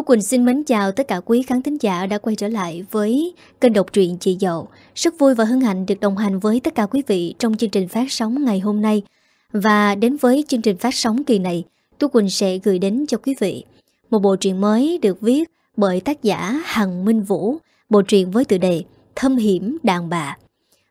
Tú Quỳnh xin mến chào tất cả quý khán thính giả đã quay trở lại với kênh độc truyện Chị Dậu. Rất vui và hân hạnh được đồng hành với tất cả quý vị trong chương trình phát sóng ngày hôm nay. Và đến với chương trình phát sóng kỳ này, Tú Quỳnh sẽ gửi đến cho quý vị một bộ truyện mới được viết bởi tác giả Hằng Minh Vũ, bộ truyện với tựa đề Thâm hiểm đàn bà.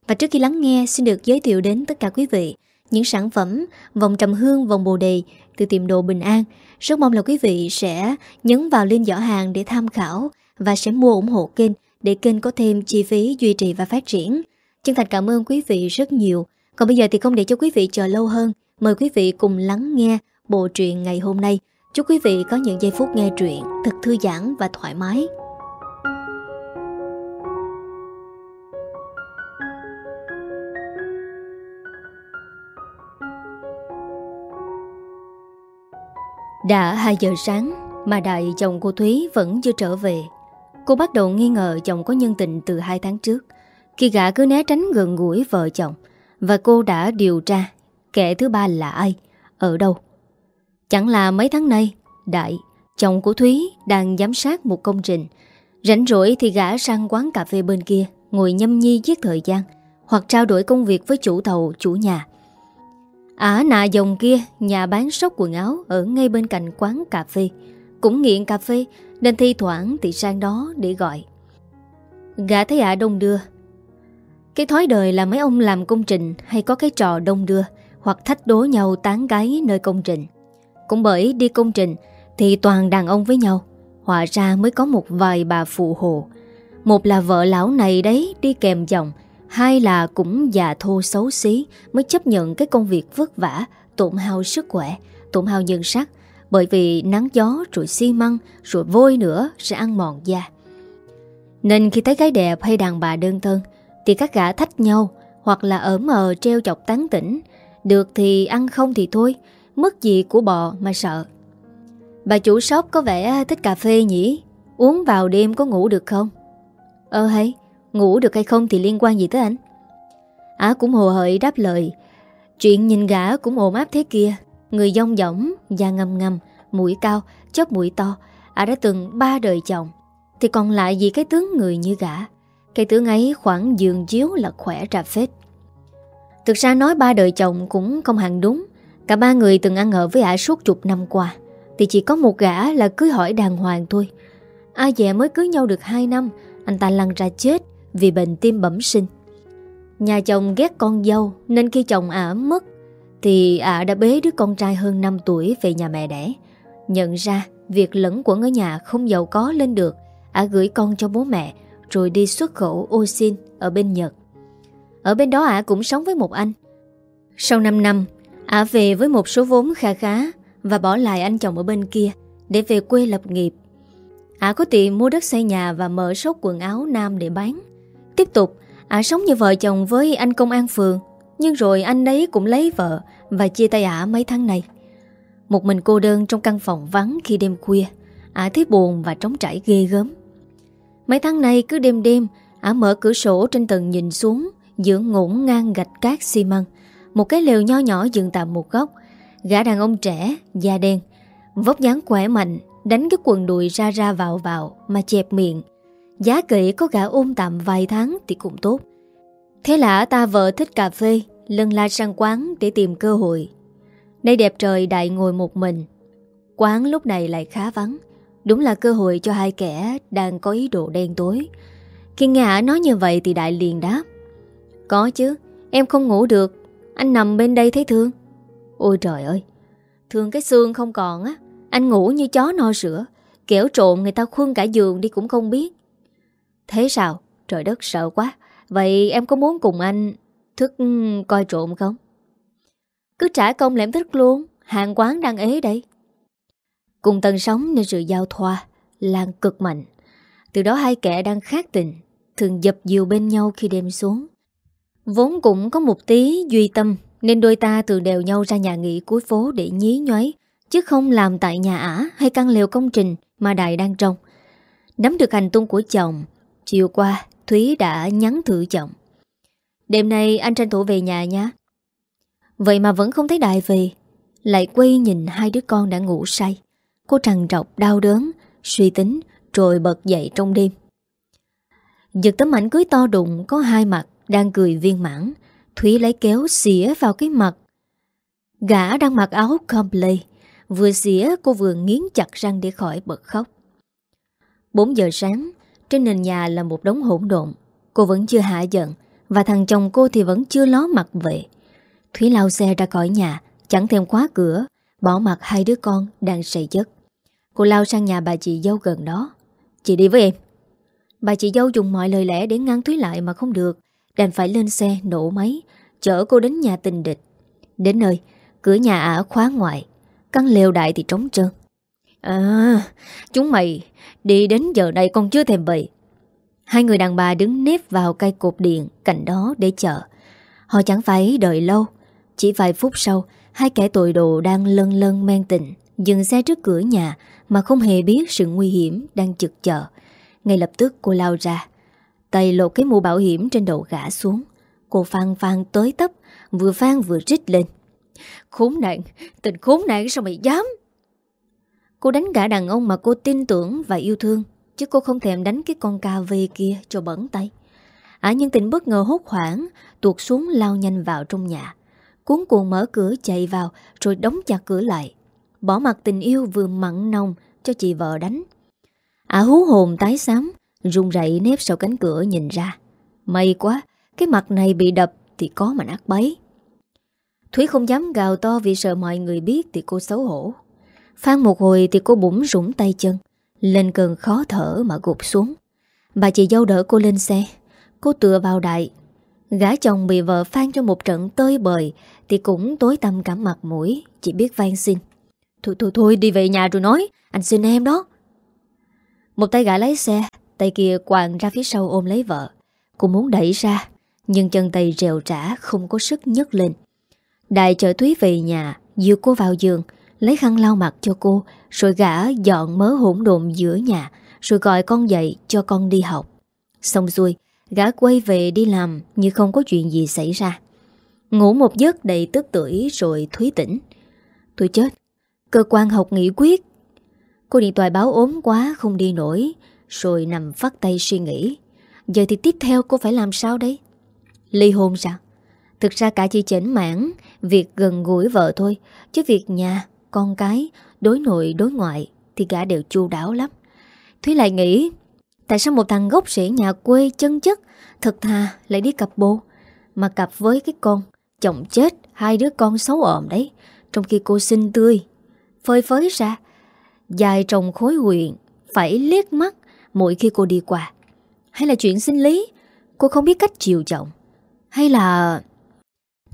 Và trước khi lắng nghe, xin được giới thiệu đến tất cả quý vị những sản phẩm vòng trầm hương vòng bồ đề từ tiệm đồ Bình An. Rất mong là quý vị sẽ nhấn vào link giỏ hàng để tham khảo và sẽ mua ủng hộ kênh để kênh có thêm chi phí duy trì và phát triển. Chân thành cảm ơn quý vị rất nhiều. Còn bây giờ thì không để cho quý vị chờ lâu hơn, mời quý vị cùng lắng nghe bộ truyện ngày hôm nay. Chúc quý vị có những giây phút nghe truyện thật thư giãn và thoải mái. Đã 2 giờ sáng mà đại chồng cô Thúy vẫn chưa trở về. Cô bắt đầu nghi ngờ chồng có nhân tình từ 2 tháng trước. Khi gã cứ né tránh gần gũi vợ chồng và cô đã điều tra kẻ thứ ba là ai, ở đâu. Chẳng là mấy tháng nay, Đại, chồng của Thúy đang giám sát một công trình. Rảnh rỗi thì gã sang quán cà phê bên kia, ngồi nhâm nhi giết thời gian, hoặc trao đổi công việc với chủ tàu, chủ nhà. Ả nạ dòng kia, Nhà bán sóc quần áo Ở ngay bên cạnh quán cà phê. Cũng nghiện cà phê, Nên thi thoảng thì sang đó để gọi. Gã thấy ả đông đưa. Cái thói đời là mấy ông làm công trình Hay có cái trò đông đưa, Hoặc thách đố nhau tán gái nơi công trình. Cũng bởi đi công trình Thì toàn đàn ông với nhau họa ra mới có một vài bà phụ hộ Một là vợ lão này đấy, Đi kèm chồng Hai là cũng già thô xấu xí mới chấp nhận cái công việc vất vả, tổn hao sức khỏe, tổn hao nhân sắc, bởi vì nắng gió rồi xi măng rồi vôi nữa sẽ ăn mòn da. Nên khi thấy gái đẹp hay đàn bà đơn thân thì các gã thách nhau hoặc là ở mờ treo chọc tán tỉnh. Được thì ăn không thì thôi, mất gì của bò mà sợ. Bà chủ shop có vẻ thích cà phê nhỉ? Uống vào đêm có ngủ được không? Ờ hay, Ngủ được hay không thì liên quan gì tới anh? Á cũng hồ hởi đáp lời. Chuyện nhìn gã cũng ồn áp thế kia. Người dông dỏng, da ngâm ngầm, Mũi cao, chóp mũi to. Á đã từng ba đời chồng. Thì còn lại gì cái tướng người như gã? Cái tướng ấy khoảng giường chiếu là khỏe trà phết. Thực ra nói ba đời chồng cũng không hẳn đúng. Cả ba người từng ăn ở với ả suốt chục năm qua. Thì chỉ có một gã là cưới hỏi đàng hoàng thôi. Ai dè mới cưới nhau được 2 năm Anh ta lăn ra chết vì bệnh tim bẩm sinh. Nhà chồng ghét con dâu nên khi chồng ả mất thì ả đã bế đứa con trai hơn 5 tuổi về nhà mẹ đẻ. Nhận ra việc lẫn quẩn ở nhà không giàu có lên được, ả gửi con cho bố mẹ rồi đi xuất khẩu ô xin ở bên Nhật. Ở bên đó ả cũng sống với một anh. Sau 5 năm, ả về với một số vốn kha khá và bỏ lại anh chồng ở bên kia để về quê lập nghiệp. Ả có tiền mua đất xây nhà và mở shop quần áo nam để bán. Tiếp tục, ả sống như vợ chồng với anh công an phường, nhưng rồi anh ấy cũng lấy vợ và chia tay ả mấy tháng này. Một mình cô đơn trong căn phòng vắng khi đêm khuya, ả thấy buồn và trống trải ghê gớm. Mấy tháng nay cứ đêm đêm, ả mở cửa sổ trên tầng nhìn xuống, giữa ngổn ngang gạch cát xi măng. Một cái lều nho nhỏ dựng tạm một góc, gã đàn ông trẻ, da đen, vóc dáng khỏe mạnh, đánh cái quần đùi ra ra vào vào mà chẹp miệng, Giá kỵ có gã ôm tạm vài tháng thì cũng tốt. Thế là ta vợ thích cà phê lần la sang quán để tìm cơ hội. Nay đẹp trời đại ngồi một mình. Quán lúc này lại khá vắng. Đúng là cơ hội cho hai kẻ Đang có ý đồ đen tối. Khi nghe ả nói như vậy thì đại liền đáp. Có chứ, Em không ngủ được. Anh nằm bên đây thấy thương. Ôi trời ơi, Thương cái xương không còn á. Anh ngủ như chó no sữa. Kẻo trộn người ta khuân cả giường đi cũng không biết. Thế sao? Trời đất sợ quá. Vậy em có muốn cùng anh thức ừ, coi trộm không? Cứ trả công lẻm thức luôn. Hàng quán đang ế đây. Cùng tần sống nên sự giao thoa, lan cực mạnh. Từ đó hai kẻ đang khác tình, thường dập dìu bên nhau khi đêm xuống. Vốn cũng có một tí duy tâm, nên đôi ta thường đều nhau ra nhà nghỉ cuối phố để nhí nhoáy, chứ không làm tại nhà ả hay căn lều công trình mà Đại đang trong. Nắm được hành tung của chồng, Chiều qua, Thúy đã nhắn thử chồng Đêm nay anh tranh thủ về nhà nhé Vậy mà vẫn không thấy Đại về. Lại quay nhìn hai đứa con đã ngủ say. Cô trằn trọc, đau đớn, Suy tính, rồi bật dậy trong đêm. Giật tấm ảnh cưới to đụng Có hai mặt đang cười viên mãn. Thúy lấy kéo xỉa vào cái mặt. Gã đang mặc áo complay Vừa xỉa, cô vừa nghiến chặt răng để khỏi bật khóc. 4 giờ sáng trên nền nhà là một đống hỗn độn. Cô vẫn chưa hạ giận, Và thằng chồng cô thì vẫn chưa ló mặt về. Thúy lao xe ra khỏi nhà, Chẳng thèm khóa cửa, Bỏ mặt hai đứa con đang say giấc. Cô lao sang nhà bà chị dâu gần đó. Chị đi với em. Bà chị dâu dùng mọi lời lẽ để ngăn Thúy lại mà không được. Đành phải lên xe nổ máy, Chở cô đến nhà tình địch. Đến nơi, Cửa nhà ả khóa ngoài Căn lều đại thì trống trơn. À Chúng mày Đi đến giờ này còn chưa thèm bậy. Hai người đàn bà đứng nếp vào cây cột điện Cạnh đó để chờ. Họ chẳng phải đợi lâu. Chỉ vài phút sau Hai kẻ tội đồ đang lân lân men tình Dừng xe trước cửa nhà Mà không hề biết sự nguy hiểm đang trực chờ. Ngay lập tức cô lao ra Tay lột cái mũ bảo hiểm trên đầu gã xuống. Cô phan phan tới tấp Vừa phan vừa rít lên. Khốn nạn, tình khốn nạn sao mày dám Cô đánh cả đàn ông mà cô tin tưởng và yêu thương Chứ cô không thèm đánh cái con cà về kia cho bẩn tay. Ả à, nhân tình bất ngờ hốt hoảng Tuột xuống lao nhanh vào trong nhà. Cuốn cuồng mở cửa chạy vào Rồi đóng chặt cửa lại. Bỏ mặt tình yêu vừa mặn nồng Cho chị vợ đánh. Ả à, hú hồn tái xám run rẩy nếp sau cánh cửa nhìn ra. May quá Cái mặt này bị đập thì có mà nát bấy. Thúy không dám gào to vì sợ mọi người biết thì cô xấu hổ. Phan một hồi thì cô bụng rủng tay chân, lên cơn khó thở mà gục xuống. Bà chị dâu đỡ cô lên xe, cô tựa vào đại. Gã chồng bị vợ phan cho một trận tơi bời thì cũng tối tăm cả mặt mũi, chỉ biết van xin. Thôi thôi thôi đi về nhà rồi nói, anh xin em đó. Một tay gã lái xe, tay kia quàng ra phía sau ôm lấy vợ. Cô muốn đẩy ra, nhưng chân tay rèo trả không có sức nhấc lên. Đại chở Thúy về nhà Dựa cô vào giường Lấy khăn lau mặt cho cô Rồi gã dọn mớ hỗn độn giữa nhà Rồi gọi con dậy cho con đi học. Xong xuôi Gã quay về đi làm Như không có chuyện gì xảy ra. Ngủ một giấc đầy tức tuổi Rồi Thúy tỉnh. Tôi chết. Cơ quan học nghị quyết. Cô điện thoại báo ốm quá không đi nổi Rồi nằm phát tay suy nghĩ. Giờ thì tiếp theo cô phải làm sao đấy Ly hôn sao Thực ra cả chỉ chỉnh mãn Việc gần gũi vợ thôi Chứ việc nhà, con cái, đối nội, đối ngoại Thì cả đều chu đáo lắm Thúy lại nghĩ Tại sao một thằng gốc sĩ nhà quê chân chất Thật thà lại đi cặp bồ Mà cặp với cái con Chồng chết, hai đứa con xấu ộm đấy Trong khi cô xinh tươi Phơi phới ra Dài trồng khối huyện Phải liếc mắt mỗi khi cô đi qua Hay là chuyện sinh lý Cô không biết cách chiều chồng Hay là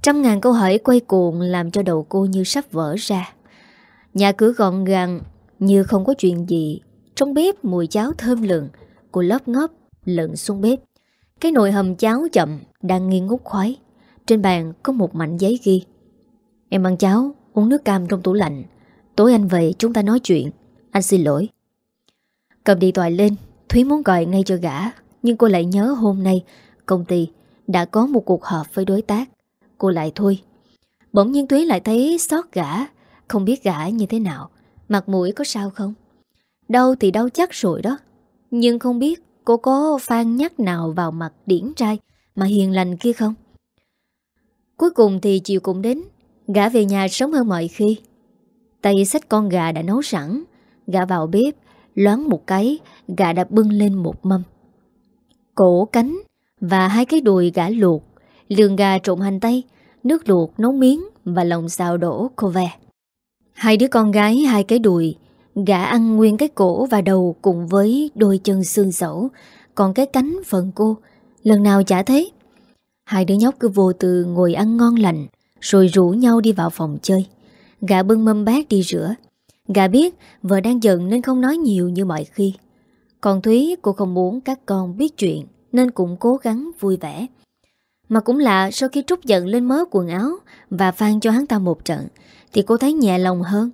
Trăm ngàn câu hỏi quay cuồng làm cho đầu cô như sắp vỡ ra. Nhà cửa gọn gàng như không có chuyện gì. Trong bếp mùi cháo thơm lừng, cô lớp ngóp lận xuống bếp. Cái nồi hầm cháo chậm đang nghi ngút khói. Trên bàn có một mảnh giấy ghi. Em ăn cháo, uống nước cam trong tủ lạnh. Tối anh về chúng ta nói chuyện. Anh xin lỗi. Cầm điện thoại lên, Thúy muốn gọi ngay cho gã. Nhưng cô lại nhớ hôm nay công ty đã có một cuộc họp với đối tác cô lại thôi Bỗng nhiên Thúy lại thấy sót gã không biết gã như thế nào. Mặt mũi có sao không? Đau thì đau chắc rồi đó. Nhưng không biết cô có phan nhắc nào vào mặt điển trai Mà hiền lành kia không? Cuối cùng thì chiều cũng đến. Gã về nhà sớm hơn mọi khi. Tay sách con gà đã nấu sẵn. Gã vào bếp Loán một cái, Gã đã bưng lên một mâm. Cổ cánh Và hai cái đùi gã luộc. Lường gà trộn hành tây, Nước luộc nấu miếng Và lòng xào đổ cô ve. Hai đứa con gái, hai cái đùi, Gã ăn nguyên cái cổ và đầu Cùng với đôi chân xương sẩu Còn cái cánh phần cô, Lần nào chả thấy Hai đứa nhóc cứ vô từ ngồi ăn ngon lành, Rồi rủ nhau đi vào phòng chơi. Gã bưng mâm bát đi rửa. Gã biết vợ đang giận nên không nói nhiều như mọi khi. Còn Thúy, cô không muốn các con biết chuyện, Nên cũng cố gắng vui vẻ. Mà cũng lạ, sau khi trút giận lên mớ quần áo Và phan cho hắn ta một trận thì cô thấy nhẹ lòng hơn.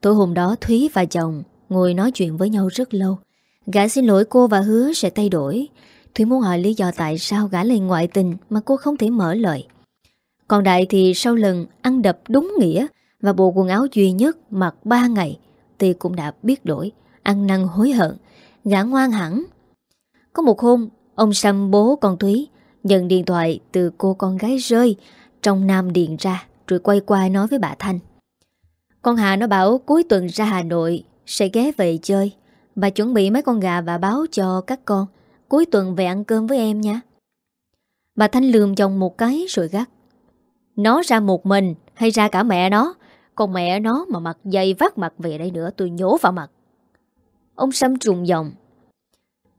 Tối hôm đó Thúy và chồng Ngồi nói chuyện với nhau rất lâu. Gã xin lỗi cô và hứa sẽ thay đổi. Thúy muốn hỏi lý do tại sao gã lại ngoại tình Mà cô không thể mở lời. Còn Đại thì sau lần ăn đập đúng nghĩa Và bộ quần áo duy nhất mặc 3 ngày Thì cũng đã biết đổi ăn năn hối hận, gã ngoan hẳn. Có một hôm, ông Sâm bố con Thúy nhận điện thoại từ cô con gái rơi trong Nam Điện ra rồi quay qua nói với bà Thanh. Con Hà nó bảo cuối tuần ra Hà Nội sẽ ghé về chơi. Bà chuẩn bị mấy con gà và báo cho các con cuối tuần về ăn cơm với em nha. Bà Thanh lườm chồng một cái rồi gắt. Nó ra một mình hay ra cả mẹ nó? Còn mẹ nó mà mặc dây vắt mặt về đây nữa tôi nhổ vào mặt. Ông Sâm trùng giọng.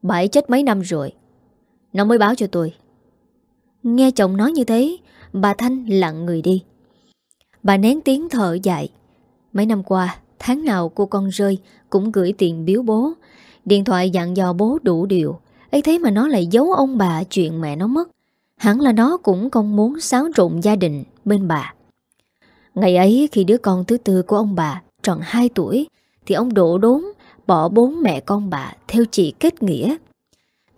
Bà ấy chết mấy năm rồi. Nó mới báo cho tôi. Nghe chồng nói như thế, bà Thanh lặng người đi. Bà nén tiếng thở dài. Mấy năm qua, tháng nào cô con rơi cũng gửi tiền biếu bố. Điện thoại dặn dò bố đủ điều. ấy thế mà nó lại giấu ông bà chuyện mẹ nó mất. Hẳn là nó cũng không muốn xáo trộn gia đình bên bà. Ngày ấy khi đứa con thứ tư của ông bà tròn 2 tuổi thì ông đổ đốn bỏ bốn mẹ con bà theo chị kết nghĩa.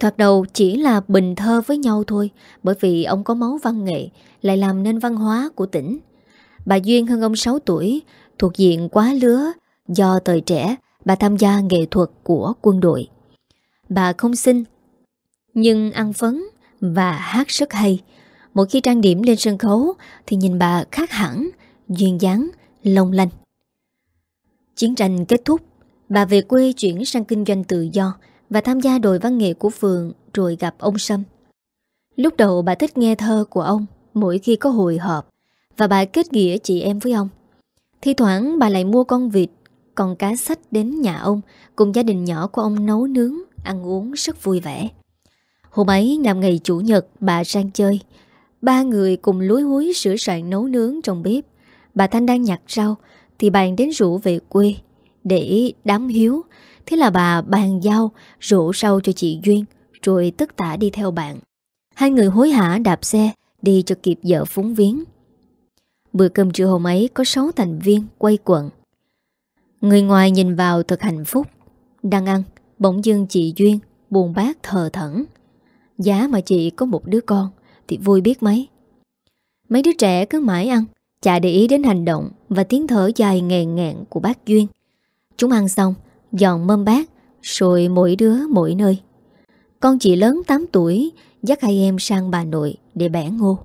Thoạt đầu chỉ là bình thơ với nhau thôi bởi vì ông có máu văn nghệ lại làm nên văn hóa của tỉnh. Bà Duyên hơn ông 6 tuổi thuộc diện quá lứa do thời trẻ bà tham gia nghệ thuật của quân đội. Bà không sinh nhưng ăn phấn và hát rất hay. Mỗi khi trang điểm lên sân khấu thì nhìn bà khác hẳn, duyên dáng, long lanh. Chiến tranh kết thúc, bà về quê chuyển sang kinh doanh tự do và tham gia đội văn nghệ của phường rồi gặp ông Sâm. Lúc đầu bà thích nghe thơ của ông mỗi khi có hồi họp và bà kết nghĩa chị em với ông. Thi thoảng bà lại mua con vịt, còn cá sách đến nhà ông cùng gia đình nhỏ của ông nấu nướng, ăn uống rất vui vẻ. Hôm ấy làm ngày chủ nhật bà sang chơi. Ba người cùng lúi húi sửa soạn nấu nướng trong bếp. Bà Thanh đang nhặt rau Thì bạn đến rủ về quê Để đám hiếu. Thế là bà bàn giao rủ rau cho chị Duyên Rồi tất tả đi theo bạn. Hai người hối hả đạp xe Đi cho kịp vợ phúng viếng. Bữa cơm trưa hôm ấy Có 6 thành viên quay quận. Người ngoài nhìn vào thật hạnh phúc. Đang ăn, Bỗng dưng chị Duyên buồn bát thờ thẫn. Giá mà chị có một đứa con Thì vui biết mấy. Mấy đứa trẻ cứ mãi ăn, Chả để ý đến hành động Và tiếng thở dài nghẹn nghẹn của bác Duyên. Chúng ăn xong, Dọn mâm bát Rồi mỗi đứa mỗi nơi. Con chị lớn 8 tuổi, Dắt hai em sang bà nội để bẻ ngô.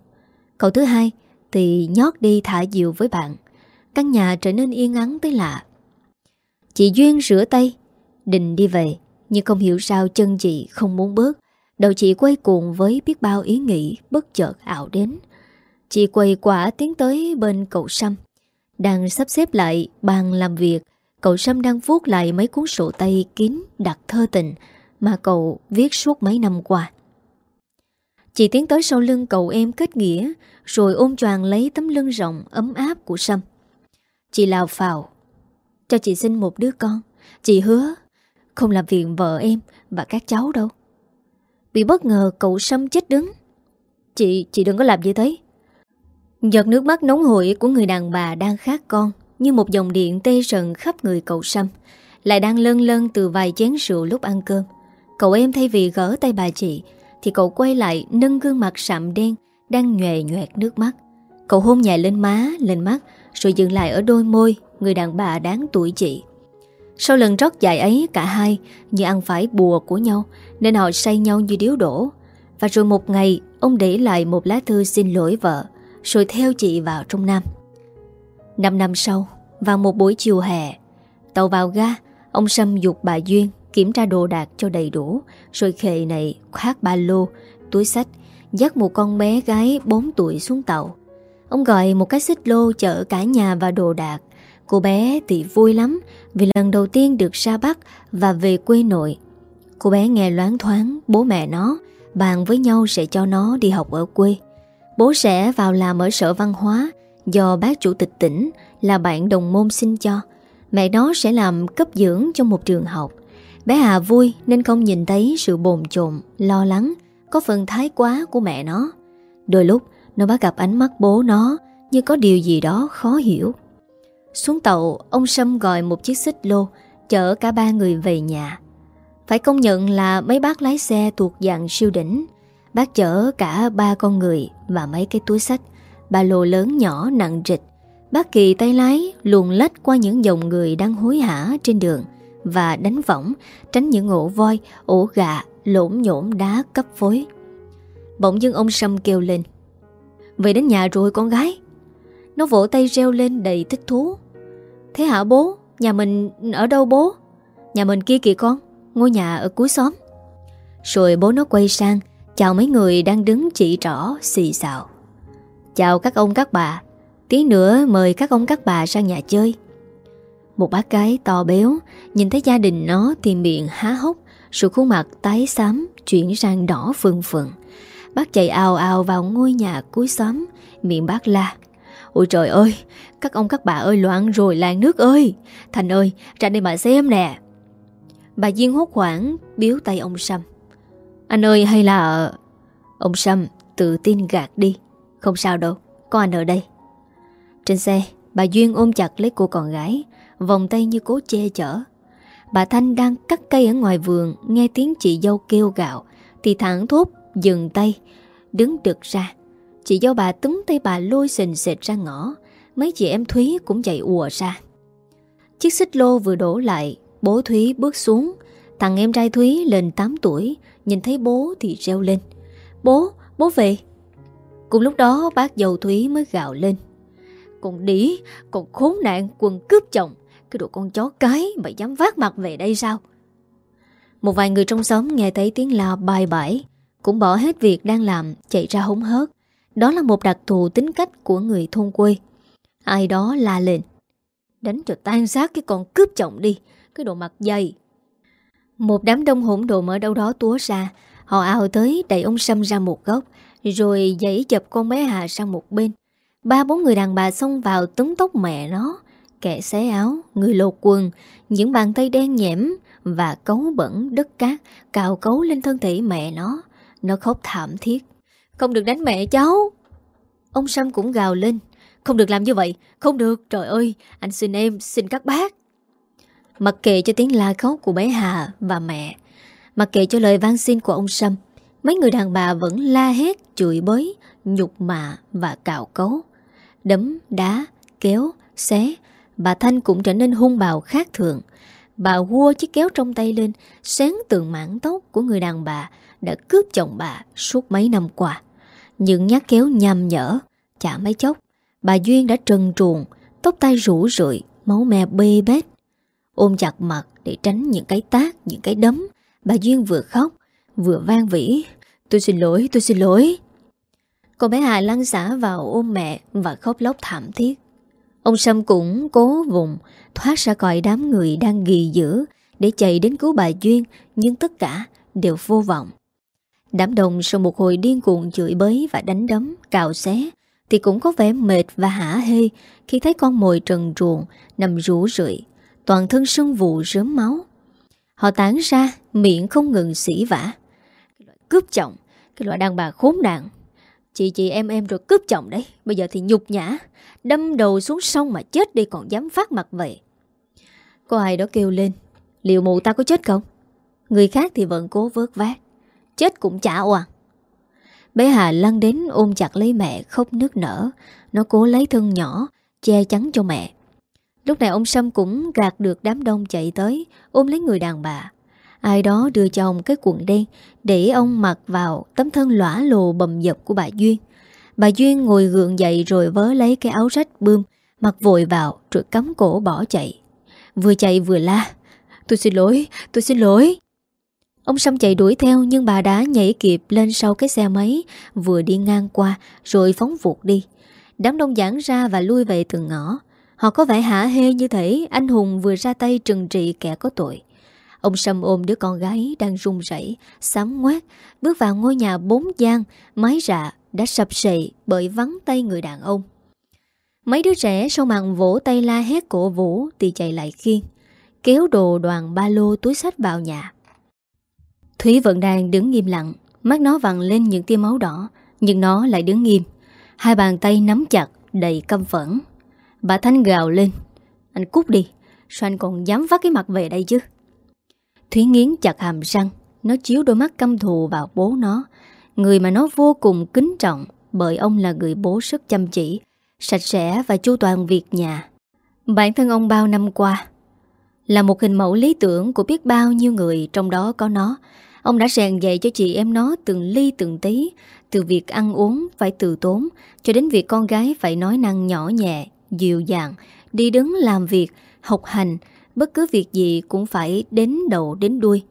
Cậu thứ hai thì nhót đi thả diều với bạn Căn nhà trở nên yên ắng tới lạ Chị Duyên rửa tay Định đi về Nhưng không hiểu sao chân chị không muốn bước Đầu chị quay cuồng với biết bao ý nghĩ bất chợt ảo đến. Chị quay quả tiến tới bên cậu Sâm. Đang sắp xếp lại bàn làm việc, cậu Sâm đang vuốt lại mấy cuốn sổ tay kín đặt thơ tình mà cậu viết suốt mấy năm qua. Chị tiến tới sau lưng cậu em kết nghĩa rồi ôm choàng lấy tấm lưng rộng ấm áp của Sâm. Chị lào phào Cho chị xin một đứa con. Chị hứa Không làm phiền vợ em và các cháu đâu. Bị bất ngờ cậu Sâm chết đứng. Chị, chị đừng có làm như thế. Giọt nước mắt nóng hổi của người đàn bà đang khát con Như một dòng điện tê rần khắp người cậu Sâm Lại đang lân lân từ vài chén rượu lúc ăn cơm. Cậu em thay vì gỡ tay bà chị thì cậu quay lại nâng gương mặt sạm đen Đang nhòe nhoẹt nước mắt Cậu hôn nhẹ lên má, lên mắt Rồi dừng lại ở đôi môi Người đàn bà đáng tuổi chị sau lần rót dài ấy cả hai như ăn phải bùa của nhau nên họ say nhau như điếu đổ. Và rồi một ngày ông để lại một lá thư xin lỗi vợ rồi theo chị vào trong Nam. Năm năm sau, vào một buổi chiều hè, tàu vào ga, ông Sâm dục bà Duyên kiểm tra đồ đạc cho đầy đủ rồi khệ này khoác ba lô, túi sách, dắt một con bé gái 4 tuổi xuống tàu. Ông gọi một cái xích lô chở cả nhà và đồ đạc Cô bé thì vui lắm vì lần đầu tiên được ra Bắc và về quê nội. Cô bé nghe loáng thoáng bố mẹ nó bàn với nhau sẽ cho nó đi học ở quê. Bố sẽ vào làm ở sở văn hóa do bác chủ tịch tỉnh là bạn đồng môn xin cho. Mẹ nó sẽ làm cấp dưỡng cho một trường học. Bé Hà vui nên không nhìn thấy sự bồn chồn, lo lắng, có phần thái quá của mẹ nó. Đôi lúc nó bắt gặp ánh mắt bố nó như có điều gì đó khó hiểu. Xuống tàu, ông Sâm gọi một chiếc xích lô chở cả ba người về nhà. Phải công nhận là mấy bác lái xe thuộc dạng siêu đỉnh. Bác chở cả ba con người và mấy cái túi sách, ba lô lớn nhỏ nặng trịch. Bác kỳ tay lái luồn lách qua những dòng người đang hối hả trên đường và đánh võng, tránh những ổ voi, ổ gà, lỗm nhổm đá cấp phối. Bỗng dưng ông Sâm kêu lên. Về đến nhà rồi con gái. Nó vỗ tay reo lên đầy thích thú. Thế hả bố? Nhà mình ở đâu bố? Nhà mình kia kìa con, ngôi nhà ở cuối xóm. Rồi bố nó quay sang, chào mấy người đang đứng chỉ trỏ, xì xào. Chào các ông các bà, tí nữa mời các ông các bà sang nhà chơi. Một bác gái to béo, Nhìn thấy gia đình nó thì miệng há hốc Rồi khuôn mặt tái xám Chuyển sang đỏ phừng phừng. Bác chạy ào ào vào ngôi nhà cuối xóm, Miệng bác la, Ôi trời ơi, Các ông các bà ơi loạn rồi, làng nước ơi! Thành ơi, ra đây mà xem nè. Bà Duyên hốt hoảng Biếu tay ông Sâm, Anh ơi, hay là Ông Sâm tự tin gạt đi, Không sao đâu, Có anh ở đây. Trên xe, Bà Duyên ôm chặt lấy cô con gái Vòng tay như cố che chở. Bà Thanh đang cắt cây ở ngoài vườn Nghe tiếng chị dâu kêu gạo Thì thẳng thốt dừng tay Đứng đực ra. Chị dâu bà túm tay bà lôi sình sệt ra ngõ Mấy chị em Thúy cũng chạy ùa ra. Chiếc xích lô vừa đổ lại Bố Thúy bước xuống. Thằng em trai Thúy lên 8 tuổi Nhìn thấy bố thì reo lên. Bố, bố về. Cùng lúc đó bác dâu Thúy mới gạo lên. Còn đĩ, còn khốn nạn quần cướp chồng cái đồ con chó cái Mày dám vác mặt về đây sao? Một vài người trong xóm nghe thấy tiếng la bài bãi, Cũng bỏ hết việc đang làm, Chạy ra hống hớt. Đó là một đặc thù tính cách của người thôn quê. Ai đó la lên, Đánh cho tan xác cái con cướp chồng đi, Cái đồ mặt dày. Một đám đông hỗn độn ở đâu đó túa ra, Họ ao tới đẩy ông Sâm ra một góc, Rồi dãy chập con bé Hà sang một bên. Ba bốn người đàn bà xông vào túm tóc mẹ nó kẻ xé áo, người lột quần, những bàn tay đen nhẽm và cấu bẩn đất cát cào cấu lên thân thể mẹ nó. Nó khóc thảm thiết. Không được đánh mẹ cháu. Ông Sam cũng gào lên. Không được làm như vậy. Không được. Trời ơi, anh xin em, xin các bác. Mặc kệ cho tiếng la khóc của bé Hà và mẹ. Mặc kệ cho lời van xin của ông Sâm. Mấy người đàn bà vẫn la hét, chửi bới, nhục mạ và cào cấu. Đấm, đá, kéo, xé Bà Thanh cũng trở nên hung bạo khác thường. Bà hua chiếc kéo trong tay lên Xén tường mảng tóc của người đàn bà Đã cướp chồng bà suốt mấy năm qua. Những nhát kéo nhằm nhở, Chả mấy chốc, Bà Duyên đã trần truồng, Tóc tay rủ rượi, Máu me bê bết. Ôm chặt mặt để tránh những cái tác, Những cái đấm, Bà Duyên vừa khóc, Vừa vang vĩ Tôi xin lỗi, tôi xin lỗi. Cô bé Hà lăn xả vào ôm mẹ Và khóc lóc thảm thiết. Ông Sâm cũng cố vùng thoát ra khỏi đám người đang ghi giữ để chạy đến cứu bà Duyên nhưng tất cả đều vô vọng. Đám đông sau một hồi điên cuồng chửi bới và đánh đấm, cào xé thì cũng có vẻ mệt và hả hê khi thấy con mồi trần truồng nằm rủ rượi, toàn thân sưng vụ rớm máu. Họ tán ra, miệng không ngừng xỉ vả. Cái loại cướp chồng, cái loại đàn bà khốn nạn. Chị chị em em rồi cướp chồng đấy, bây giờ thì nhục nhã. Đâm đầu xuống sông mà chết đi còn dám phát mặt vậy. Có ai đó kêu lên Liệu mụ ta có chết không? Người khác thì vẫn cố vớt vát. Chết cũng chả oan Bé Hà lăn đến ôm chặt lấy mẹ khóc nước nở. Nó cố lấy thân nhỏ Che chắn cho mẹ. Lúc này ông Sâm cũng gạt được đám đông chạy tới Ôm lấy người đàn bà. Ai đó đưa cho ông cái quần đen Để ông mặc vào tấm thân lõa lồ bầm dập của bà Duyên Bà Duyên ngồi gượng dậy rồi vớ lấy cái áo rách bươm, mặc vội vào rồi cắm cổ bỏ chạy. Vừa chạy vừa la. Tôi xin lỗi, tôi xin lỗi. Ông Sâm chạy đuổi theo nhưng bà đã nhảy kịp lên sau cái xe máy vừa đi ngang qua rồi phóng vụt đi. Đám đông giãn ra và lui về từng ngõ. Họ có vẻ hả hê như thể anh Hùng vừa ra tay trừng trị kẻ có tội. Ông Sâm ôm đứa con gái đang run rẩy, sám ngoát, bước vào ngôi nhà bốn gian, mái rạ đã sập sệ bởi vắng tay người đàn ông. Mấy đứa trẻ sau màn vỗ tay la hét cổ vũ thì chạy lại khiên, kéo đồ đoàn ba lô túi sách vào nhà. Thúy vẫn đang đứng nghiêm lặng, mắt nó vằn lên những tia máu đỏ, nhưng nó lại đứng nghiêm. Hai bàn tay nắm chặt, đầy căm phẫn. Bà Thanh gào lên. Anh cút đi, sao anh còn dám vắt cái mặt về đây chứ? Thúy nghiến chặt hàm răng, nó chiếu đôi mắt căm thù vào bố nó, Người mà nó vô cùng kính trọng bởi ông là người bố rất chăm chỉ, sạch sẽ và chu toàn việc nhà. Bản thân ông bao năm qua Là một hình mẫu lý tưởng của biết bao nhiêu người Trong đó có nó Ông đã rèn dạy cho chị em nó từng ly từng tí Từ việc ăn uống phải từ tốn Cho đến việc con gái phải nói năng nhỏ nhẹ Dịu dàng Đi đứng làm việc Học hành Bất cứ việc gì cũng phải đến đầu đến đuôi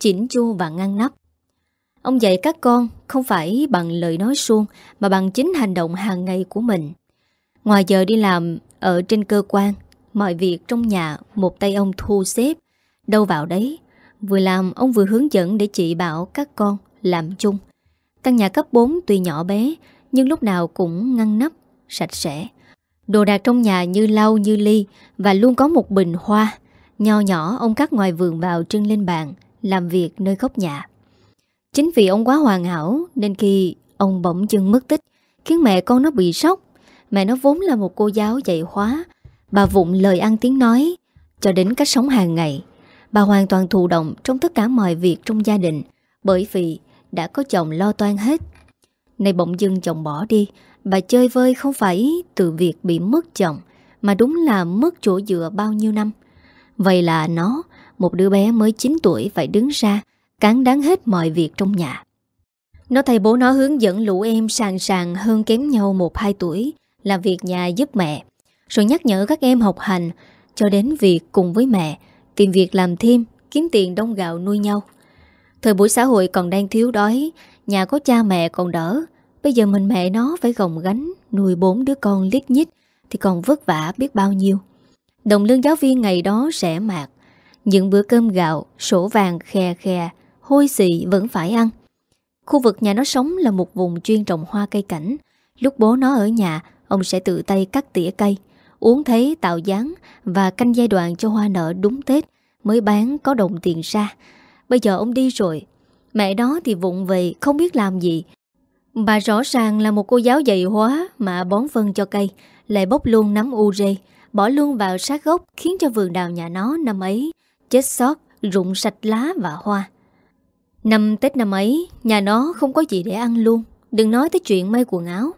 Chỉnh chu và ngăn nắp. Ông dạy các con không phải bằng lời nói suông Mà bằng chính hành động hàng ngày của mình. Ngoài giờ đi làm ở trên cơ quan Mọi việc trong nhà một tay ông thu xếp. Đâu vào đấy Vừa làm ông vừa hướng dẫn để chị bảo các con làm chung. Căn nhà cấp 4 tuy nhỏ bé Nhưng lúc nào cũng ngăn nắp, sạch sẽ. Đồ đạc trong nhà như lau như ly Và luôn có một bình hoa. Nho nhỏ, ông cắt ngoài vườn vào trưng lên bàn, Làm việc nơi góc nhà. Chính vì ông quá hoàn hảo, Nên khi ông bỗng dưng mất tích, Khiến mẹ con nó bị sốc. Mẹ nó vốn là một cô giáo dạy hóa, Bà vụng lời ăn tiếng nói, Cho đến cách sống hàng ngày. Bà hoàn toàn thụ động trong tất cả mọi việc trong gia đình, Bởi vì đã có chồng lo toan hết. Này bỗng dưng chồng bỏ đi, Bà chơi vơi không phải từ việc bị mất chồng, Mà đúng là mất chỗ dựa bao nhiêu năm. Vậy là nó, Một đứa bé mới 9 tuổi, phải đứng ra, Cán đáng hết mọi việc trong nhà. Nó thầy bố nó hướng dẫn lũ em sàng sàng hơn kém nhau 1-2 tuổi, Làm việc nhà giúp mẹ, Rồi nhắc nhở các em học hành, Cho đến việc cùng với mẹ, Tìm việc làm thêm, Kiếm tiền đông gạo nuôi nhau. Thời buổi xã hội còn đang thiếu đói, Nhà có cha mẹ còn đỡ, Bây giờ mình mẹ nó phải gồng gánh Nuôi bốn đứa con lít nhít, Thì còn vất vả biết bao nhiêu. Đồng lương giáo viên ngày đó rẻ mạt. Những bữa cơm gạo, Sổ vàng khe khe Hôi xị vẫn phải ăn. Khu vực nhà nó sống là một vùng chuyên trồng hoa cây cảnh. Lúc bố nó ở nhà, Ông sẽ tự tay cắt tỉa cây, Uống thấy tạo dáng Và canh giai đoạn cho hoa nở đúng Tết Mới bán có đồng tiền ra. Bây giờ ông đi rồi. Mẹ đó thì vụng về, không biết làm gì. Bà rõ ràng là một cô giáo dạy hóa Mà bón phân cho cây, Lại bốc luôn nắm u rê. Bỏ luôn vào sát gốc Khiến cho vườn đào nhà nó năm ấy Chết sót, rụng sạch lá và hoa. Năm Tết năm ấy Nhà nó không có gì để ăn luôn. Đừng nói tới chuyện may quần áo.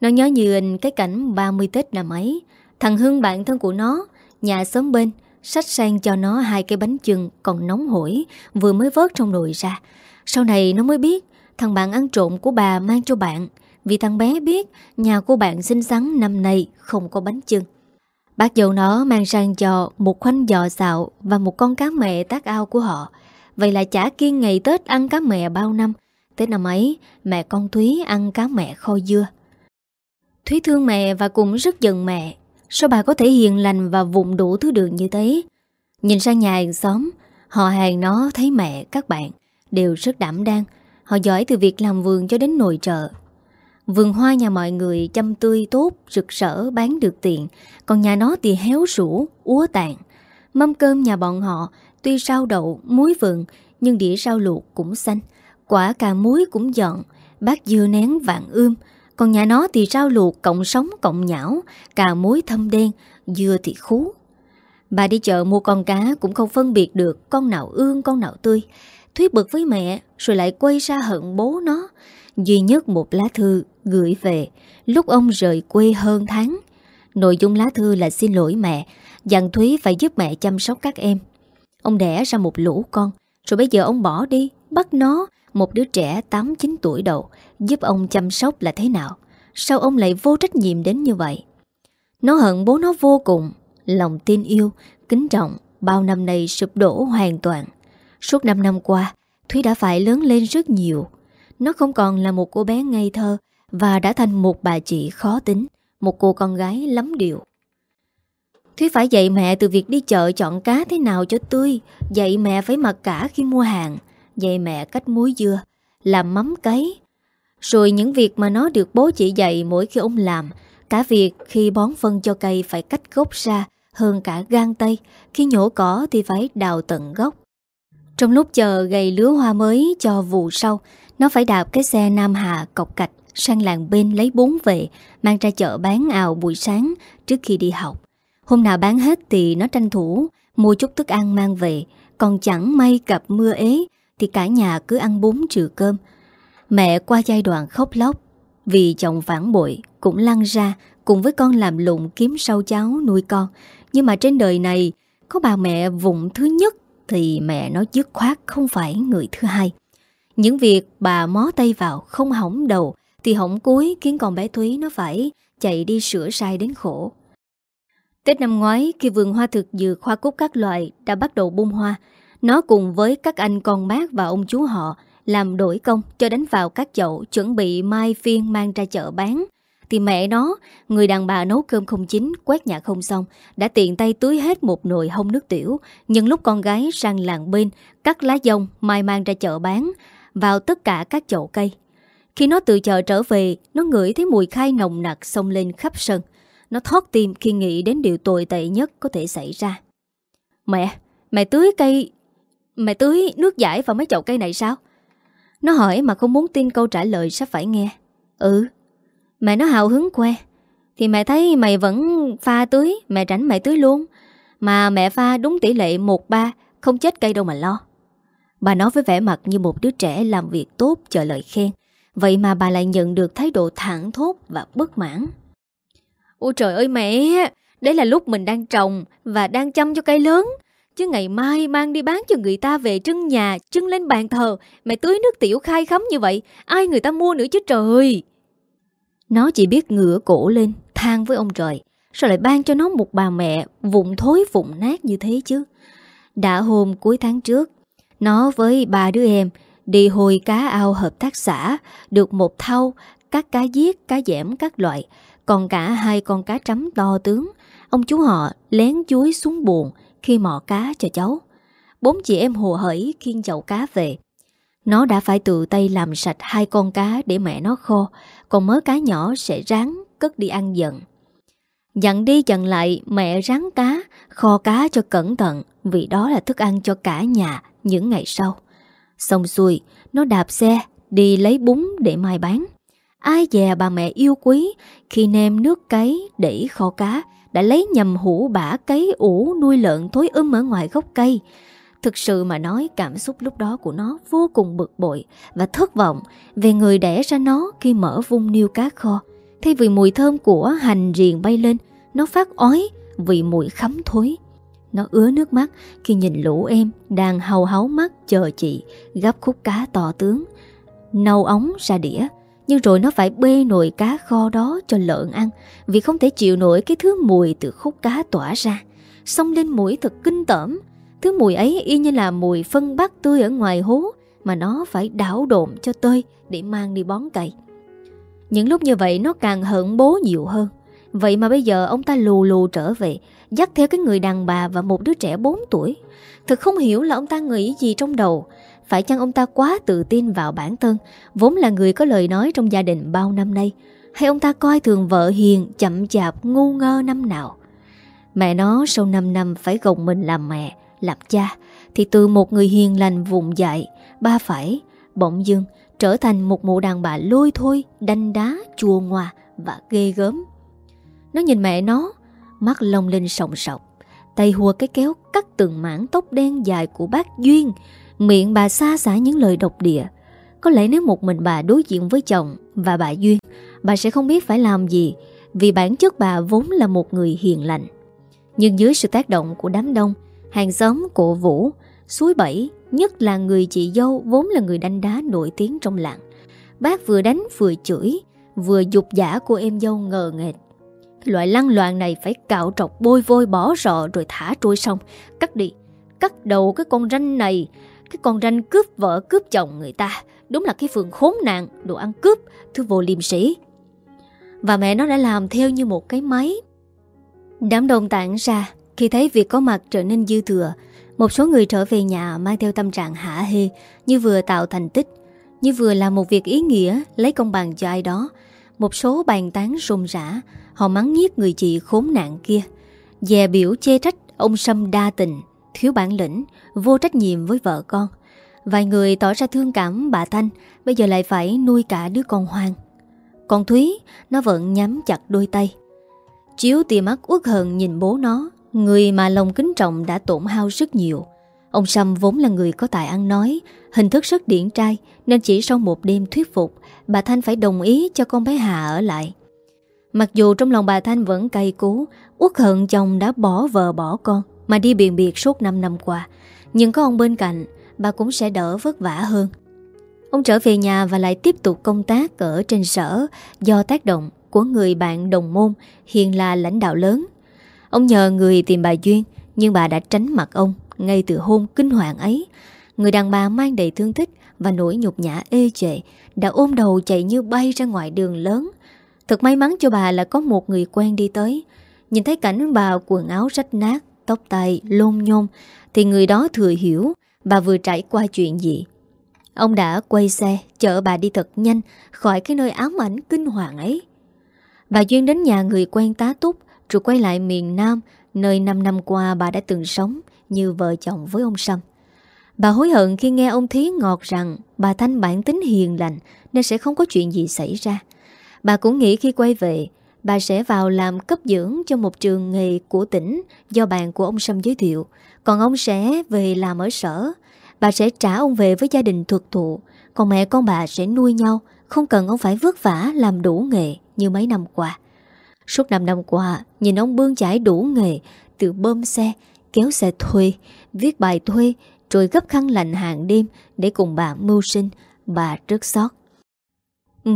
Nó nhớ như in cái cảnh 30 Tết năm ấy. Thằng Hưng bạn thân của nó Nhà xóm bên Sách sang cho nó hai cái bánh chừng Còn nóng hổi Vừa mới vớt trong nồi ra. Sau này nó mới biết Thằng bạn ăn trộm của bà mang cho bạn. Vì thằng bé biết Nhà của bạn xinh xắn năm nay không có bánh chưng. Bác dâu nó mang sang cho Một khoanh giò xạo Và một con cá mẹ tác ao của họ. Vậy là chả kiên ngày Tết ăn cá mẹ bao năm. Tết năm ấy, Mẹ con Thúy ăn cá mẹ kho dưa. Thúy thương mẹ và cũng rất giận mẹ. Sao bà có thể hiền lành và vụng đủ thứ đường như thế? Nhìn sang nhà hàng xóm, Họ hàng nó thấy mẹ, các bạn Đều rất đảm đang. Họ giỏi từ việc làm vườn cho đến nội trợ. Vườn hoa nhà mọi người chăm tươi tốt Rực rỡ bán được tiền. Còn nhà nó thì héo rũ, úa tàn. Mâm cơm nhà bọn họ Tuy rau đậu, muối vườn Nhưng đĩa rau luộc cũng xanh. Quả cà muối cũng dọn Bát dưa nén vạn ươm. Còn nhà nó thì rau luộc cộng sống cộng nhão Cà muối thâm đen Dưa thì khú. Bà đi chợ mua con cá cũng không phân biệt được Con nào ương con nào tươi. Thuyết bực với mẹ Rồi lại quay ra hận bố nó. Duy nhất một lá thư gửi về. Lúc ông rời quê hơn tháng Nội dung lá thư là xin lỗi mẹ Dặn Thúy phải giúp mẹ chăm sóc các em. Ông đẻ ra một lũ con Rồi bây giờ ông bỏ đi Bắt nó. Một đứa trẻ 8-9 tuổi đầu Giúp ông chăm sóc là thế nào? Sao ông lại vô trách nhiệm đến như vậy? Nó hận bố nó vô cùng Lòng tin yêu, kính trọng Bao năm nay sụp đổ hoàn toàn. Suốt 5 năm qua Thúy đã phải lớn lên rất nhiều. Nó không còn là một cô bé ngây thơ Và đã thành một bà chị khó tính, Một cô con gái lắm điều Thúy phải dạy mẹ từ việc đi chợ chọn cá thế nào cho tươi, Dạy mẹ phải mặc cả khi mua hàng, Dạy mẹ cách muối dưa, Làm mắm cấy. Rồi những việc mà nó được bố chỉ dạy mỗi khi ông làm, Cả việc khi bón phân cho cây phải cách gốc ra Hơn cả gan tay Khi nhổ cỏ thì phải đào tận gốc. Trong lúc chờ gầy lứa hoa mới cho vụ sau nó phải đạp cái xe Nam Hà cọc cạch Sang làng bên lấy bún về Mang ra chợ bán ào buổi sáng Trước khi đi học. Hôm nào bán hết thì nó tranh thủ Mua chút thức ăn mang về, Còn chẳng may gặp mưa ế thì cả nhà cứ ăn bún trừ cơm. Mẹ qua giai đoạn khóc lóc, Vì chồng phản bội Cũng lăn ra cùng với con làm lụng kiếm sau cháu nuôi con. Nhưng mà trên đời này, Có bà mẹ vụng thứ nhất Thì mẹ nó dứt khoát không phải người thứ hai. Những việc bà mó tay vào Không hỏng đầu Thì hỏng cuối khiến con bé Thúy nó phải Chạy đi sửa sai đến khổ Tết năm ngoái khi vườn hoa thực dược hoa cúc các loại đã bắt đầu bung hoa, nó cùng với các anh con bác và ông chú họ làm đổi công cho đánh vào các chậu chuẩn bị mai phiên mang ra chợ bán. Thì mẹ nó, người đàn bà nấu cơm không chín, quét nhà không xong, đã tiện tay tưới hết một nồi hông nước tiểu. Nhưng lúc con gái sang làng bên, cắt lá dông mai mang ra chợ bán, vào tất cả các chậu cây. Khi nó từ chợ trở về, nó ngửi thấy mùi khai nồng nặc xông lên khắp sân. Nó thoát tim khi nghĩ đến điều tồi tệ nhất có thể xảy ra. Mẹ, mẹ tưới cây... Mẹ tưới nước giải vào mấy chậu cây này sao? Nó hỏi mà không muốn tin câu trả lời sắp phải nghe. Ừ. Mẹ nó hào hứng que. Thì mẹ thấy mày vẫn pha tưới, mẹ rảnh mẹ tưới luôn. Mà mẹ pha đúng tỷ lệ 1-3, không chết cây đâu mà lo. Bà nói với vẻ mặt như một đứa trẻ làm việc tốt chờ lời khen. Vậy mà bà lại nhận được thái độ thẳng thốt và bất mãn. Ôi trời ơi mẹ, đấy là lúc mình đang trồng và đang chăm cho cây lớn. Chứ ngày mai mang đi bán cho người ta về trưng nhà, trưng lên bàn thờ, mẹ tưới nước tiểu khai khắm như vậy, ai người ta mua nữa chứ trời. Nó chỉ biết ngửa cổ lên, than với ông trời. Sao lại ban cho nó một bà mẹ vụng thối vụng nát như thế chứ? Đã hôm cuối tháng trước, nó với ba đứa em đi hồi cá ao hợp tác xã, được một thau, các cá giết, cá dẻm các loại, còn cả hai con cá trắm to tướng. Ông chú họ lén chuối xuống buồn Khi mò cá cho cháu. Bốn chị em hồ hởi khiên chậu cá về. Nó đã phải tự tay làm sạch hai con cá để mẹ nó kho. Còn mớ cá nhỏ sẽ ráng cất đi ăn dần. Dặn đi dặn lại mẹ ráng cá Kho cá cho cẩn thận Vì đó là thức ăn cho cả nhà những ngày sau Xong xuôi Nó đạp xe đi lấy bún để mai bán Ai dè bà mẹ yêu quý khi nêm nước cấy để kho cá đã lấy nhầm hũ bả cấy ủ nuôi lợn thối um ở ngoài gốc cây. Thực sự mà nói cảm xúc lúc đó của nó vô cùng bực bội và thất vọng về người đẻ ra nó khi mở vung niêu cá kho. Thay vì mùi thơm của hành riền bay lên, nó phát ói vì mùi khắm thối. Nó ứa nước mắt khi nhìn lũ em đang hầu háo mắt chờ chị gắp khúc cá to tướng. Nâu ống ra đĩa, nhưng rồi nó phải bê nồi cá kho đó cho lợn ăn Vì không thể chịu nổi cái thứ mùi từ khúc cá tỏa ra xong lên mũi thật kinh tởm Thứ mùi ấy y như là mùi phân bát tươi ở ngoài hố Mà nó phải đảo độn cho tơi để mang đi bón cày Những lúc như vậy nó càng hận bố nhiều hơn Vậy mà bây giờ ông ta lù lù trở về Dắt theo cái người đàn bà và một đứa trẻ 4 tuổi. Thật không hiểu là ông ta nghĩ gì trong đầu. Phải chăng ông ta quá tự tin vào bản thân Vốn là người có lời nói trong gia đình bao năm nay? Hay ông ta coi thường vợ hiền Chậm chạp ngu ngơ năm nào? Mẹ nó sau 5 năm phải gồng mình làm mẹ Làm cha Thì từ một người hiền lành vùng dại Ba phải bỗng dưng Trở thành một mụ đàn bà lôi thôi Đanh đá, chua ngoa và ghê gớm. Nó nhìn mẹ nó, Mắt lông lên sòng sọc. Tay hùa cái kéo cắt từng mảng tóc đen dài của bác Duyên. Miệng bà xa xả những lời độc địa. Có lẽ nếu một mình bà đối diện với chồng Và bà Duyên, Bà sẽ không biết phải làm gì, Vì bản chất bà vốn là một người hiền lành. Nhưng dưới sự tác động của đám đông, Hàng xóm cổ vũ, Suối bẫy, Nhất là người chị dâu Vốn là người đánh đá nổi tiếng trong làng. Bác vừa đánh vừa chửi, Vừa dục giả của em dâu ngờ nghệt Loại lăng loạn này phải cạo trọc bôi vôi bỏ rọ rồi thả trôi sông Cắt đi, Cắt đầu cái con ranh này. Cái con ranh cướp vợ, cướp chồng người ta. Đúng là cái phường khốn nạn, Đồ ăn cướp, Thứ vô liêm sĩ Và mẹ nó đã làm theo như một cái máy. Đám đông tản ra. Khi thấy việc có mặt trở nên dư thừa, Một số người trở về nhà Mang theo tâm trạng hả hê, Như vừa tạo thành tích, Như vừa làm một việc ý nghĩa, Lấy công bằng cho ai đó. Một số bàn tán rôm rã Họ mắng nhiếc người chị khốn nạn kia Dè biểu chê trách ông Sâm đa tình thiếu bản lĩnh, vô trách nhiệm với vợ con. Vài người tỏ ra thương cảm bà Thanh, bây giờ lại phải nuôi cả đứa con hoang. Còn Thúy, nó vẫn nhắm chặt đôi tay. Chiếu tia mắt uất hận nhìn bố nó, người mà lòng kính trọng đã tổn hao rất nhiều. Ông Sâm vốn là người có tài ăn nói, hình thức rất điển trai, nên chỉ sau một đêm thuyết phục, bà Thanh phải đồng ý cho con bé Hà ở lại. Mặc dù trong lòng bà Thanh vẫn cay cú, uất hận chồng đã bỏ vợ bỏ con, Mà đi biền biệt suốt 5 năm qua. Nhưng có ông bên cạnh Bà cũng sẽ đỡ vất vả hơn. Ông trở về nhà và lại tiếp tục công tác Ở trên sở Do tác động của người bạn đồng môn Hiện là lãnh đạo lớn. Ông nhờ người tìm bà Duyên Nhưng bà đã tránh mặt ông Ngay từ hôn kinh hoàng ấy. Người đàn bà mang đầy thương tích Và nỗi nhục nhã ê chệ Đã ôm đầu chạy như bay ra ngoài đường lớn. Thật may mắn cho bà là có một người quen đi tới. Nhìn thấy cảnh bà quần áo rách nát, Tóc tai lôn nhôm, Thì người đó thừa hiểu Bà vừa trải qua chuyện gì. Ông đã quay xe, chở bà đi thật nhanh Khỏi cái nơi ám ảnh kinh hoàng ấy. Bà Duyên đến nhà người quen tá túc, Rồi quay lại miền Nam, Nơi 5 năm qua bà đã từng sống Như vợ chồng với ông Sâm Bà hối hận khi nghe ông Thí ngọt rằng Bà Thanh bản tính hiền lành Nên sẽ không có chuyện gì xảy ra. Bà cũng nghĩ khi quay về Bà sẽ vào làm cấp dưỡng cho một trường nghề của tỉnh Do bạn của ông Sâm giới thiệu. Còn ông sẽ về làm ở sở. Bà sẽ trả ông về với gia đình thuộc thụ. Còn mẹ con bà sẽ nuôi nhau. Không cần ông phải vất vả làm đủ nghề Như mấy năm qua. Suốt 5 năm qua Nhìn ông bươn chải đủ nghề Từ bơm xe, kéo xe thuê Viết bài thuê Rồi gấp khăn lạnh hàng đêm Để cùng bà mưu sinh. Bà rất xót.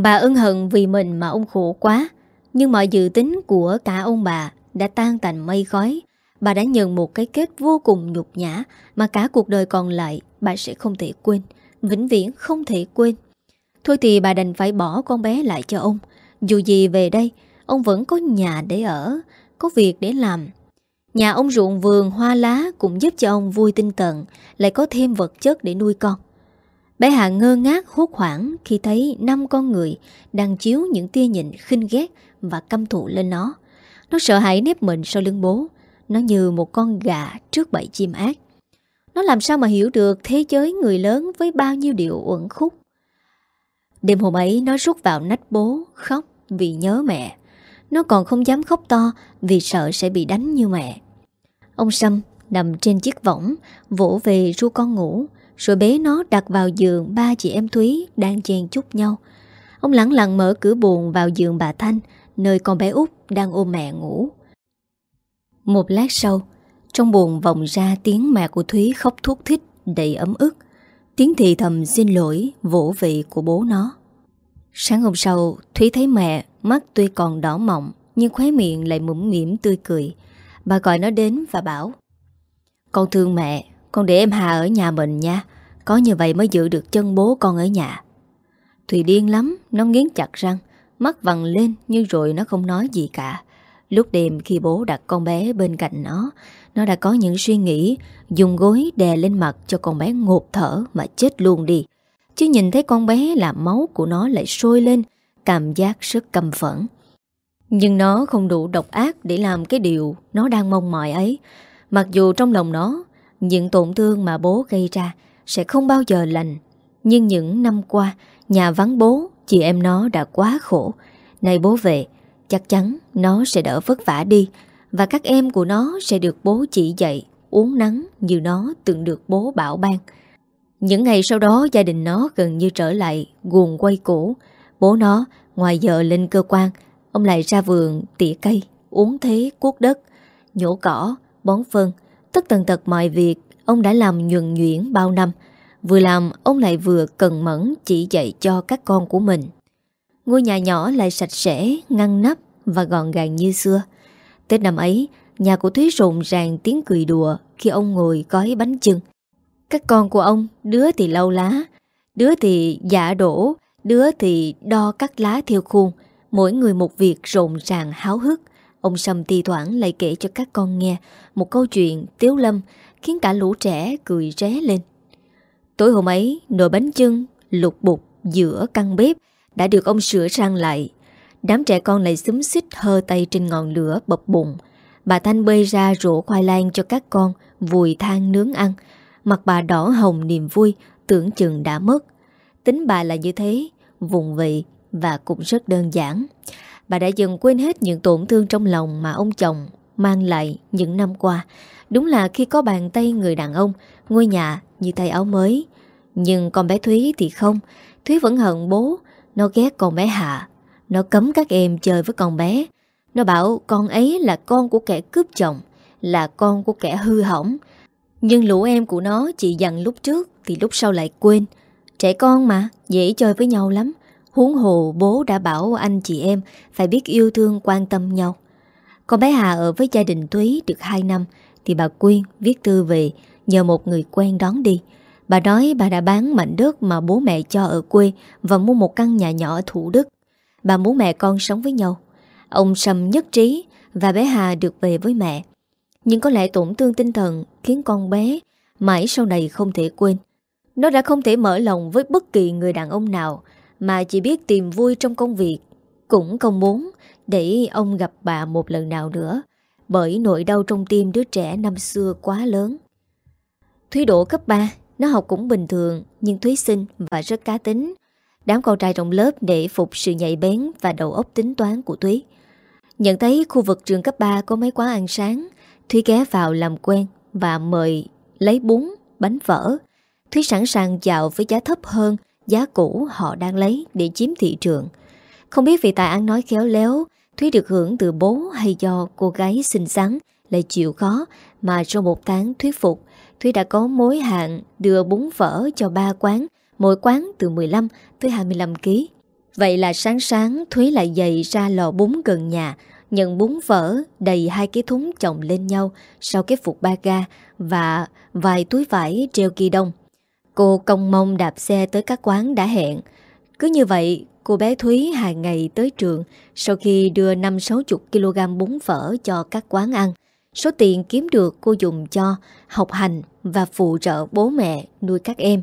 Bà ân hận vì mình mà ông khổ quá, Nhưng mọi dự tính của cả ông bà Đã tan thành mây khói. Bà đã nhận một cái kết vô cùng nhục nhã Mà cả cuộc đời còn lại Bà sẽ không thể quên, Vĩnh viễn không thể quên. Thôi thì bà đành phải bỏ con bé lại cho ông. Dù gì về đây, Ông vẫn có nhà để ở, Có việc để làm. Nhà ông ruộng vườn hoa lá Cũng giúp cho ông vui tinh tận Lại có thêm vật chất để nuôi con. Bé Hạ ngơ ngác hốt hoảng Khi thấy năm con người Đang chiếu những tia nhìn khinh ghét Và căm thù lên nó. Nó sợ hãi nếp mình sau lưng bố. Nó như một con gà trước bẫy chim ác. Nó làm sao mà hiểu được Thế giới người lớn với bao nhiêu điều uẩn khúc? Đêm hôm ấy, nó rút vào nách bố, Khóc vì nhớ mẹ. Nó còn không dám khóc to Vì sợ sẽ bị đánh như mẹ. Ông Sâm nằm trên chiếc võng, Vỗ về ru con ngủ. Rồi bế nó đặt vào giường Ba chị em Thúy đang chen chúc nhau. Ông lặng lặng mở cửa buồn vào giường bà Thanh, Nơi con bé út đang ôm mẹ ngủ. Một lát sau, Trong buồn vọng ra tiếng mẹ của Thúy khóc thuốc thích Đầy ấm ức. Tiếng thì thầm xin lỗi Vỗ vị của bố nó. Sáng hôm sau, Thúy thấy mẹ Mắt tuy còn đỏ mọng, Nhưng khóe miệng lại mũm mỉm tươi cười. Bà gọi nó đến và bảo, Con thương mẹ, Con để em Hà ở nhà mình nha. Có như vậy mới giữ được chân bố con ở nhà. Thùy điên lắm, Nó nghiến chặt răng, Mắt vằn lên nhưng rồi nó không nói gì cả. Lúc đêm khi bố đặt con bé bên cạnh nó Nó đã có những suy nghĩ, Dùng gối đè lên mặt cho con bé ngột thở Mà chết luôn đi. Chứ nhìn thấy con bé là máu của nó lại sôi lên, Cảm giác rất căm phẫn. Nhưng nó không đủ độc ác để làm cái điều nó đang mong mỏi ấy. Mặc dù trong lòng nó, Những tổn thương mà bố gây ra sẽ không bao giờ lành. Nhưng những năm qua Nhà vắng bố Chị em nó đã quá khổ. Này bố về Chắc chắn nó sẽ đỡ vất vả đi Và các em của nó sẽ được bố chỉ dạy Uống nắng như nó từng được bố bảo ban. Những ngày sau đó gia đình nó gần như trở lại Guồng quay cũ Bố nó ngoài giờ lên cơ quan Ông lại ra vườn tỉa cây Uống thế cuốc đất Nhổ cỏ, bón phân Tất tần tật mọi việc Ông đã làm nhuận nhuyễn bao năm. Vừa làm, ông lại vừa cần mẫn Chỉ dạy cho các con của mình. Ngôi nhà nhỏ lại sạch sẽ, Ngăn nắp và gọn gàng như xưa. Tết năm ấy, Nhà của Thúy rộn ràng tiếng cười đùa Khi ông ngồi gói bánh chưng. Các con của ông, Đứa thì lau lá, Đứa thì giả đổ, Đứa thì đo cắt lá theo khuôn. Mỗi người một việc rộn ràng háo hức. Ông Sâm thi thoảng lại kể cho các con nghe Một câu chuyện tiếu lâm Khiến cả lũ trẻ cười ré lên. Tối hôm ấy, Nồi bánh chưng lục bục giữa căn bếp Đã được ông sửa sang lại. Đám trẻ con lại xúm xích hơ tay trên ngọn lửa bập bụng Bà Thanh bê ra rổ khoai lang cho các con, Vùi than nướng ăn. Mặt bà đỏ hồng niềm vui, Tưởng chừng đã mất. Tính bà là như thế, Vùng vị và cũng rất đơn giản. Bà đã dần quên hết những tổn thương trong lòng Mà ông chồng mang lại những năm qua. Đúng là khi có bàn tay người đàn ông Ngôi nhà như tay áo mới Nhưng con bé Thúy thì không Thúy vẫn hận bố Nó ghét con bé Hạ Nó cấm các em chơi với con bé Nó bảo con ấy là con của kẻ cướp chồng là con của kẻ hư hỏng. Nhưng lũ em của nó chỉ dặn lúc trước thì lúc sau lại quên. Trẻ con mà, dễ chơi với nhau lắm. Huống hồ bố đã bảo anh chị em phải biết yêu thương quan tâm nhau. Con bé Hà ở với gia đình Thúy được 2 năm thì bà Quyên viết thư về, nhờ một người quen đón đi. Bà nói bà đã bán mảnh đất mà bố mẹ cho ở quê và mua một căn nhà nhỏ ở Thủ Đức. Bà muốn mẹ con sống với nhau. Ông sầm nhất trí và bé Hà được về với mẹ. Nhưng có lẽ tổn thương tinh thần khiến con bé mãi sau này không thể quên. Nó đã không thể mở lòng với bất kỳ người đàn ông nào mà chỉ biết tìm vui trong công việc. Cũng không muốn để ông gặp bà một lần nào nữa bởi nỗi đau trong tim đứa trẻ năm xưa quá lớn. Thúy đổ cấp 3, nó học cũng bình thường nhưng Thúy xinh và rất cá tính. Đám con trai trong lớp để phục sự nhạy bén và đầu óc tính toán của Thúy. Nhận thấy khu vực trường cấp 3 có mấy quán ăn sáng, Thúy ghé vào làm quen và mời lấy bún, bánh phở. Thúy sẵn sàng dạo với giá thấp hơn giá cũ họ đang lấy để chiếm thị trường. Không biết vì tài ăn nói khéo léo, Thúy được hưởng từ bố hay do cô gái xinh xắn lại chịu khó mà trong một tháng thuyết phục, Thúy đã có mối hạn đưa bún phở cho ba quán, mỗi quán từ 15 tới 25 kg. Vậy là sáng sáng Thúy lại dậy ra lò bún gần nhà, nhận bún phở đầy hai cái thúng chồng lên nhau sau cái phục ba ga và vài túi vải treo kỳ đông. Cô công mông đạp xe tới các quán đã hẹn. Cứ như vậy, cô bé Thúy hàng ngày tới trường sau khi đưa 5-60 kg bún phở cho các quán ăn. Số tiền kiếm được cô dùng cho học hành và phụ trợ bố mẹ nuôi các em.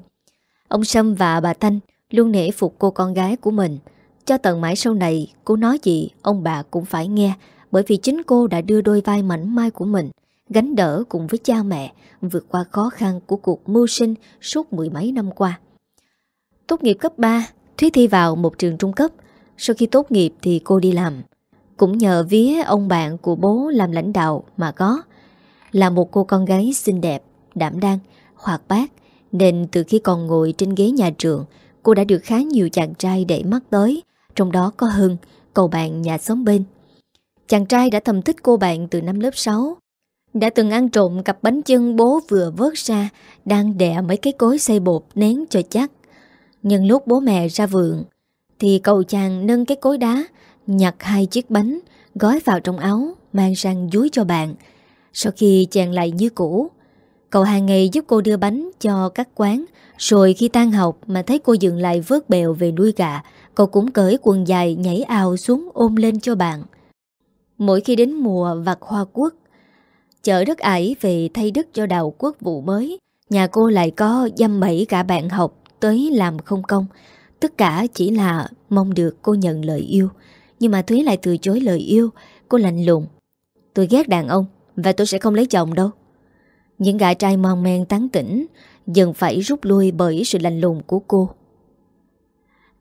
Ông Sâm và bà Thanh luôn nể phục cô con gái của mình. Cho tận mãi sau này, cô nói gì ông bà cũng phải nghe bởi vì chính cô đã đưa đôi vai mảnh mai của mình gánh đỡ cùng với cha mẹ vượt qua khó khăn của cuộc mưu sinh suốt mười mấy năm qua. Tốt nghiệp cấp 3, Thúy thi vào một trường trung cấp. Sau khi tốt nghiệp thì cô đi làm. Cũng nhờ vía ông bạn của bố làm lãnh đạo mà có. Là một cô con gái xinh đẹp, đảm đang, hoạt bát. Nên từ khi còn ngồi trên ghế nhà trường, cô đã được khá nhiều chàng trai để mắt tới. Trong đó có Hưng, cậu bạn nhà xóm bên. Chàng trai đã thầm thích cô bạn từ năm lớp 6 đã từng ăn trộm cặp bánh chân bố vừa vớt ra Đang đẻ mấy cái cối xây bột nén cho chắc nhưng lúc bố mẹ ra vườn, Thì cậu chàng nâng cái cối đá, Nhặt hai chiếc bánh, Gói vào trong áo, Mang sang dúi cho bạn. Sau khi chàng lại như cũ, Cậu hàng ngày giúp cô đưa bánh cho các quán, Rồi khi tan học Mà thấy cô dừng lại vớt bèo về nuôi gà, Cậu cũng cởi quần dài nhảy ao xuống ôm lên cho bạn. Mỗi khi đến mùa vặt hoa quốc, Chợ đất ải về thay đất cho đào quốc vụ mới, Nhà cô lại có dăm bẫy cả bạn học Tới làm không công. Tất cả chỉ là mong được cô nhận lời yêu. Nhưng mà Thúy lại từ chối lời yêu. Cô lạnh lùng. Tôi ghét đàn ông Và tôi sẽ không lấy chồng đâu. Những gã trai mong men tán tỉnh Dần phải rút lui bởi sự lạnh lùng của cô.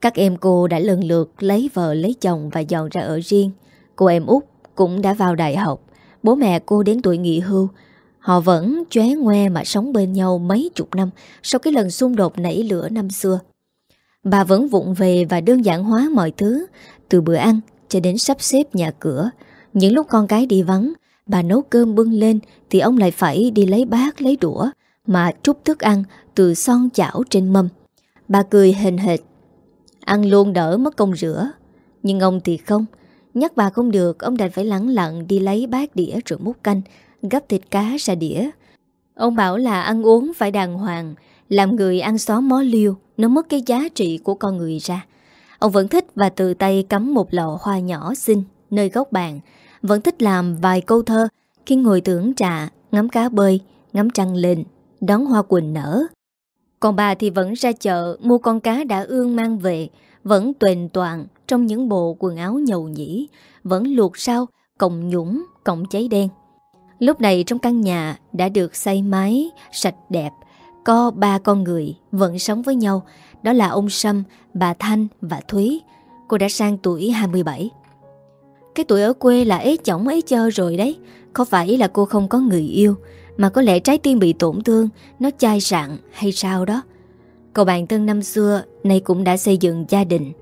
Các em cô đã lần lượt lấy vợ, lấy chồng và dọn ra ở riêng. Cô em út cũng đã vào đại học. Bố mẹ cô đến tuổi nghỉ hưu. Họ vẫn chóe ngoe mà sống bên nhau mấy chục năm Sau cái lần xung đột nảy lửa năm xưa. Bà vẫn vụng về và đơn giản hóa mọi thứ, Từ bữa ăn cho đến sắp xếp nhà cửa. Những lúc con cái đi vắng, Bà nấu cơm bưng lên Thì ông lại phải đi lấy bát, lấy đũa Mà trút thức ăn từ son chảo trên mâm. Bà cười hình hệt. Ăn luôn đỡ mất công rửa. Nhưng ông thì không. Nhắc bà không được, Ông đành phải lắng lặng đi lấy bát đĩa rồi múc canh. Gấp thịt cá ra đĩa. Ông bảo là ăn uống phải đàng hoàng Làm người ăn xó mó liêu Nó mất cái giá trị của con người ra. Ông vẫn thích và từ tay cắm một lọ hoa nhỏ xinh Nơi góc bàn. Vẫn thích làm vài câu thơ Khi ngồi tưởng trà Ngắm cá bơi Ngắm trăng lên Đón hoa quỳnh nở. Còn bà thì vẫn ra chợ Mua con cá đã ương mang về Vẫn tuền toàn trong những bộ quần áo nhầu nhĩ, vẫn luộc sao, cộng nhũng, cộng cháy đen. Lúc này trong căn nhà đã được xây mái, sạch đẹp, có ba con người vẫn sống với nhau, đó là ông Sâm, bà Thanh và Thúy. Cô đã sang tuổi 27. Cái tuổi ở quê là ế chỏng ế chơ rồi đấy, không phải là cô không có người yêu, mà có lẽ trái tim bị tổn thương, nó chai sạn hay sao đó. Cậu bạn thân năm xưa nay cũng đã xây dựng gia đình.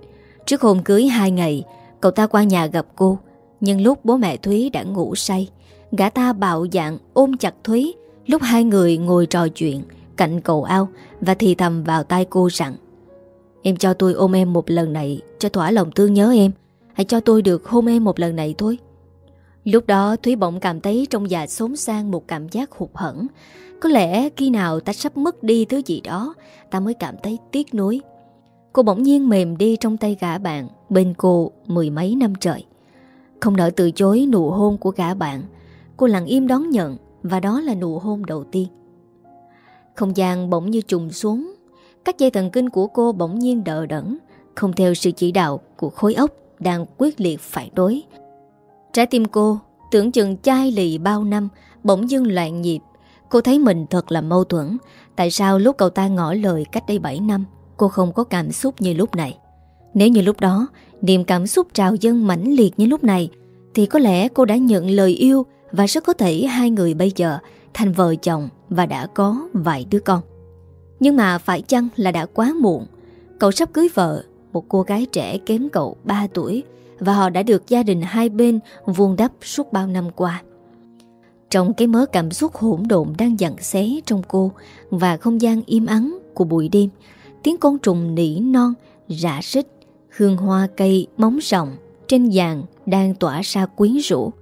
Trước hôm cưới hai ngày Cậu ta qua nhà gặp cô Nhưng lúc bố mẹ Thúy đã ngủ say Gã ta bạo dạng ôm chặt Thúy. Lúc hai người ngồi trò chuyện, Cạnh cầu ao, Và thì thầm vào tai cô rằng, Em cho tôi ôm em một lần này Cho thỏa lòng thương nhớ em. Hãy cho tôi được hôn em một lần này thôi. Lúc đó, Thúy bỗng cảm thấy Trong dạ xốn sang một cảm giác hụt hẫng. Có lẽ khi nào ta sắp mất đi thứ gì đó, Ta mới cảm thấy tiếc nuối. Cô bỗng nhiên mềm đi trong tay gã bạn Bên cô mười mấy năm trời. Không nỡ từ chối nụ hôn của gã bạn Cô lặng im đón nhận, Và đó là nụ hôn đầu tiên. Không gian bỗng như trùng xuống, Các dây thần kinh của cô bỗng nhiên đỡ đẫn, Không theo sự chỉ đạo của khối óc Đang quyết liệt phản đối. Trái tim cô Tưởng chừng chai lì bao năm, Bỗng dưng loạn nhịp. Cô thấy mình thật là mâu thuẫn, Tại sao lúc cậu ta ngỏ lời cách đây 7 năm, Cô không có cảm xúc như lúc này? Nếu như lúc đó, Niềm cảm xúc trào dâng mãnh liệt như lúc này, Thì có lẽ cô đã nhận lời yêu và rất có thể hai người bây giờ Thành vợ chồng Và đã có vài đứa con. Nhưng mà phải chăng là đã quá muộn? Cậu sắp cưới vợ Một cô gái trẻ kém cậu 3 tuổi Và họ đã được gia đình hai bên Vuông đắp suốt bao năm qua. Trong cái mớ cảm xúc hỗn độn Đang dặn xé trong cô Và không gian im ắng của buổi đêm tiếng con trùng nỉ non, rã rít, hương hoa cây móng rồng trên vàng đang tỏa ra quyến rũ.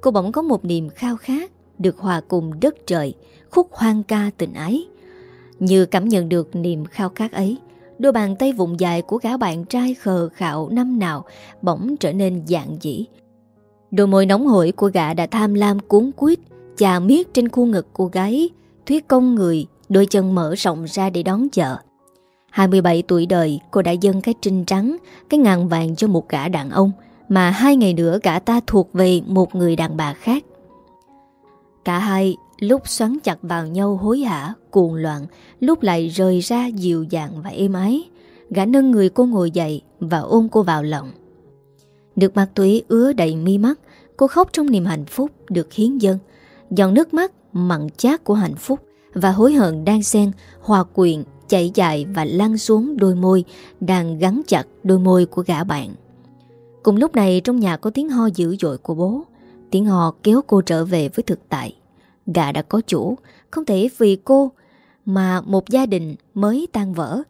Cô bỗng có một niềm khao khát được hòa cùng đất trời, khúc hoang ca tình ái. Như cảm nhận được niềm khao khát ấy, đôi bàn tay vụng dài của gã bạn trai khờ khạo năm nào bỗng trở nên dạng dĩ. Đôi môi nóng hổi của gã đã tham lam cuốn quýt, chà miết trên khu ngực cô gái, thuyết công người, đôi chân mở rộng ra để đón chợ. 27 tuổi đời cô đã dâng cái trinh trắng Cái ngàn vàng cho một gã đàn ông mà hai ngày nữa gã ta thuộc về một người đàn bà khác. Cả hai lúc xoắn chặt vào nhau hối hả, cuồng loạn Lúc lại rời ra dịu dàng và êm ái Gã nâng người cô ngồi dậy và ôm cô vào lòng. Được mặt túy ứa đầy mi mắt Cô khóc trong niềm hạnh phúc được hiến dân Dòng nước mắt mặn chát của hạnh phúc Và hối hận đang xen hòa quyện chảy dài và lăn xuống đôi môi đang gắn chặt đôi môi của gã bạn. Cùng lúc này trong nhà có tiếng ho dữ dội của bố. Tiếng ho kéo cô trở về với thực tại. Gà đã có chủ, không thể vì cô mà một gia đình mới tan vỡ.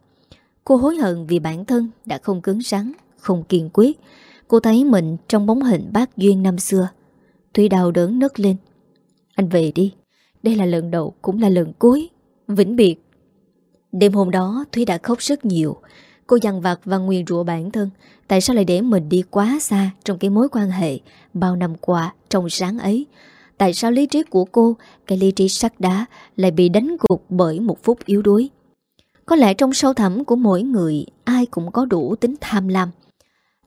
Cô hối hận vì bản thân đã không cứng rắn, không kiên quyết. Cô thấy mình trong bóng hình bác Duyên năm xưa. Thủy đau đớn nấc lên. Anh về đi, đây là lần đầu cũng là lần cuối. Vĩnh biệt Đêm hôm đó Thúy đã khóc rất nhiều Cô dằn vặt và nguyền rủa bản thân. Tại sao lại để mình đi quá xa Trong cái mối quan hệ Bao năm qua trong sáng ấy? Tại sao lý trí của cô Cái lý trí sắt đá Lại bị đánh gục bởi một phút yếu đuối? Có lẽ trong sâu thẳm của mỗi người Ai cũng có đủ tính tham lam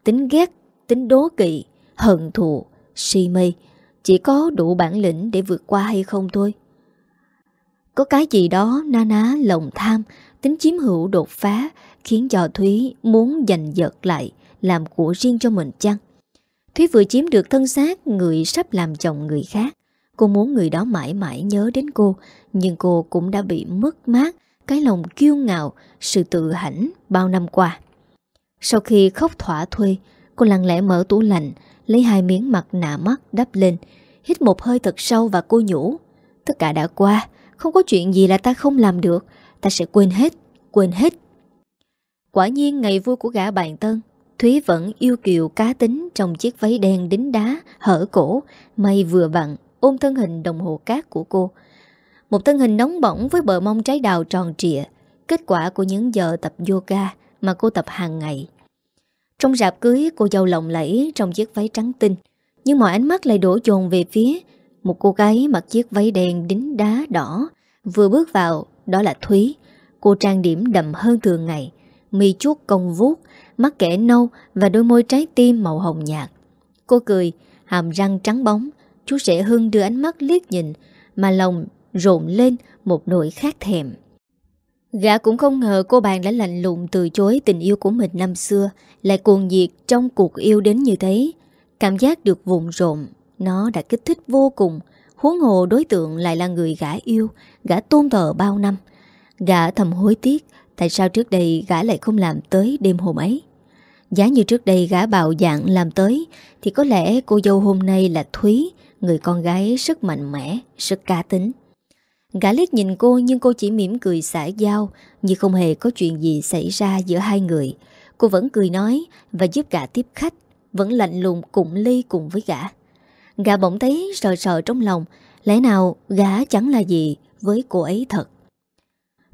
Tính ghét Tính đố kỵ Hận thù Si mê. Chỉ có đủ bản lĩnh để vượt qua hay không thôi. Có cái gì đó na ná lòng tham, tính chiếm hữu đột phá, khiến cho Thúy muốn giành giật lại, làm của riêng cho mình chăng? Thúy vừa chiếm được thân xác người sắp làm chồng người khác. Cô muốn người đó mãi mãi nhớ đến cô, nhưng cô cũng đã bị mất mát cái lòng kiêu ngạo, sự tự hãnh bao năm qua. Sau khi khóc thỏa thuê, cô lặng lẽ mở tủ lạnh, lấy hai miếng mặt nạ mắt đắp lên, hít một hơi thật sâu và cô nhủ. Tất cả đã qua, không có chuyện gì là ta không làm được Ta sẽ quên hết, quên hết Quả nhiên ngày vui của gã bạn Tân Thúy vẫn yêu kiều cá tính Trong chiếc váy đen đính đá Hở cổ, mây vừa vặn Ôm thân hình đồng hồ cát của cô. Một thân hình nóng bỏng với bờ mông trái đào tròn trịa Kết quả của những giờ tập yoga Mà cô tập hàng ngày. Trong rạp cưới cô dâu lộng lẫy Trong chiếc váy trắng tinh Nhưng mọi ánh mắt lại đổ dồn về phía một cô gái mặc chiếc váy đen đính đá đỏ. Vừa bước vào Đó là Thúy Cô trang điểm đậm hơn thường ngày. Mi chuốt công vuốt, Mắt kẻ nâu và đôi môi trái tim màu hồng nhạt. Cô cười, Hàm răng trắng bóng, Chú rể Hưng đưa ánh mắt liếc nhìn, Mà lòng rộn lên một nỗi khát thèm. Gã cũng không ngờ cô bạn đã lạnh lùng từ chối tình yêu của mình năm xưa, Lại cuồng nhiệt trong cuộc yêu đến như thế. Cảm giác được vùng rộn, nó đã kích thích vô cùng. Huống hồ đối tượng lại là người gã yêu, Gã tôn thờ bao năm. Gã thầm hối tiếc Tại sao trước đây gã lại không làm tới đêm hôm ấy? Giá như trước đây gã bạo dạng làm tới, Thì có lẽ cô dâu hôm nay là Thúy, Người con gái rất mạnh mẽ Rất cá tính. Gã liếc nhìn cô nhưng cô chỉ mỉm cười xả giao, Như không hề có chuyện gì xảy ra giữa hai người. Cô vẫn cười nói Và giúp gã tiếp khách, Vẫn lạnh lùng cùng ly cùng với gã. Gã bỗng thấy sợ sợ trong lòng, Lẽ nào gã chẳng là gì Với cô ấy thật?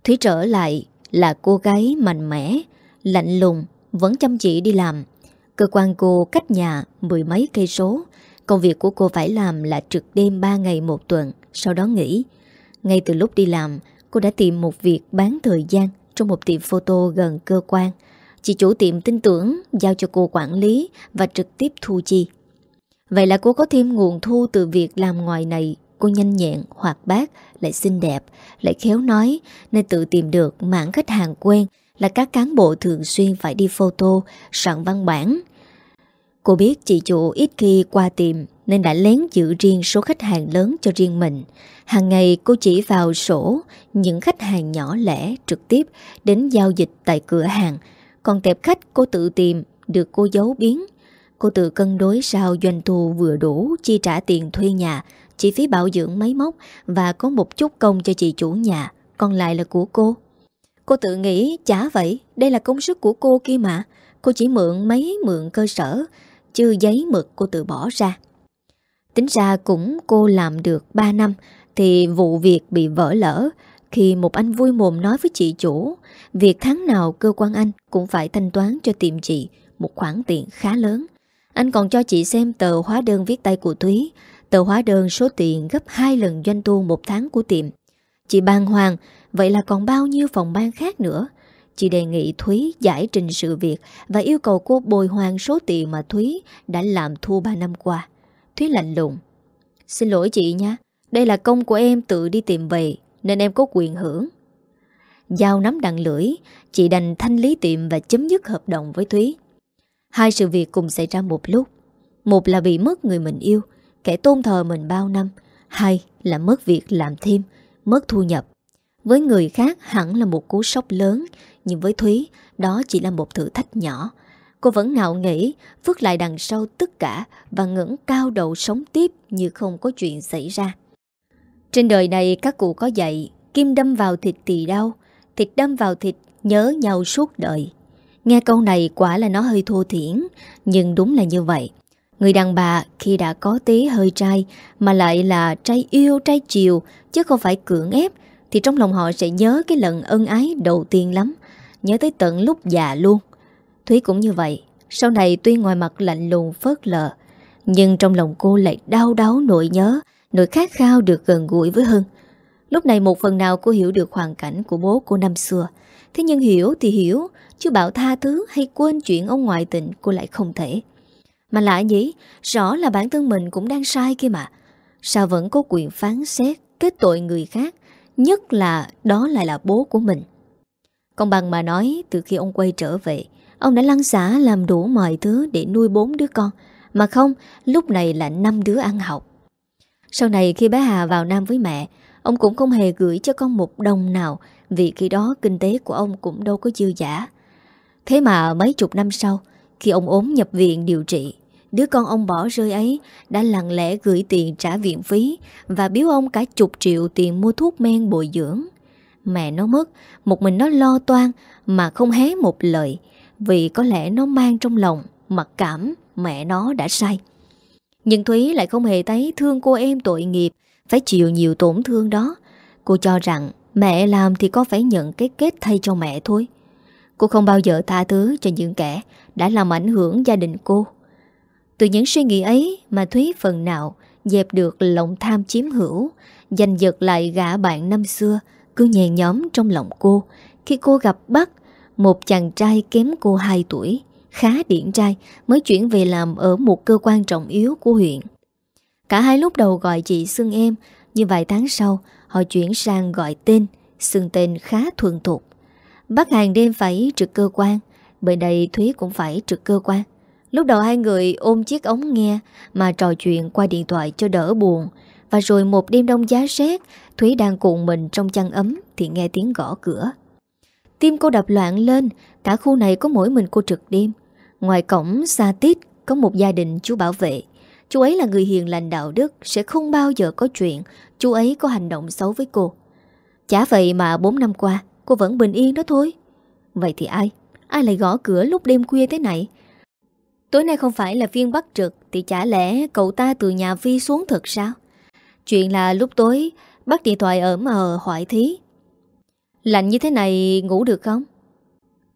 Thúy trở lại là cô gái mạnh mẽ, Lạnh lùng, Vẫn chăm chỉ đi làm. Cơ quan cô cách nhà mười mấy cây số. Công việc của cô phải làm là trực đêm 3 ngày một tuần, Sau đó nghỉ. Ngay từ lúc đi làm, Cô đã tìm một việc bán thời gian Trong một tiệm photo gần cơ quan. Chị chủ tiệm tin tưởng Giao cho cô quản lý Và trực tiếp thu chi. Vậy là cô có thêm nguồn thu từ việc làm ngoài này Cô nhanh nhẹn, hoạt bát Lại xinh đẹp, lại khéo nói Nên tự tìm được mảng khách hàng quen Là các cán bộ thường xuyên phải đi photo Soạn văn bản Cô biết chị chủ ít khi qua tìm nên đã lén giữ riêng số khách hàng lớn cho riêng mình. Hàng ngày cô chỉ vào sổ những khách hàng nhỏ lẻ trực tiếp đến giao dịch tại cửa hàng. Còn tệp khách cô tự tìm được cô giấu biến. Cô tự cân đối sao doanh thu vừa đủ chi trả tiền thuê nhà, chi phí bảo dưỡng máy móc và có một chút công cho chị chủ nhà, còn lại là của cô. Cô tự nghĩ chả vậy, đây là công sức của cô kia mà. Cô chỉ mượn mấy mượn cơ sở, chứ giấy mực cô tự bỏ ra. Tính ra cũng cô làm được 3 năm thì vụ việc bị vỡ lỡ khi một anh vui mồm nói với chị chủ việc tháng nào cơ quan anh cũng phải thanh toán cho tiệm chị một khoản tiền khá lớn. Anh còn cho chị xem tờ hóa đơn viết tay của Thúy, tờ hóa đơn số tiền gấp 2 lần doanh thu một tháng của tiệm. Chị bàng hoàng, vậy là còn bao nhiêu phòng ban khác nữa? Chị đề nghị Thúy giải trình sự việc và yêu cầu cô bồi hoàn số tiền mà Thúy đã làm thua 3 năm qua. Thúy lạnh lùng. Xin lỗi chị nha, đây là công của em tự đi tìm về nên em có quyền hưởng. Giao nắm đằng lưỡi, chị đành thanh lý tiệm và chấm dứt hợp đồng với Thúy. Hai sự việc cùng xảy ra một lúc. Một là bị mất người mình yêu, kẻ tôn thờ mình bao năm. Hai là mất việc làm thêm, mất thu nhập. Với người khác hẳn là một cú sốc lớn Nhưng với Thúy Đó chỉ là một thử thách nhỏ Cô vẫn ngạo nghĩ Vứt lại đằng sau tất cả Và ngẩng cao đầu sống tiếp Như không có chuyện xảy ra Trên đời này các cụ có dạy Kim đâm vào thịt thì đau Thịt đâm vào thịt nhớ nhau suốt đời Nghe câu này quả là nó hơi thô thiển Nhưng đúng là như vậy Người đàn bà khi đã có tí hơi trai Mà lại là trai yêu, trai chiều, Chứ không phải cưỡng ép, thì trong lòng họ sẽ nhớ cái lần ân ái đầu tiên lắm, Nhớ tới tận lúc già luôn. Thúy cũng như vậy, Sau này tuy ngoài mặt lạnh lùng, phớt lờ, Nhưng trong lòng cô lại đau đáu nỗi nhớ, Nỗi khát khao được gần gũi với Hưng. Lúc này một phần nào cô hiểu được hoàn cảnh của bố cô năm xưa. Thế nhưng hiểu thì hiểu, Chứ bảo tha thứ hay quên chuyện ông ngoại tình cô lại không thể. Mà lạ nhỉ, Rõ là bản thân mình cũng đang sai kia mà. Sao vẫn có quyền phán xét Kết tội người khác, Nhất là đó lại là bố của mình? Công bằng mà nói, Từ khi ông quay trở về, Ông đã lăn xả làm đủ mọi thứ Để nuôi bốn đứa con. Mà không, lúc này là năm đứa ăn học. Sau này khi bé Hà vào Nam với mẹ, Ông cũng không hề gửi cho con một đồng nào Vì khi đó kinh tế của ông cũng đâu có dư giả Thế mà mấy chục năm sau khi ông ốm nhập viện điều trị Đứa con ông bỏ rơi ấy đã lặng lẽ gửi tiền trả viện phí và biếu ông cả chục triệu tiền mua thuốc men bồi dưỡng. Mẹ nó mất, một mình nó lo toan mà không hé một lời vì có lẽ nó mang trong lòng mặc cảm mẹ nó đã sai. Nhưng Thúy lại không hề thấy thương cô em tội nghiệp phải chịu nhiều tổn thương đó. Cô cho rằng mẹ làm thì có phải nhận cái kết thay cho mẹ thôi. Cô không bao giờ tha thứ cho những kẻ đã làm ảnh hưởng gia đình cô. Từ những suy nghĩ ấy mà Thúy phần nào dẹp được lòng tham chiếm hữu, giành giật lại gã bạn năm xưa cứ nhẹ nhóm trong lòng cô khi cô gặp Bắc, một chàng trai kém cô 2 tuổi, khá điển trai mới chuyển về làm ở một cơ quan trọng yếu của huyện. Cả hai lúc đầu gọi chị xưng em, nhưng vài tháng sau họ chuyển sang gọi tên, xưng tên khá thuần thuộc Bác hàng đêm phải trực cơ quan, bởi đây Thúy cũng phải trực cơ quan. Lúc đầu hai người ôm chiếc ống nghe mà trò chuyện qua điện thoại cho đỡ buồn. Và rồi một đêm đông giá rét, Thúy đang cuộn mình trong chăn ấm thì nghe tiếng gõ cửa. Tim cô đập loạn lên, cả khu này có mỗi mình cô trực đêm. Ngoài cổng xa tít có một gia đình chú bảo vệ. Chú ấy là người hiền lành đạo đức Sẽ không bao giờ có chuyện Chú ấy có hành động xấu với cô Chả vậy mà 4 năm qua Cô vẫn bình yên đó thôi Vậy thì ai? Ai lại gõ cửa lúc đêm khuya thế này? Tối nay không phải là phiên bắt trực, Thì chả lẽ cậu ta từ nhà Vi xuống thật sao? Chuyện là lúc tối Bắt điện thoại ở mờ hoại thí Lạnh như thế này ngủ được không?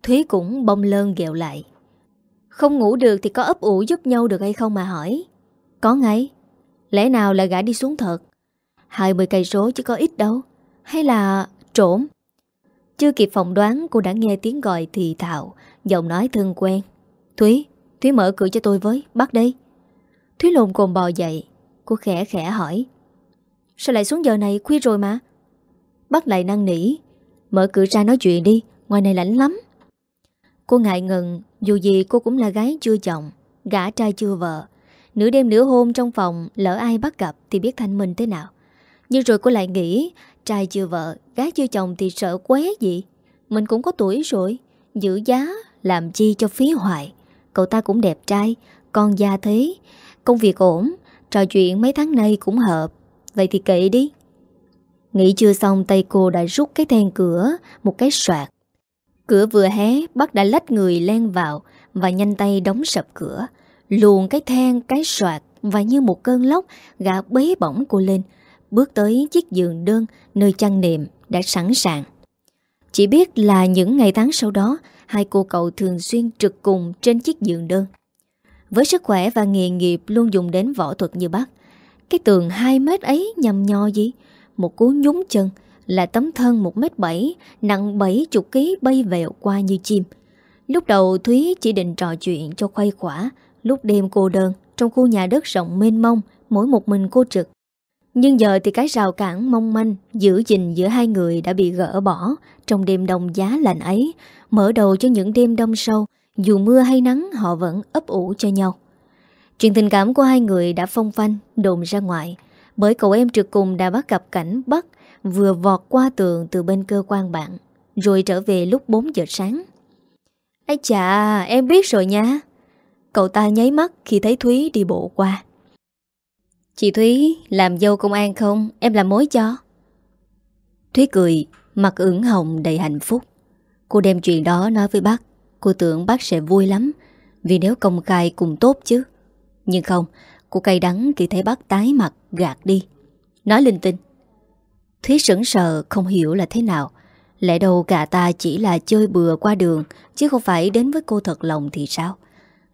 Thúy cũng bông lơn ghẹo lại Không ngủ được thì có ấp ủ giúp nhau được hay không mà hỏi Có ngay Lẽ nào là gã đi xuống thật 20 cây số chứ có ít đâu Hay là trộm chưa kịp phỏng đoán cô đã nghe tiếng gọi thì thạo Giọng nói thân quen. Thúy, Thúy mở cửa cho tôi với Bắt đây. Thúy lồn cồn bò dậy. Cô khẽ khẽ hỏi. Sao lại xuống giờ này khuya rồi mà? Bắt lại năng nỉ. Mở cửa ra nói chuyện đi Ngoài này lạnh lắm. Cô ngại ngần Dù gì cô cũng là gái chưa chồng Gã trai chưa vợ. Nửa đêm nửa hôm trong phòng Lỡ ai bắt gặp thì biết thanh minh thế nào. Nhưng rồi cô lại nghĩ Trai chưa vợ, gái chưa chồng thì sợ qué gì. Mình cũng có tuổi rồi Giữ giá, làm chi cho phí hoài. Cậu ta cũng đẹp trai Con già thế. Công việc ổn Trò chuyện mấy tháng nay cũng hợp. Vậy thì kệ đi. Nghĩ chưa xong tay cô đã rút cái then cửa Một cái soạt. Cửa vừa hé bác đã lách người len vào Và nhanh tay đóng sập cửa. Luồn cái then cái soạt Và như một cơn lốc Gã bế bỏng cô lên. Bước tới chiếc giường đơn Nơi chăn nệm đã sẵn sàng. Chỉ biết là những ngày tháng sau đó, Hai cô cậu thường xuyên trực cùng Trên chiếc giường đơn. Với sức khỏe và nghề nghiệp luôn dùng đến võ thuật như bác, Cái tường 2 mét ấy nhầm nho gì? Một cú nhúng chân Là tấm thân 1 mét 7 Nặng 70 kg bay vẹo qua như chim. Lúc đầu Thúy chỉ định trò chuyện cho khuây khỏa, Lúc đêm cô đơn Trong khu nhà đất rộng mênh mông, Mỗi một mình cô trực. Nhưng giờ thì cái rào cản mong manh Giữ gìn giữa hai người đã bị gỡ bỏ Trong đêm đông giá lạnh ấy, Mở đầu cho những đêm đông sâu, Dù mưa hay nắng họ vẫn ấp ủ cho nhau. Chuyện tình cảm của hai người đã phong phanh, Đồn ra ngoài, Bởi cậu em trực cùng đã bắt gặp cảnh bắt Vừa vọt qua tường từ bên cơ quan bạn, Rồi trở về lúc 4 giờ sáng. Ây chà, em biết rồi nha. Cậu ta nháy mắt khi thấy Thúy đi bộ qua. Chị Thúy, làm dâu công an không? Em làm mối cho. Thúy cười, Mặt ửng hồng đầy hạnh phúc. Cô đem chuyện đó nói với bác. Cô tưởng bác sẽ vui lắm, Vì nếu công khai cùng tốt chứ. Nhưng không, Cô cay đắng khi thấy bác tái mặt, gạt đi. Nói linh tinh. Thúy sững sờ, không hiểu là thế nào. Lẽ đâu cả ta chỉ là chơi bừa qua đường, Chứ không phải đến với cô thật lòng thì sao?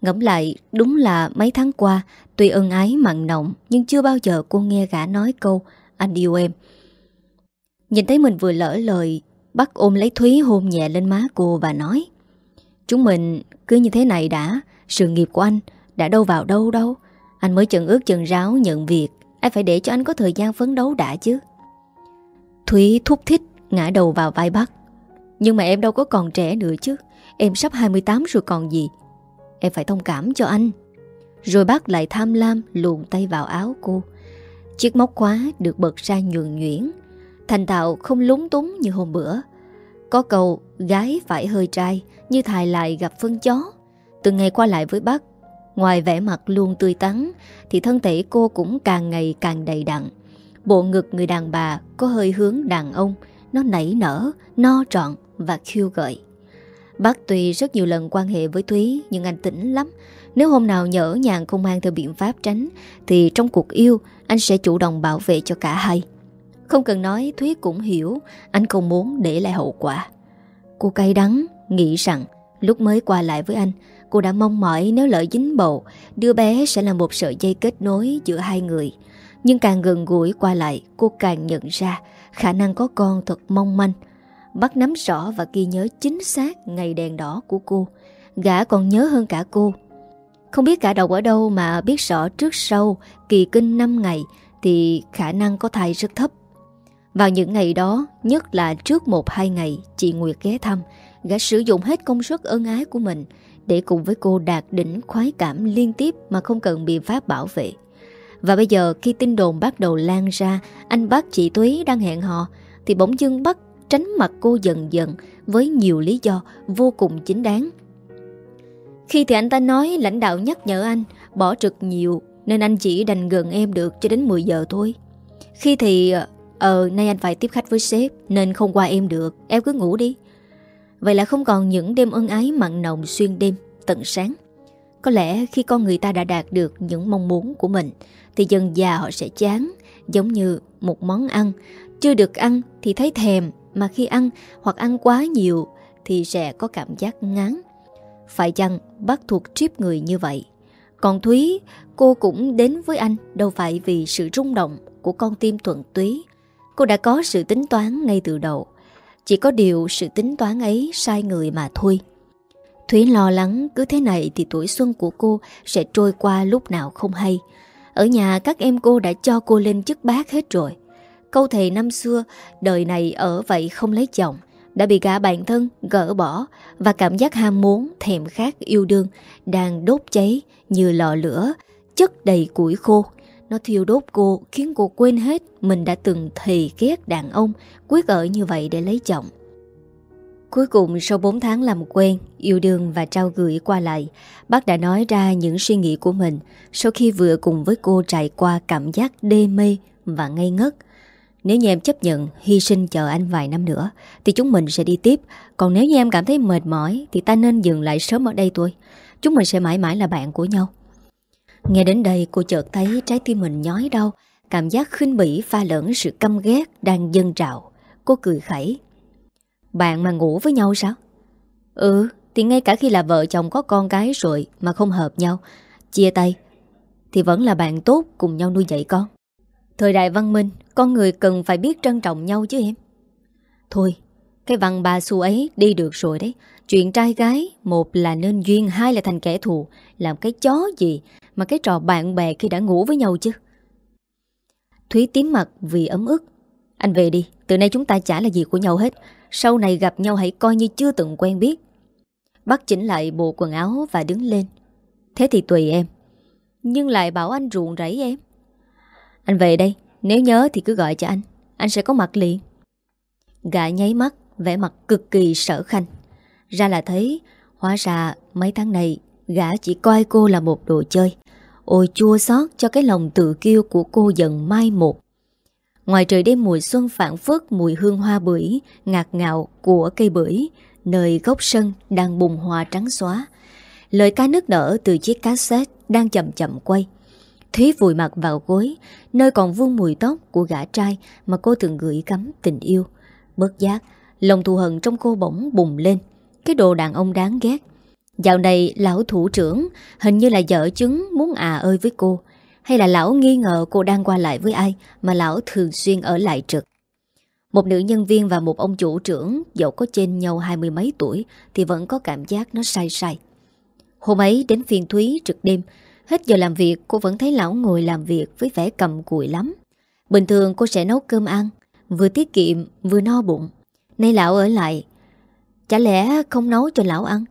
Ngẫm lại, đúng là mấy tháng qua, Tuy ân ái mặn nồng, Nhưng chưa bao giờ cô nghe gã nói câu, Anh yêu em. Nhìn thấy mình vừa lỡ lời Bắt ôm lấy Thúy hôn nhẹ lên má cô và nói, Chúng mình cứ như thế này đã, Sự nghiệp của anh đã đâu vào đâu đâu. Anh mới chần ước chần ráo nhận việc, Anh phải để cho anh có thời gian phấn đấu đã chứ. Thúy thúc thích, Ngã đầu vào vai bác, Nhưng mà em đâu có còn trẻ nữa chứ, Em sắp 28 rồi còn gì Em phải thông cảm cho anh. Rồi bác lại tham lam luồn tay vào áo cô. Chiếc móc khóa được bật ra nhường nhuyễn Thành tạo không lúng túng như hôm bữa. Có câu gái phải hơi trai Như thài lại gặp phân chó. Từ ngày qua lại với bác Ngoài vẻ mặt luôn tươi tắn Thì thân thể cô cũng càng ngày càng đầy đặn. Bộ ngực người đàn bà có hơi hướng đàn ông Nó nảy nở, no trọn và khiêu gợi. Bác tuy rất nhiều lần quan hệ với Thúy, Nhưng anh tỉnh lắm. Nếu hôm nào nhỡ nhàng không mang theo biện pháp tránh, Thì trong cuộc yêu, Anh sẽ chủ động bảo vệ cho cả hai. Không cần nói, Thúy cũng hiểu, Anh không muốn để lại hậu quả. Cô cay đắng, Nghĩ rằng lúc mới qua lại với anh, Cô đã mong mỏi nếu lỡ dính bầu, Đứa bé sẽ là một sợi dây kết nối giữa hai người. Nhưng càng gần gũi qua lại, Cô càng nhận ra Khả năng có con thật mong manh. Bắt nắm rõ và ghi nhớ chính xác ngày đèn đỏ của cô. Gã còn nhớ hơn cả cô. Không biết cả đọc ở đâu mà biết rõ trước sau Kỳ kinh 5 ngày Thì khả năng có thai rất thấp. Vào những ngày đó, Nhất là trước 1-2 ngày Chị Nguyệt ghé thăm, Gã sử dụng hết công suất ân ái của mình Để cùng với cô đạt đỉnh khoái cảm liên tiếp Mà không cần biện pháp bảo vệ. Và bây giờ khi tin đồn bắt đầu lan ra, Anh bác chị Túy đang hẹn hò, Thì bỗng dưng bắt tránh mặt cô dần dần với nhiều lý do vô cùng chính đáng. Khi thì anh ta nói lãnh đạo nhắc nhở anh bỏ trực nhiều Nên anh chỉ đành gần em được cho đến 10 giờ thôi. Khi thì Ờ nay anh phải tiếp khách với sếp Nên không qua em được, Em cứ ngủ đi. Vậy là không còn những đêm ân ái mặn nồng xuyên đêm Tận sáng. Có lẽ khi con người ta đã đạt được những mong muốn của mình Thì dần già họ sẽ chán, Giống như một món ăn. Chưa được ăn thì thấy thèm mà khi ăn hoặc ăn quá nhiều Thì sẽ có cảm giác ngán. Phải chăng bắt thuộc trip người như vậy? Còn Thúy, Cô cũng đến với anh Đâu phải vì sự rung động của con tim thuận túy. Cô đã có sự tính toán ngay từ đầu. Chỉ có điều sự tính toán ấy sai người mà thôi. Thúy lo lắng cứ thế này thì tuổi xuân của cô sẽ trôi qua lúc nào không hay. Ở nhà các em cô đã cho cô lên chức bác hết rồi. Câu thề năm xưa đời này ở vậy không lấy chồng Đã bị cả bản thân gỡ bỏ Và cảm giác ham muốn, thèm khát yêu đương Đang đốt cháy như lò lửa Chất đầy củi khô nó thiêu đốt cô khiến cô quên hết mình đã từng thề ghét đàn ông quyết ở như vậy để lấy chồng. Cuối cùng sau 4 tháng làm quen, yêu đương và trao gửi qua lại, bác đã nói ra những suy nghĩ của mình sau khi vừa cùng với cô trải qua cảm giác đê mê và ngây ngất. Nếu như em chấp nhận hy sinh chờ anh vài năm nữa thì chúng mình sẽ đi tiếp. Còn nếu như em cảm thấy mệt mỏi thì ta nên dừng lại sớm ở đây thôi. Chúng mình sẽ mãi mãi là bạn của nhau. Nghe đến đây cô chợt thấy trái tim mình nhói đau Cảm giác khinh bỉ pha lẫn sự căm ghét đang dâng trào Cô cười khẩy Bạn mà ngủ với nhau sao? Ừ, thì ngay cả khi là vợ chồng có con cái rồi mà không hợp nhau Chia tay Thì vẫn là bạn tốt cùng nhau nuôi dạy con Thời đại văn minh, Con người cần phải biết trân trọng nhau chứ em. Thôi, Cái văn bà xu ấy đi được rồi đấy. Chuyện trai gái, Một là nên duyên, Hai là thành kẻ thù. Làm cái chó gì mà cái trò bạn bè khi đã ngủ với nhau chứ? Thúy tím mặt vì ấm ức. Anh về đi, Từ nay chúng ta chả là gì của nhau hết. Sau này gặp nhau hãy coi như chưa từng quen biết. Bắt chỉnh lại bộ quần áo Và đứng lên. Thế thì tùy em. Nhưng lại bảo anh ruộng rẫy em. Anh về đây, Nếu nhớ thì cứ gọi cho anh Anh sẽ có mặt liền. Gã nháy mắt, vẻ mặt cực kỳ sở khanh. Ra là thấy, Hóa ra mấy tháng này Gã chỉ coi cô là một đồ chơi. Ôi chua xót cho cái lòng tự kiêu của cô dần mai một. Ngoài trời đêm mùi xuân phản phất mùi hương hoa bưởi, Ngạt ngạo của cây bưởi, Nơi gốc sân đang bùng hòa trắng xóa. Lời ca nước nở từ chiếc cassette đang chậm chậm quay. Thúy vùi mặt vào gối, Nơi còn vương mùi tóc của gã trai Mà cô từng gửi cắm tình yêu. Bớt giác, Lòng thù hận trong cô bỗng bùng lên. Cái đồ đàn ông đáng ghét. Dạo này lão thủ trưởng hình như là dở chứng muốn à ơi với cô. Hay là lão nghi ngờ cô đang qua lại với ai mà lão thường xuyên ở lại trực? Một nữ nhân viên và một ông chủ trưởng, dẫu có trên nhau hai mươi mấy tuổi, thì vẫn có cảm giác nó sai sai. Hôm ấy đến phiên Thúy trực đêm Hết giờ làm việc, cô vẫn thấy lão ngồi làm việc với vẻ cầm cùi lắm. Bình thường cô sẽ nấu cơm ăn, Vừa tiết kiệm, vừa no bụng. Nay lão ở lại, Chả lẽ không nấu cho lão ăn?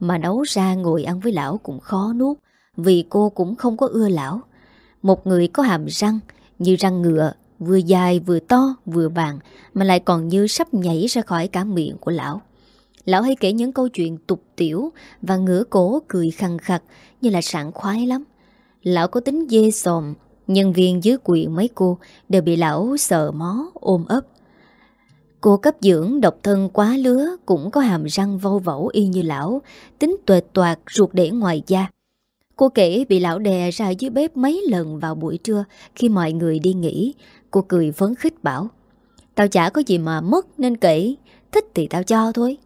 Mà nấu ra ngồi ăn với lão cũng khó nuốt, Vì cô cũng không có ưa lão. Một người có hàm răng, Như răng ngựa, Vừa dài vừa to, vừa vàng, Mà lại còn như sắp nhảy ra khỏi cả miệng của lão. Lão hay kể những câu chuyện tục tiểu Và ngửa cổ cười khăn khặt như là sảng khoái lắm Lão có tính dê sòm Nhân viên dưới quyền mấy cô Đều bị lão sợ mó ôm ấp Cô cấp dưỡng độc thân quá lứa cũng có hàm răng vô vẩu y như lão, tính tuệt toạt ruột để ngoài da. Cô kể bị lão đè ra dưới bếp mấy lần vào buổi trưa khi mọi người đi nghỉ. Cô cười phấn khích bảo, tao chả có gì mà mất nên kể, thích thì tao cho thôi.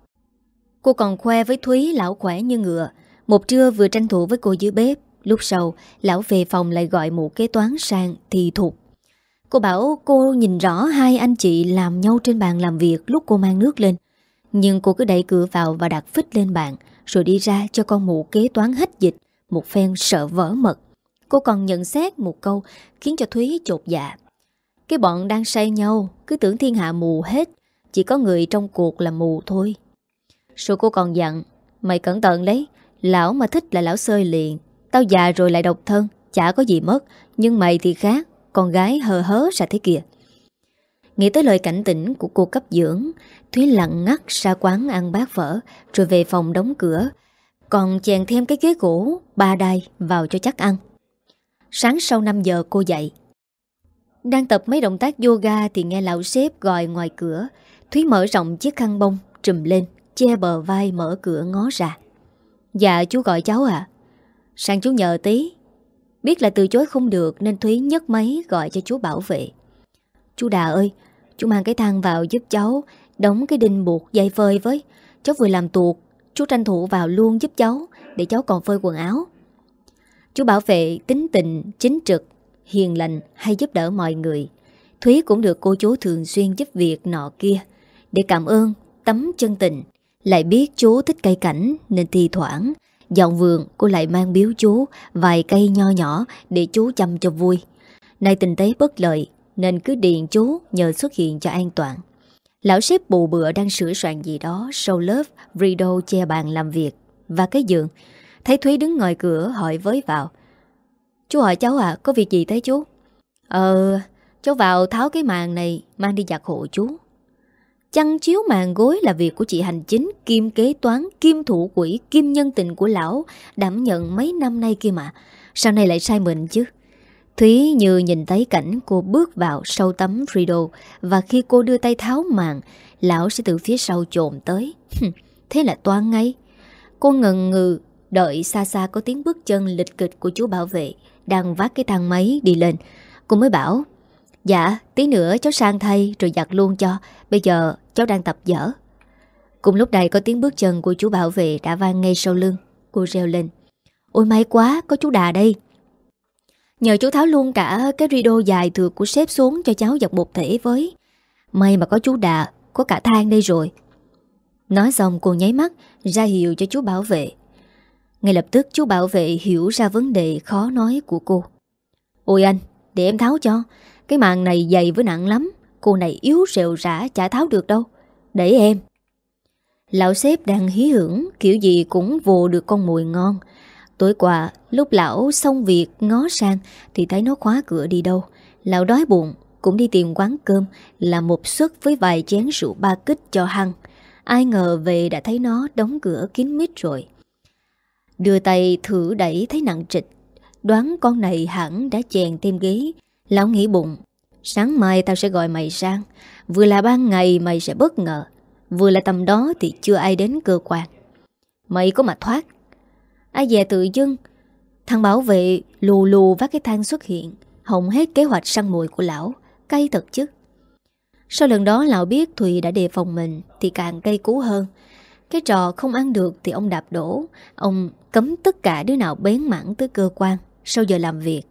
Cô còn khoe với Thúy lão khỏe như ngựa. Một trưa vừa tranh thủ với cô dưới bếp, lúc sau lão về phòng lại gọi một kế toán sang thì thục Cô bảo cô nhìn rõ hai anh chị làm nhau trên bàn làm việc lúc cô mang nước lên. Nhưng cô cứ đẩy cửa vào và đặt phích lên bàn, rồi đi ra cho con mụ kế toán hết dịch, một phen sợ vỡ mật. Cô còn nhận xét một câu khiến cho Thúy chột dạ. Cái bọn đang say nhau, cứ tưởng thiên hạ mù hết, chỉ có người trong cuộc là mù thôi. Rồi cô còn dặn, mày cẩn thận đấy, lão mà thích là lão sơi liền. Tao già rồi lại độc thân, chả có gì mất, nhưng mày thì khác, con gái hờ hớ ra thế kìa. Nghĩ tới lời cảnh tỉnh của cô cấp dưỡng Thúy lặng ngắt ra quán ăn bát phở Rồi về phòng đóng cửa. Còn chèn thêm cái ghế gỗ Ba đai vào cho chắc ăn. Sáng sau 5 giờ cô dậy. Đang tập mấy động tác yoga Thì nghe lão sếp gọi ngoài cửa. Thúy mở rộng chiếc khăn bông Trùm lên Che bờ vai mở cửa ngó ra. Dạ chú gọi cháu à Sang chú nhờ tí. Biết là từ chối không được Nên Thúy nhấc máy gọi cho chú bảo vệ. Chú Đà ơi Chú mang cái thang vào giúp cháu Đóng cái đinh buộc dây phơi với. Cháu vừa làm tuột Chú tranh thủ vào luôn giúp cháu Để cháu còn phơi quần áo. Chú bảo vệ tính tình, chính trực Hiền lành hay giúp đỡ mọi người. Thúy cũng được cô chú thường xuyên giúp việc nọ kia. Để cảm ơn Tấm chân tình. Lại biết chú thích cây cảnh Nên thi thoảng Dọn vườn cô lại mang biếu chú Vài cây nho nhỏ để chú chăm cho vui. Nay tình tế bất lợi Nên cứ điện chú nhờ xuất hiện cho an toàn. Lão sếp bù bựa đang sửa soạn gì đó sau lớp, rido che bàn làm việc Và cái giường. Thấy Thúy đứng ngoài cửa hỏi với vào. Chú hỏi cháu à có việc gì thế chú? Ờ Cháu vào tháo cái màn này Mang đi giặt hộ chú. Chăn chiếu màn gối là việc của chị hành chính Kim kế toán, kim thủ quỷ, Kim nhân tình của lão Đảm nhận mấy năm nay kia mà Sao này lại sai mình chứ Thúy như nhìn thấy cảnh cô bước vào sau tấm Rido và khi cô đưa tay tháo màn, lão sẽ từ phía sau trộm tới. Thế là toan ngay. Cô ngần ngừ, đợi xa xa có tiếng bước chân lịch kịch của chú bảo vệ đang vác cái thang máy đi lên. Cô mới bảo, dạ, tí nữa cháu sang thay rồi giặt luôn cho, bây giờ cháu đang tập dở. Cùng lúc này có tiếng bước chân của chú bảo vệ đã vang ngay sau lưng. Cô reo lên. Ôi may quá, có chú Đà đây. Nhờ chú tháo luôn cả cái rido dài thừa của sếp xuống cho cháu giặt một thể với. May mà có chú Đà, có cả thang đây rồi. Nói xong cô nháy mắt ra hiệu cho chú bảo vệ. Ngay lập tức chú bảo vệ hiểu ra vấn đề khó nói của cô. Ôi anh, để em tháo cho. Cái mạng này dày với nặng lắm. Cô này yếu rệu rã chả tháo được đâu. Để em. Lão sếp đang hí hưởng kiểu gì cũng vô được con mùi ngon. Tối qua, lúc lão xong việc ngó sang thì thấy nó khóa cửa đi đâu. Lão đói bụng, cũng đi tìm quán cơm, làm một suất với vài chén rượu ba kích cho hăng. Ai ngờ về đã thấy nó đóng cửa kín mít rồi. Đưa tay thử đẩy thấy nặng trịch. Đoán con này hẳn đã chèn thêm ghế. Lão nghĩ bụng. Sáng mai tao sẽ gọi mày sang. Vừa là ban ngày mày sẽ bất ngờ. Vừa là tầm đó thì chưa ai đến cơ quan. Mày có mà thoát Ai dè tự dưng, Thằng bảo vệ lù lù vác cái thang xuất hiện, Hỏng hết kế hoạch săn mùi của lão, Cay thật chứ Sau lần đó lão biết Thùy đã đề phòng mình Thì càng cay cú hơn Cái trò không ăn được thì ông đạp đổ, Ông cấm tất cả đứa nào bén mảng tới cơ quan Sau giờ làm việc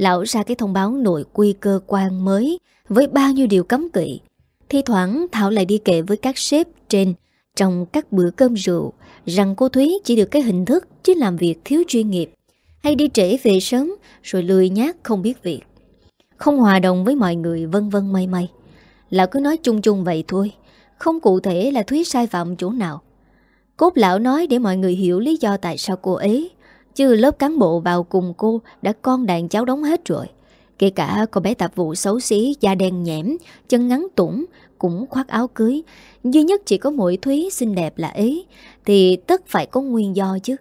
Lão ra cái thông báo nội quy cơ quan mới Với bao nhiêu điều cấm kỵ Thi thoảng Thảo lại đi kệ với các sếp trên Trong các bữa cơm rượu rằng cô Thúy chỉ được cái hình thức chứ làm việc thiếu chuyên nghiệp, hay đi trễ về sớm rồi lười nhát không biết việc. Không hòa đồng với mọi người vân vân may may. Lão cứ nói chung chung vậy thôi, không cụ thể là Thúy sai phạm chỗ nào. Cốt lão nói để mọi người hiểu lý do tại sao cô ấy, chứ lớp cán bộ vào cùng cô đã con đàn cháu đóng hết rồi. Kể cả cô bé tạp vụ xấu xí, da đen nhẽm, chân ngắn tủng, cũng khoác áo cưới. Duy nhất chỉ có mỗi Thúy xinh đẹp là ấy, thì tất phải có nguyên do chứ.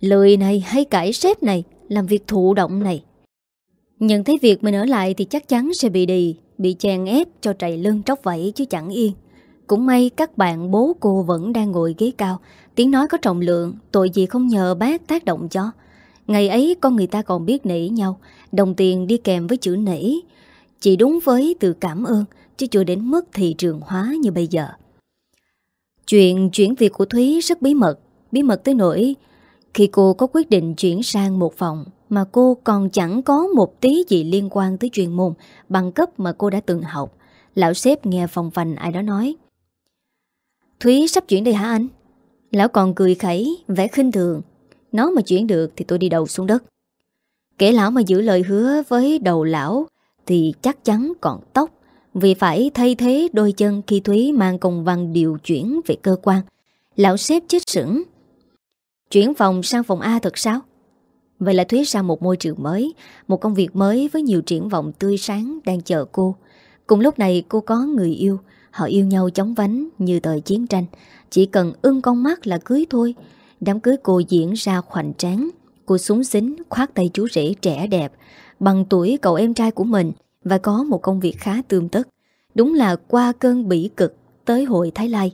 lời này hay cãi sếp này, làm việc thụ động này. Nhận thấy việc mình ở lại thì chắc chắn sẽ bị đì, bị chèn ép cho trầy lưng tróc vẫy chứ chẳng yên. Cũng may các bạn bố cô vẫn đang ngồi ghế cao, tiếng nói có trọng lượng, tội gì không nhờ bác tác động cho. Ngày ấy con người ta còn biết nể nhau, đồng tiền đi kèm với chữ nể. Chỉ đúng với từ cảm ơn, chứ chưa đến mức thị trường hóa như bây giờ. Chuyện chuyển việc của Thúy rất bí mật, bí mật tới nỗi khi cô có quyết định chuyển sang một phòng mà cô còn chẳng có một tí gì liên quan tới chuyên môn bằng cấp mà cô đã từng học. Lão sếp nghe phòng phành ai đó nói. Thúy sắp chuyển đây hả anh? Lão còn cười khẩy, vẻ khinh thường. Nó mà chuyển được thì tôi đi đầu xuống đất. Kể lão mà giữ lời hứa với đầu lão thì chắc chắn còn tóc vì phải thay thế đôi chân khi Thúy mang công văn điều chuyển về cơ quan. Lão xếp chết sững. Chuyển phòng sang phòng A thật sao? Vậy là Thúy sang một môi trường mới, một công việc mới với nhiều triển vọng tươi sáng đang chờ cô. Cùng lúc này cô có người yêu, họ yêu nhau chóng vánh như thời chiến tranh. Chỉ cần ưng con mắt là cưới thôi. Đám cưới cô diễn ra khoảnh tráng. Cô súng xính khoát tay chú rể trẻ đẹp Bằng tuổi cậu em trai của mình Và có một công việc khá tương tất Đúng là qua cơn bỉ cực Tới hội Thái Lai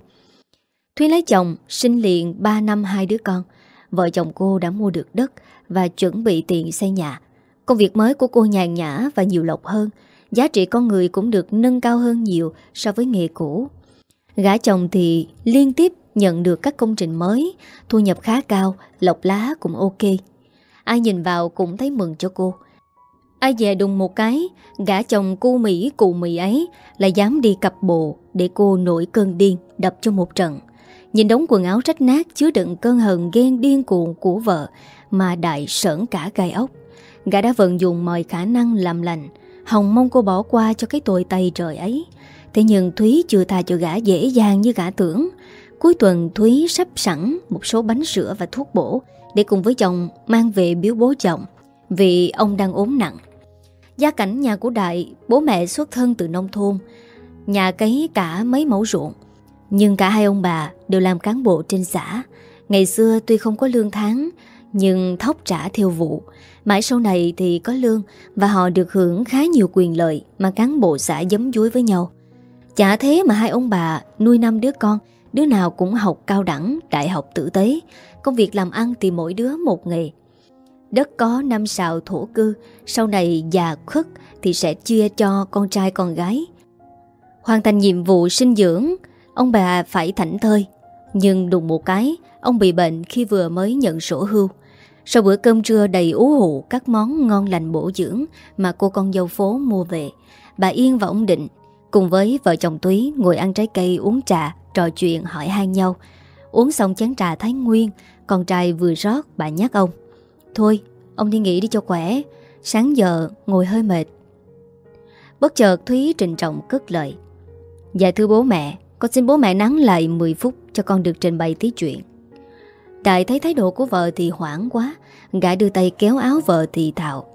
Thúy lấy chồng, sinh liền 3 năm hai đứa con Vợ chồng cô đã mua được đất Và chuẩn bị tiền xây nhà Công việc mới của cô nhàn nhã và nhiều lộc hơn Giá trị con người cũng được nâng cao hơn nhiều So với nghề cũ. Gã chồng thì liên tiếp nhận được các công trình mới, Thu nhập khá cao lọc lá cũng ok. Ai nhìn vào cũng thấy mừng cho cô. Ai về đùng một cái Gã chồng cu Mỹ, cụ Mỹ ấy Lại dám đi cặp bộ Để cô nổi cơn điên, đập cho một trận. Nhìn đống quần áo rách nát Chứa đựng cơn hận ghen điên cuồng của vợ Mà đại sởn cả gai ốc. Gã đã vận dụng mọi khả năng làm lành Hồng mong cô bỏ qua cho cái tội tay trời ấy. Thế nhưng Thúy chưa tha cho gã dễ dàng như gã tưởng. Cuối tuần Thúy sắp sẵn một số bánh sữa và thuốc bổ Để cùng với chồng mang về biếu bố chồng Vì ông đang ốm nặng. Gia cảnh nhà của Đại, Bố mẹ xuất thân từ nông thôn, Nhà cấy cả mấy mẫu ruộng. Nhưng cả hai ông bà đều làm cán bộ trên xã. Ngày xưa tuy không có lương tháng, Nhưng thóc trả theo vụ. Mãi sau này thì có lương Và họ được hưởng khá nhiều quyền lợi Mà cán bộ xã giấm dúi với nhau. Chả thế mà hai ông bà nuôi năm đứa con Đứa nào cũng học cao đẳng, đại học tử tế Công việc làm ăn thì mỗi đứa một nghề. Đất có năm sào thổ cư Sau này già khuất Thì sẽ chia cho con trai con gái. Hoàn thành nhiệm vụ sinh dưỡng Ông bà phải thảnh thơi. Nhưng đùng một cái Ông bị bệnh khi vừa mới nhận sổ hưu. Sau bữa cơm trưa đầy ú hụ, Các món ngon lành bổ dưỡng Mà cô con dâu phố mua về, Bà Yên và ông Định Cùng với vợ chồng Túy ngồi ăn trái cây uống trà, Trò chuyện hỏi han nhau. Uống xong chén trà Thái Nguyên, Con trai vừa rót, bà nhắc ông. Thôi, ông đi nghỉ đi cho khỏe, Sáng giờ ngồi hơi mệt. Bất chợt Thúy trình trọng cất lời. Dạ thưa bố mẹ, Con xin bố mẹ nắng lại 10 phút Cho con được trình bày tí chuyện. Đại thấy thái độ của vợ thì hoảng quá Gã đưa tay kéo áo vợ thì thạo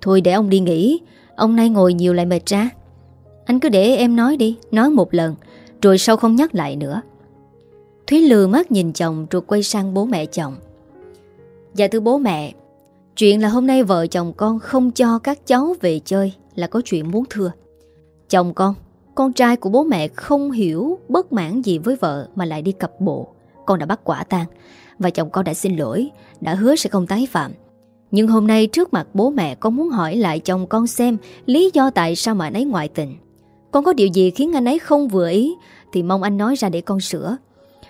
Thôi để ông đi nghỉ Ông nay ngồi nhiều lại mệt ra. Anh cứ để em nói đi Nói một lần Rồi sau không nhắc lại nữa. Thúy lừa mắt nhìn chồng rồi quay sang bố mẹ chồng. Dạ thưa bố mẹ Chuyện là hôm nay vợ chồng con không cho các cháu về chơi là có chuyện muốn thưa. Chồng con, con trai của bố mẹ không hiểu bất mãn gì với vợ mà lại đi cặp bộ. Con đã bắt quả tang và chồng con đã xin lỗi, đã hứa sẽ không tái phạm Nhưng hôm nay trước mặt bố mẹ con muốn hỏi lại chồng con xem lý do tại sao mà anh ấy ngoại tình Con có điều gì khiến anh ấy không vừa ý thì mong anh nói ra để con sửa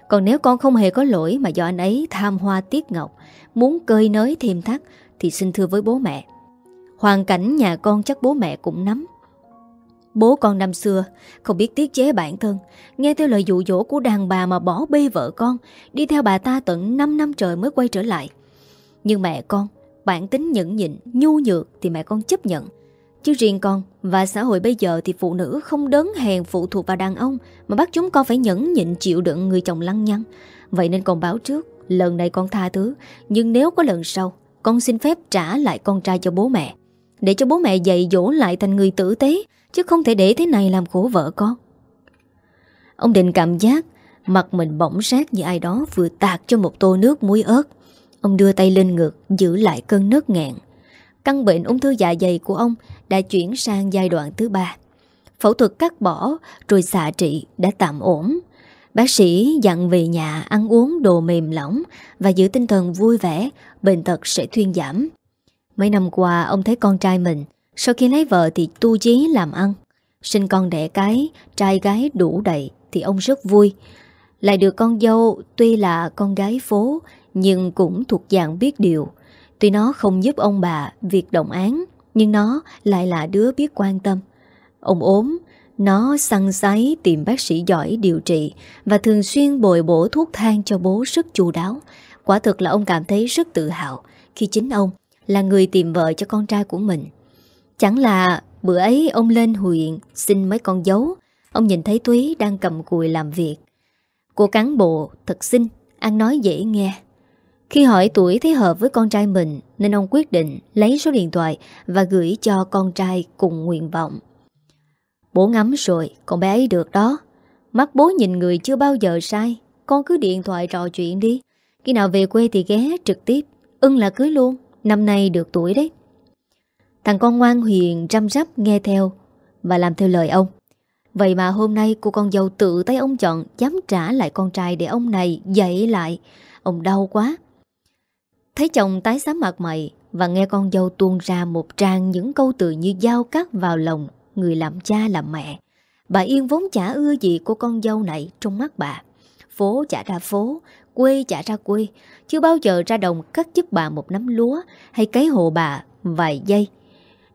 còn nếu con không hề có lỗi mà do anh ấy tham hoa tiết ngọc, muốn cơi nới thêm thắt, thì xin thưa với bố mẹ. Hoàn cảnh nhà con chắc bố mẹ cũng nắm. Bố con năm xưa không biết tiết chế bản thân, nghe theo lời dụ dỗ của đàn bà mà bỏ bê vợ con, đi theo bà ta tận 5 năm trời mới quay trở lại. Nhưng mẹ con, bản tính nhẫn nhịn, nhu nhược thì mẹ con chấp nhận. Chứ riêng con và xã hội bây giờ thì phụ nữ không đớn hèn phụ thuộc vào đàn ông mà bắt chúng con phải nhẫn nhịn chịu đựng người chồng lăng nhăng. Vậy nên con báo trước, lần này con tha thứ, nhưng nếu có lần sau, con xin phép trả lại con trai cho bố mẹ. Để cho bố mẹ dạy dỗ lại thành người tử tế, chứ không thể để thế này làm khổ vợ con. Ông Định cảm giác mặt mình bỗng sát như ai đó vừa tạt cho một tô nước muối ớt. Ông đưa tay lên ngực giữ lại cơn nớt nghẹn. Căn bệnh ung thư dạ dày của ông đã chuyển sang giai đoạn thứ ba. Phẫu thuật cắt bỏ rồi xạ trị đã tạm ổn. Bác sĩ dặn về nhà ăn uống đồ mềm lỏng và giữ tinh thần vui vẻ, bệnh tật sẽ thuyên giảm. Mấy năm qua ông thấy con trai mình, sau khi lấy vợ thì tu chí làm ăn. Sinh con đẻ cái, trai gái đủ đầy thì ông rất vui. Lại được con dâu tuy là con gái phố nhưng cũng thuộc dạng biết điều. Tuy nó không giúp ông bà việc động án Nhưng nó lại là đứa biết quan tâm Ông ốm Nó săn sáy tìm bác sĩ giỏi điều trị Và thường xuyên bồi bổ thuốc thang cho bố rất chu đáo Quả thực là ông cảm thấy rất tự hào Khi chính ông là người tìm vợ cho con trai của mình Chẳng là bữa ấy ông lên huyện xin mấy con dấu Ông nhìn thấy Túy đang cầm cùi làm việc Cô cán bộ thật xinh Ăn nói dễ nghe khi hỏi tuổi thấy hợp với con trai mình nên ông quyết định lấy số điện thoại và gửi cho con trai cùng nguyện vọng. Bố ngắm rồi, con bé ấy được đó. Mắt bố nhìn người chưa bao giờ sai, con cứ điện thoại trò chuyện đi. Khi nào về quê thì ghé trực tiếp, ưng là cưới luôn, Năm nay được tuổi đấy. Thằng con ngoan hiền chăm rắp nghe theo Và làm theo lời ông. Vậy mà hôm nay cô con dâu tự tay ông chọn Dám trả lại con trai để ông này dậy lại. Ông đau quá. Thấy chồng tái xám mặt mày Và nghe con dâu tuôn ra một trang Những câu từ như dao cắt vào lòng Người làm cha làm mẹ. Bà Yên vốn chả ưa gì cô con dâu này Trong mắt bà. Phố chả ra phố Quê chả ra quê, Chưa bao giờ ra đồng cắt giúp bà một nắm lúa Hay cấy hộ bà vài giây.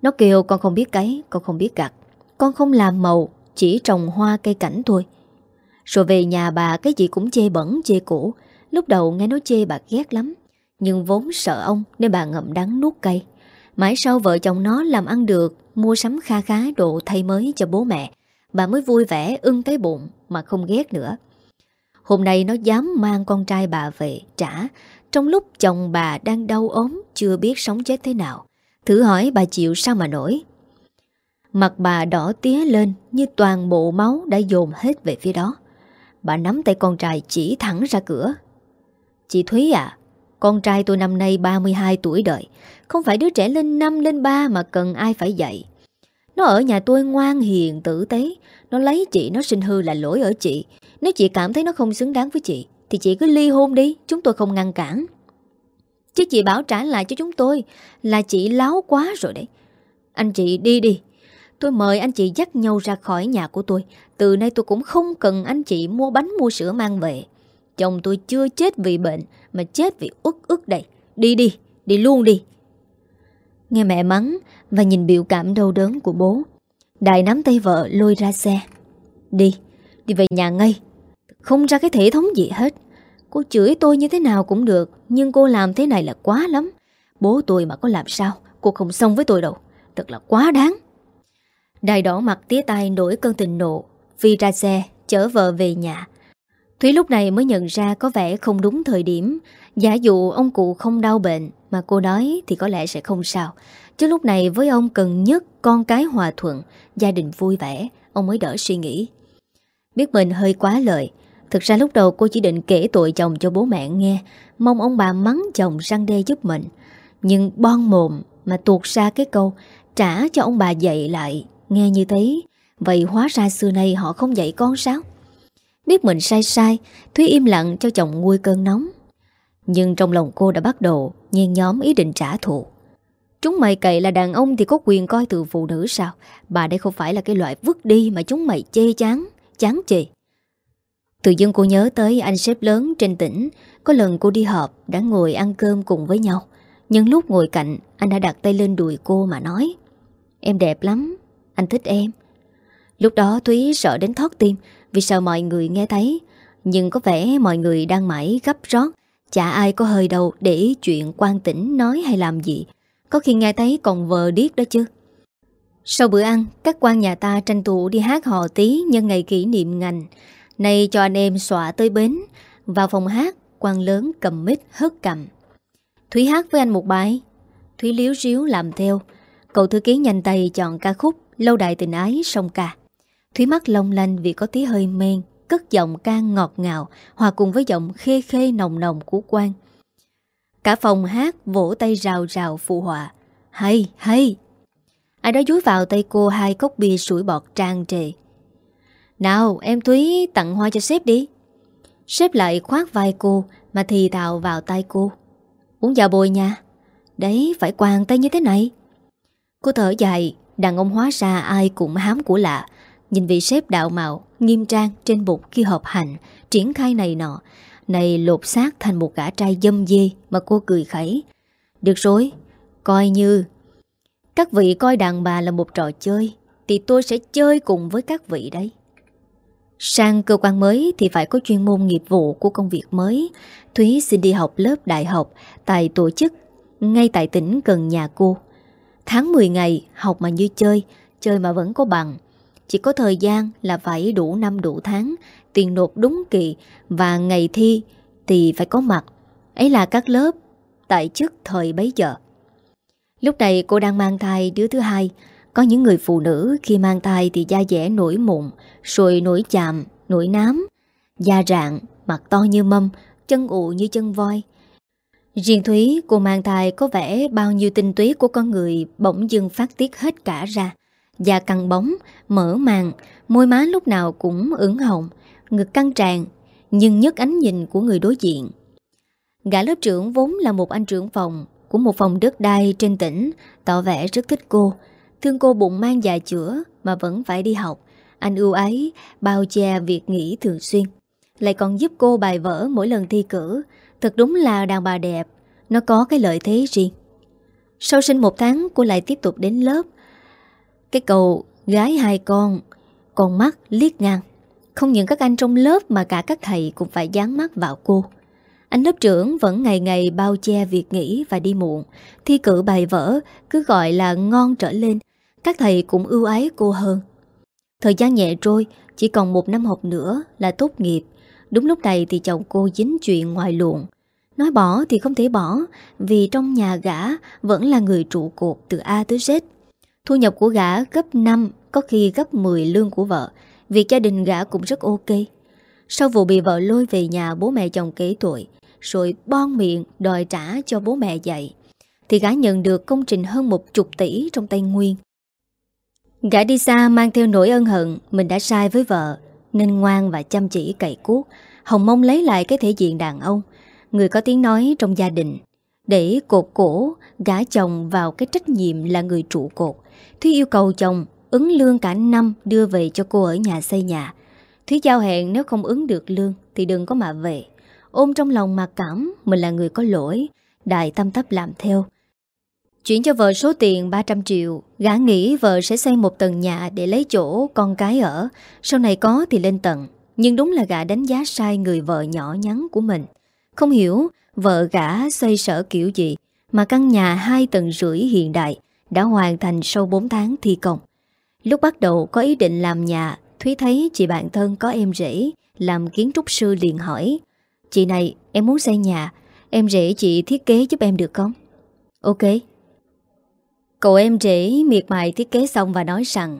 Nó kêu, con không biết cấy, Con không biết gặt. Con không làm màu, Chỉ trồng hoa cây cảnh thôi. Rồi về nhà bà, cái gì cũng chê bẩn, chê cũ. Lúc đầu nghe nói chê bà ghét lắm, Nhưng vốn sợ ông Nên bà ngậm đắng nuốt cây Mãi sau vợ chồng nó làm ăn được, Mua sắm kha khá đồ thay mới cho bố mẹ, Bà mới vui vẻ ưng cái bụng Mà không ghét nữa. Hôm nay nó dám mang con trai bà về trả. Trong lúc chồng bà đang đau ốm, Chưa biết sống chết thế nào. Thử hỏi bà chịu sao mà nổi. Mặt bà đỏ tía lên Như toàn bộ máu đã dồn hết về phía đó. Bà nắm tay con trai chỉ thẳng ra cửa. Chị Thúy à Con trai tôi năm nay 32 tuổi đời. Không phải đứa trẻ lên năm, lên ba Mà cần ai phải dạy. Nó ở nhà tôi ngoan hiền tử tế. Nó lấy chị, nó sinh hư là lỗi ở chị. Nếu chị cảm thấy nó không xứng đáng với chị Thì chị cứ ly hôn đi Chúng tôi không ngăn cản. Chứ chị bảo trả lại cho chúng tôi Là chị láo quá rồi đấy. Anh chị đi đi. Tôi mời anh chị dắt nhau ra khỏi nhà của tôi. Từ nay tôi cũng không cần anh chị mua bánh mua sữa mang về. Chồng tôi chưa chết vì bệnh Mà chết vì ức ức đây. Đi đi, đi luôn đi. Nghe mẹ mắng Và nhìn biểu cảm đau đớn của bố Đại nắm tay vợ lôi ra xe. Đi, đi về nhà ngay. Không ra cái thể thống gì hết. Cô chửi tôi như thế nào cũng được, Nhưng cô làm thế này là quá lắm. Bố tôi mà có làm sao, Cô không xong với tôi đâu. Thật là quá đáng. Đài đỏ mặt tía tay nổi cơn tình nộ Phi ra xe, chở vợ về nhà. Thúy lúc này mới nhận ra có vẻ không đúng thời điểm. Giả dụ ông cụ không đau bệnh Mà cô nói thì có lẽ sẽ không sao. Chứ lúc này với ông cần nhất con cái hòa thuận, Gia đình vui vẻ, Ông mới đỡ suy nghĩ. Biết mình hơi quá lời Thực ra lúc đầu cô chỉ định kể tội chồng cho bố mẹ nghe, Mong ông bà mắng chồng răng đe giúp mình. Nhưng bon mồm mà tuột ra cái câu, Trả cho ông bà dạy lại Nghe như thế, Vậy hóa ra xưa nay họ không dạy con sao? Biết mình sai sai, Thúy im lặng cho chồng nguôi cơn nóng. Nhưng trong lòng cô đã bắt đầu Nhen nhóm ý định trả thù. Chúng mày cậy là đàn ông thì có quyền coi từ phụ nữ sao? Bà đây không phải là cái loại vứt đi Mà chúng mày chê chán Chán chê Tự dưng cô nhớ tới anh sếp lớn trên tỉnh. Có lần cô đi họp, Đã ngồi ăn cơm cùng với nhau. Nhưng lúc ngồi cạnh, Anh đã đặt tay lên đùi cô mà nói, Em đẹp lắm, Anh thích em. Lúc đó Thúy sợ đến thoát tim Vì sợ mọi người nghe thấy. Nhưng có vẻ mọi người đang mãi gấp rót. Chả ai có hơi đâu để chuyện quan tỉnh nói hay làm gì. Có khi nghe thấy còn vờ điếc đó chứ. Sau bữa ăn, Các quan nhà ta tranh thủ đi hát hò tí Nhân ngày kỷ niệm ngành nay cho anh em xọa tới bến. Vào phòng hát quan lớn cầm mít hớt cầm Thúy hát với anh một bài. Thúy liếu riếu làm theo. Cậu thư ký nhanh tay chọn ca khúc Lâu đài tình ái sông ca Thúy mắt long lanh vì có tí hơi men, Cất giọng ca ngọt ngào, Hòa cùng với giọng khê khê nồng nồng của quan Cả phòng hát vỗ tay rào rào phụ họa. Hay hay! Ai đó dúi vào tay cô hai cốc bia sủi bọt trang trề. Nào em Thúy tặng hoa cho sếp đi. Sếp lại khoát vai cô Mà thì thào vào tay cô. Uống vào bồi nha. Đấy phải quàng tay như thế này. Cô thở dài Đàn ông hóa ra ai cũng hám của lạ. Nhìn vị sếp đạo mạo Nghiêm trang trên bục khi họp hành Triển khai này nọ. Này lột xác thành một gã trai dâm dê Mà cô cười khẩy. Được rồi, coi như. Các vị coi đàn bà là một trò chơi Thì tôi sẽ chơi cùng với các vị đấy. Sang cơ quan mới thì phải có chuyên môn nghiệp vụ của công việc mới. Thúy xin đi học lớp đại học tại tổ chức ngay tại tỉnh gần nhà cô. Tháng 10 ngày học mà như chơi, chơi mà vẫn có bằng. Chỉ có thời gian là phải đủ năm đủ tháng, tiền nộp đúng kỳ và ngày thi thì phải có mặt. Ấy là các lớp tại chức thời bấy giờ. Lúc này cô đang mang thai đứa thứ hai. Có những người phụ nữ khi mang thai thì da dẻ nổi mụn, rồi nổi chạm, nổi nám, da rạng, mặt to như mâm, chân ụ như chân voi. Riêng Thúy, cô mang thai có vẻ bao nhiêu tinh túy của con người bỗng dưng phát tiết hết cả ra. Da căng bóng, mở màng, môi má lúc nào cũng ửng hồng, ngực căng tràn, nhưng nhất ánh nhìn của người đối diện. Gã lớp trưởng vốn là một anh trưởng phòng của một phòng đất đai trên tỉnh, tỏ vẻ rất thích cô. Thương cô bụng mang dạ chữa mà vẫn phải đi học. Anh ưu ái, bao che việc nghỉ thường xuyên. Lại còn giúp cô bài vở mỗi lần thi cử. Thật đúng là đàn bà đẹp, nó có cái lợi thế riêng. Sau sinh một tháng cô lại tiếp tục đến lớp. Cái cầu gái hai con, con mắt liếc ngang. Không những các anh trong lớp mà cả các thầy cũng phải dán mắt vào cô. Anh lớp trưởng vẫn ngày ngày bao che việc nghỉ và đi muộn. Thi cử bài vở cứ gọi là ngon trở lên. Các thầy cũng ưu ái cô hơn. Thời gian nhẹ trôi, chỉ còn một năm học nữa là tốt nghiệp. Đúng lúc này thì chồng cô dính chuyện ngoài luồng. Nói bỏ thì không thể bỏ vì trong nhà gã vẫn là người trụ cột từ A tới Z. Thu nhập của gã gấp 5, có khi gấp 10 lương của vợ. Việc gia đình gã cũng rất ok. Sau vụ bị vợ lôi về nhà bố mẹ chồng kế tuổi, rồi bon miệng đòi trả cho bố mẹ dạy, thì gã nhận được công trình hơn một chục tỷ trong tay Nguyên. Gã đi xa mang theo nỗi ân hận mình đã sai với vợ, nên ngoan và chăm chỉ cậy cuốc, hồng mong lấy lại cái thể diện đàn ông, người có tiếng nói trong gia đình. Để cột cổ, gã chồng vào cái trách nhiệm là người trụ cột. Thúy yêu cầu chồng ứng lương cả năm đưa về cho cô ở nhà xây nhà. Thúy giao hẹn nếu không ứng được lương thì đừng có mà về. Ôm trong lòng mặc cảm mình là người có lỗi, đại tâm tấp làm theo. Chuyển cho vợ số tiền 300 triệu, gã nghĩ vợ sẽ xây một tầng nhà để lấy chỗ con cái ở, sau này có thì lên tầng. Nhưng đúng là gã đánh giá sai người vợ nhỏ nhắn của mình. Không hiểu vợ gã xây sở kiểu gì mà căn nhà hai tầng rưỡi hiện đại đã hoàn thành sau 4 tháng thi công. Lúc bắt đầu có ý định làm nhà, Thúy thấy chị bạn thân có em rể làm kiến trúc sư liền hỏi Chị này, em muốn xây nhà, em rể chị thiết kế giúp em được không? Ok. Cậu em rể miệt mài thiết kế xong và nói rằng,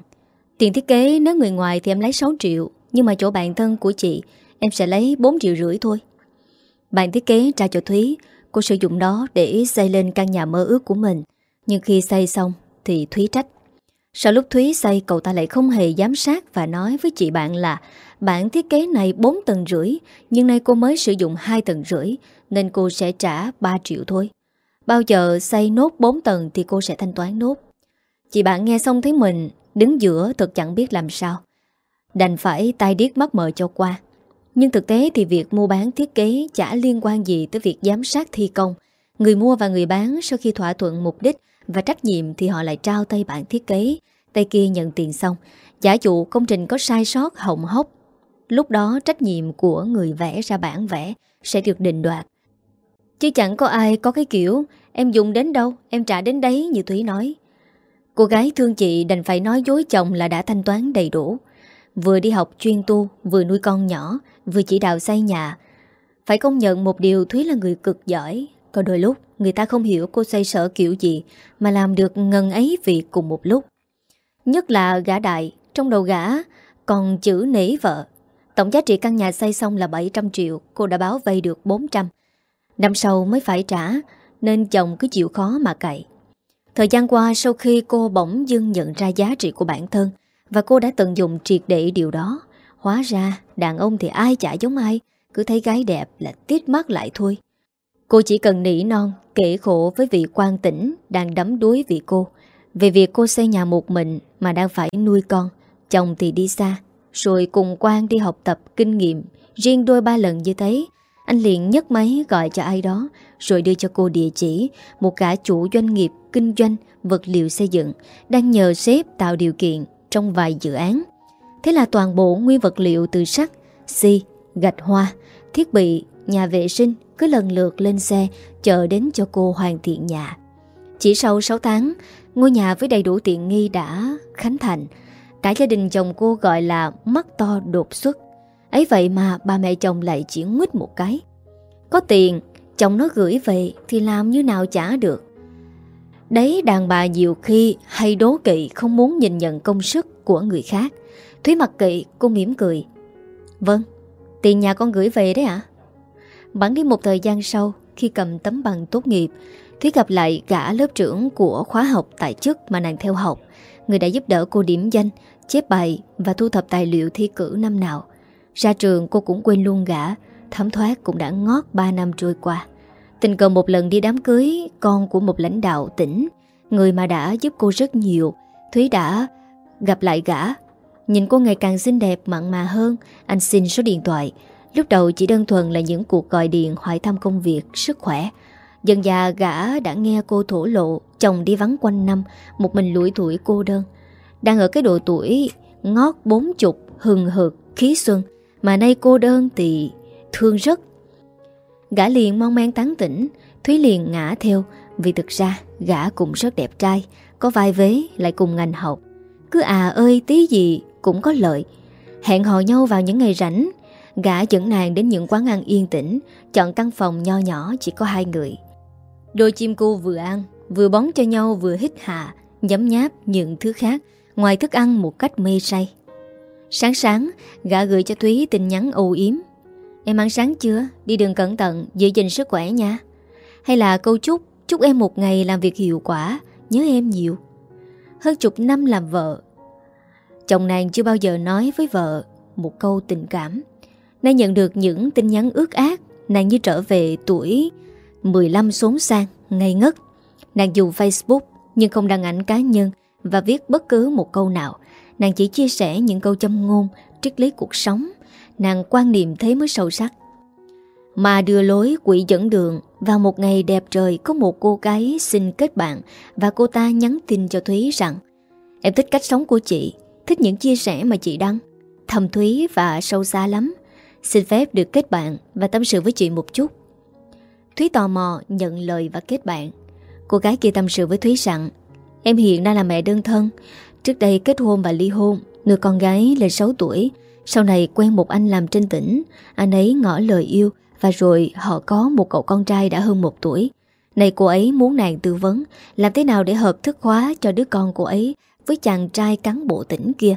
Tiền thiết kế nếu người ngoài thì em lấy 6 triệu, Nhưng mà chỗ bạn thân của chị, Em sẽ lấy 4 triệu rưỡi thôi. Bạn thiết kế trả cho Thúy, Cô sử dụng đó để xây lên căn nhà mơ ước của mình. Nhưng khi xây xong Thì Thúy trách. Sau lúc Thúy xây, cậu ta lại không hề giám sát Và nói với chị bạn là Bản thiết kế này 4 tầng rưỡi, Nhưng nay cô mới sử dụng 2 tầng rưỡi, Nên cô sẽ trả 3 triệu thôi. Bao giờ xây nốt 4 tầng Thì cô sẽ thanh toán nốt. Chị bạn nghe xong thấy mình Đứng giữa thật chẳng biết làm sao. Đành phải tay điếc mắt mờ cho qua. Nhưng thực tế thì việc mua bán thiết kế Chả liên quan gì tới việc giám sát thi công. Người mua và người bán Sau khi thỏa thuận mục đích Và trách nhiệm thì họ lại trao tay bản thiết kế. Tay kia nhận tiền xong. Giả dụ công trình có sai sót hồng hốc, Lúc đó trách nhiệm của người vẽ ra bản vẽ Sẽ được định đoạt. Chứ chẳng có ai có cái kiểu, Em dùng đến đâu, em trả đến đấy như Thúy nói. Cô gái thương chị đành phải nói dối chồng là đã thanh toán đầy đủ. Vừa đi học chuyên tu, Vừa nuôi con nhỏ, Vừa chỉ đạo xây nhà. Phải công nhận một điều Thúy là người cực giỏi. Có đôi lúc, người ta không hiểu cô xoay sở kiểu gì, Mà làm được ngần ấy việc cùng một lúc. Nhất là gã đại, Trong đầu gã, còn chữ nể vợ. Tổng giá trị căn nhà xây xong là 700 triệu, Cô đã báo vay được 400 Năm sau mới phải trả, Nên chồng cứ chịu khó mà cậy Thời gian qua, sau khi cô bỗng dưng nhận ra giá trị của bản thân Và cô đã tận dụng triệt để điều đó, Hóa ra đàn ông thì ai chả giống ai, Cứ thấy gái đẹp là tiết mắt lại thôi. Cô chỉ cần nỉ non, Kể khổ với vị quan tỉnh Đang đắm đuối vì cô, Về việc cô xây nhà một mình Mà đang phải nuôi con, Chồng thì đi xa, Rồi cùng quan đi học tập kinh nghiệm, Riêng đôi ba lần như thế anh liền nhấc máy gọi cho ai đó Rồi đưa cho cô địa chỉ Một cả chủ doanh nghiệp kinh doanh vật liệu xây dựng đang nhờ sếp tạo điều kiện trong vài dự án. Thế là toàn bộ nguyên vật liệu từ sắt, xi, gạch hoa, thiết bị, nhà vệ sinh cứ lần lượt lên xe chờ đến cho cô hoàn thiện nhà. Chỉ sau 6 tháng, ngôi nhà với đầy đủ tiện nghi đã khánh thành. Cả gia đình chồng cô gọi là mắt to đột xuất. Ấy vậy mà ba mẹ chồng lại chỉ nguyết một cái. Có tiền, chồng nó gửi về thì làm như nào trả được. Đấy đàn bà nhiều khi hay đố kỵ không muốn nhìn nhận công sức của người khác. Thúy mặt kỵ, cô mỉm cười. Vâng, tiền nhà con gửi về đấy ạ. À? Bắn đi một thời gian sau, khi cầm tấm bằng tốt nghiệp Thúy gặp lại gã lớp trưởng của khóa học tại chức mà nàng theo học Người đã giúp đỡ cô điểm danh, chép bài và thu thập tài liệu thi cử năm nào ra trường cô cũng quên luôn gã Thấm thoát cũng đã ngót 3 năm trôi qua. Tình cờ một lần đi đám cưới con của một lãnh đạo tỉnh Người mà đã giúp cô rất nhiều. Thúy đã gặp lại gã. Nhìn cô ngày càng xinh đẹp mặn mà hơn Anh xin số điện thoại. Lúc đầu chỉ đơn thuần là những cuộc gọi điện hỏi thăm công việc, sức khỏe. Dần già gã đã nghe cô thổ lộ Chồng đi vắng quanh năm Một mình lủi tuổi cô đơn. Đang ở cái độ tuổi ngót bốn chục Hừng hực, khí xuân. Mà nay cô đơn thì thương rất. Gã liền mong men tán tỉnh, Thúy liền ngã theo, Vì thực ra gã cũng rất đẹp trai, Có vai vế lại cùng ngành học. Cứ à ơi, tí gì cũng có lợi. Hẹn hò nhau vào những ngày rảnh, Gã dẫn nàng đến những quán ăn yên tĩnh, Chọn căn phòng nho nhỏ chỉ có hai người. Đôi chim cu vừa ăn, Vừa bóng cho nhau vừa hít hạ Nhấm nháp những thứ khác, Ngoài thức ăn một cách mê say. Sáng sáng Gã gửi cho Thúy tin nhắn âu yếm. Em ăn sáng chưa? Đi đường cẩn thận, giữ gìn sức khỏe nha. Hay là câu chúc Chúc em một ngày làm việc hiệu quả Nhớ em nhiều. Hơn chục năm làm vợ. Chồng nàng chưa bao giờ nói với vợ Một câu tình cảm. Nàng nhận được những tin nhắn ước ác Nàng như trở về tuổi 15 xốn sang, ngây ngất. Nàng dùng Facebook Nhưng không đăng ảnh cá nhân Và viết bất cứ một câu nào. Nàng chỉ chia sẻ những câu châm ngôn, Triết lý cuộc sống. Nàng quan niệm thế mới sâu sắc. Mà đưa lối quỷ dẫn đường, Vào một ngày đẹp trời Có một cô gái xin kết bạn Và cô ta nhắn tin cho Thúy rằng, Em thích cách sống của chị, Thích những chia sẻ mà chị đăng. Thầm Thúy và sâu xa lắm. Xin phép được kết bạn Và tâm sự với chị một chút. Thúy tò mò nhận lời và kết bạn. Cô gái kia tâm sự với Thúy rằng, Em hiện đang là mẹ đơn thân. Trước đây kết hôn và ly hôn, người con gái lên 6 tuổi. Sau này quen một anh làm trên tỉnh. Anh ấy ngỏ lời yêu Và rồi họ có một cậu con trai đã hơn một tuổi. Này cô ấy muốn nàng tư vấn, Làm thế nào để hợp thức hóa cho đứa con cô ấy Với chàng trai cán bộ tỉnh kia.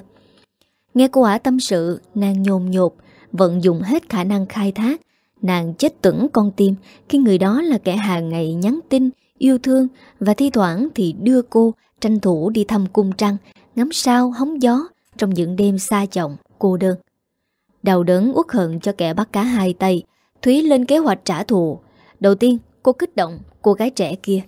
Nghe cô ả tâm sự, Nàng nhồn nhột, Vận dụng hết khả năng khai thác. Nàng chết tửng con tim Khi người đó là kẻ hàng ngày nhắn tin, Yêu thương Và thi thoảng thì đưa cô Tranh thủ đi thăm cung trăng Ngắm sao hóng gió Trong những đêm xa chồng cô đơn. Đau đớn uất hận cho kẻ bắt cá hai tay, Thúy lên kế hoạch trả thù. Đầu tiên, cô kích động cô gái trẻ kia.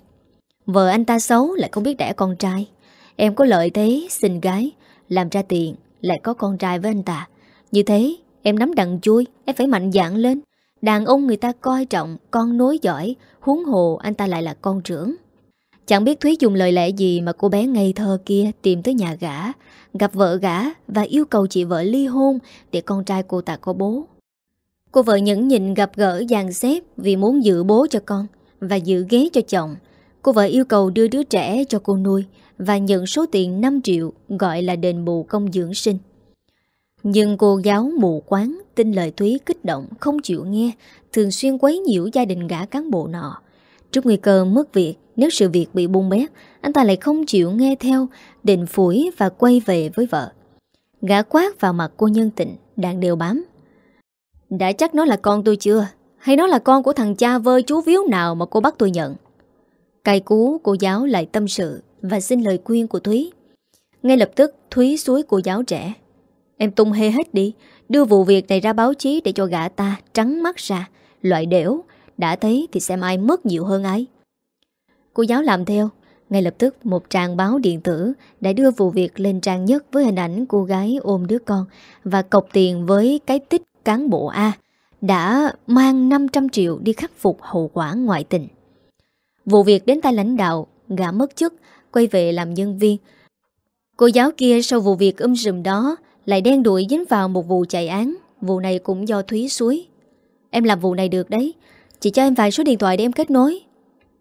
Vợ anh ta xấu lại không biết đẻ con trai. Em có lợi thế, xin gái, làm ra tiền, lại có con trai với anh ta. Như thế, em nắm đằng chui, em phải mạnh dạn lên. Đàn ông người ta coi trọng, con nối giỏi, huống hồ anh ta lại là con trưởng. Chẳng biết Thúy dùng lời lẽ gì mà cô bé ngây thơ kia tìm tới nhà gã, gặp vợ gã và yêu cầu chị vợ ly hôn để con trai cô ta có bố. Cô vợ nhẫn nhịn gặp gỡ dàn xếp vì muốn giữ bố cho con và giữ ghế cho chồng. Cô vợ yêu cầu đưa đứa trẻ cho cô nuôi và nhận số tiền 5 triệu gọi là đền bù công dưỡng sinh. Nhưng cô giáo mù quáng tin lời Thúy kích động không chịu nghe, thường xuyên quấy nhiễu gia đình gã cán bộ nọ. Trước nguy cơ mất việc, nếu sự việc bị bung bét, anh ta lại không chịu nghe theo, định phủi và quay về với vợ. Gã quát vào mặt cô nhân tịnh, đang đều bám. Đã chắc nó là con tôi chưa? Hay nó là con của thằng cha vơi chú víu nào mà cô bắt tôi nhận? Cay cú, cô giáo lại tâm sự và xin lời khuyên của Thúy. Ngay lập tức Thúy suối cô giáo trẻ. Em tung hê hết đi, đưa vụ việc này ra báo chí để cho gã ta trắng mắt ra, loại đẻo, đã thấy thì xem ai mất nhiều hơn ai Cô giáo làm theo. Ngay lập tức, một trang báo điện tử Đã đưa vụ việc lên trang nhất Với hình ảnh cô gái ôm đứa con Và cọc tiền với cái tích cán bộ A Đã mang 500 triệu Đi khắc phục hậu quả ngoại tình. Vụ việc đến tay lãnh đạo, Gã mất chức, Quay về làm nhân viên. Cô giáo kia sau vụ việc um rùm đó Lại đen đuổi dính vào một vụ chạy án. Vụ này cũng do Thúy suối. Em làm vụ này được đấy. Chị cho em vài số điện thoại để em kết nối.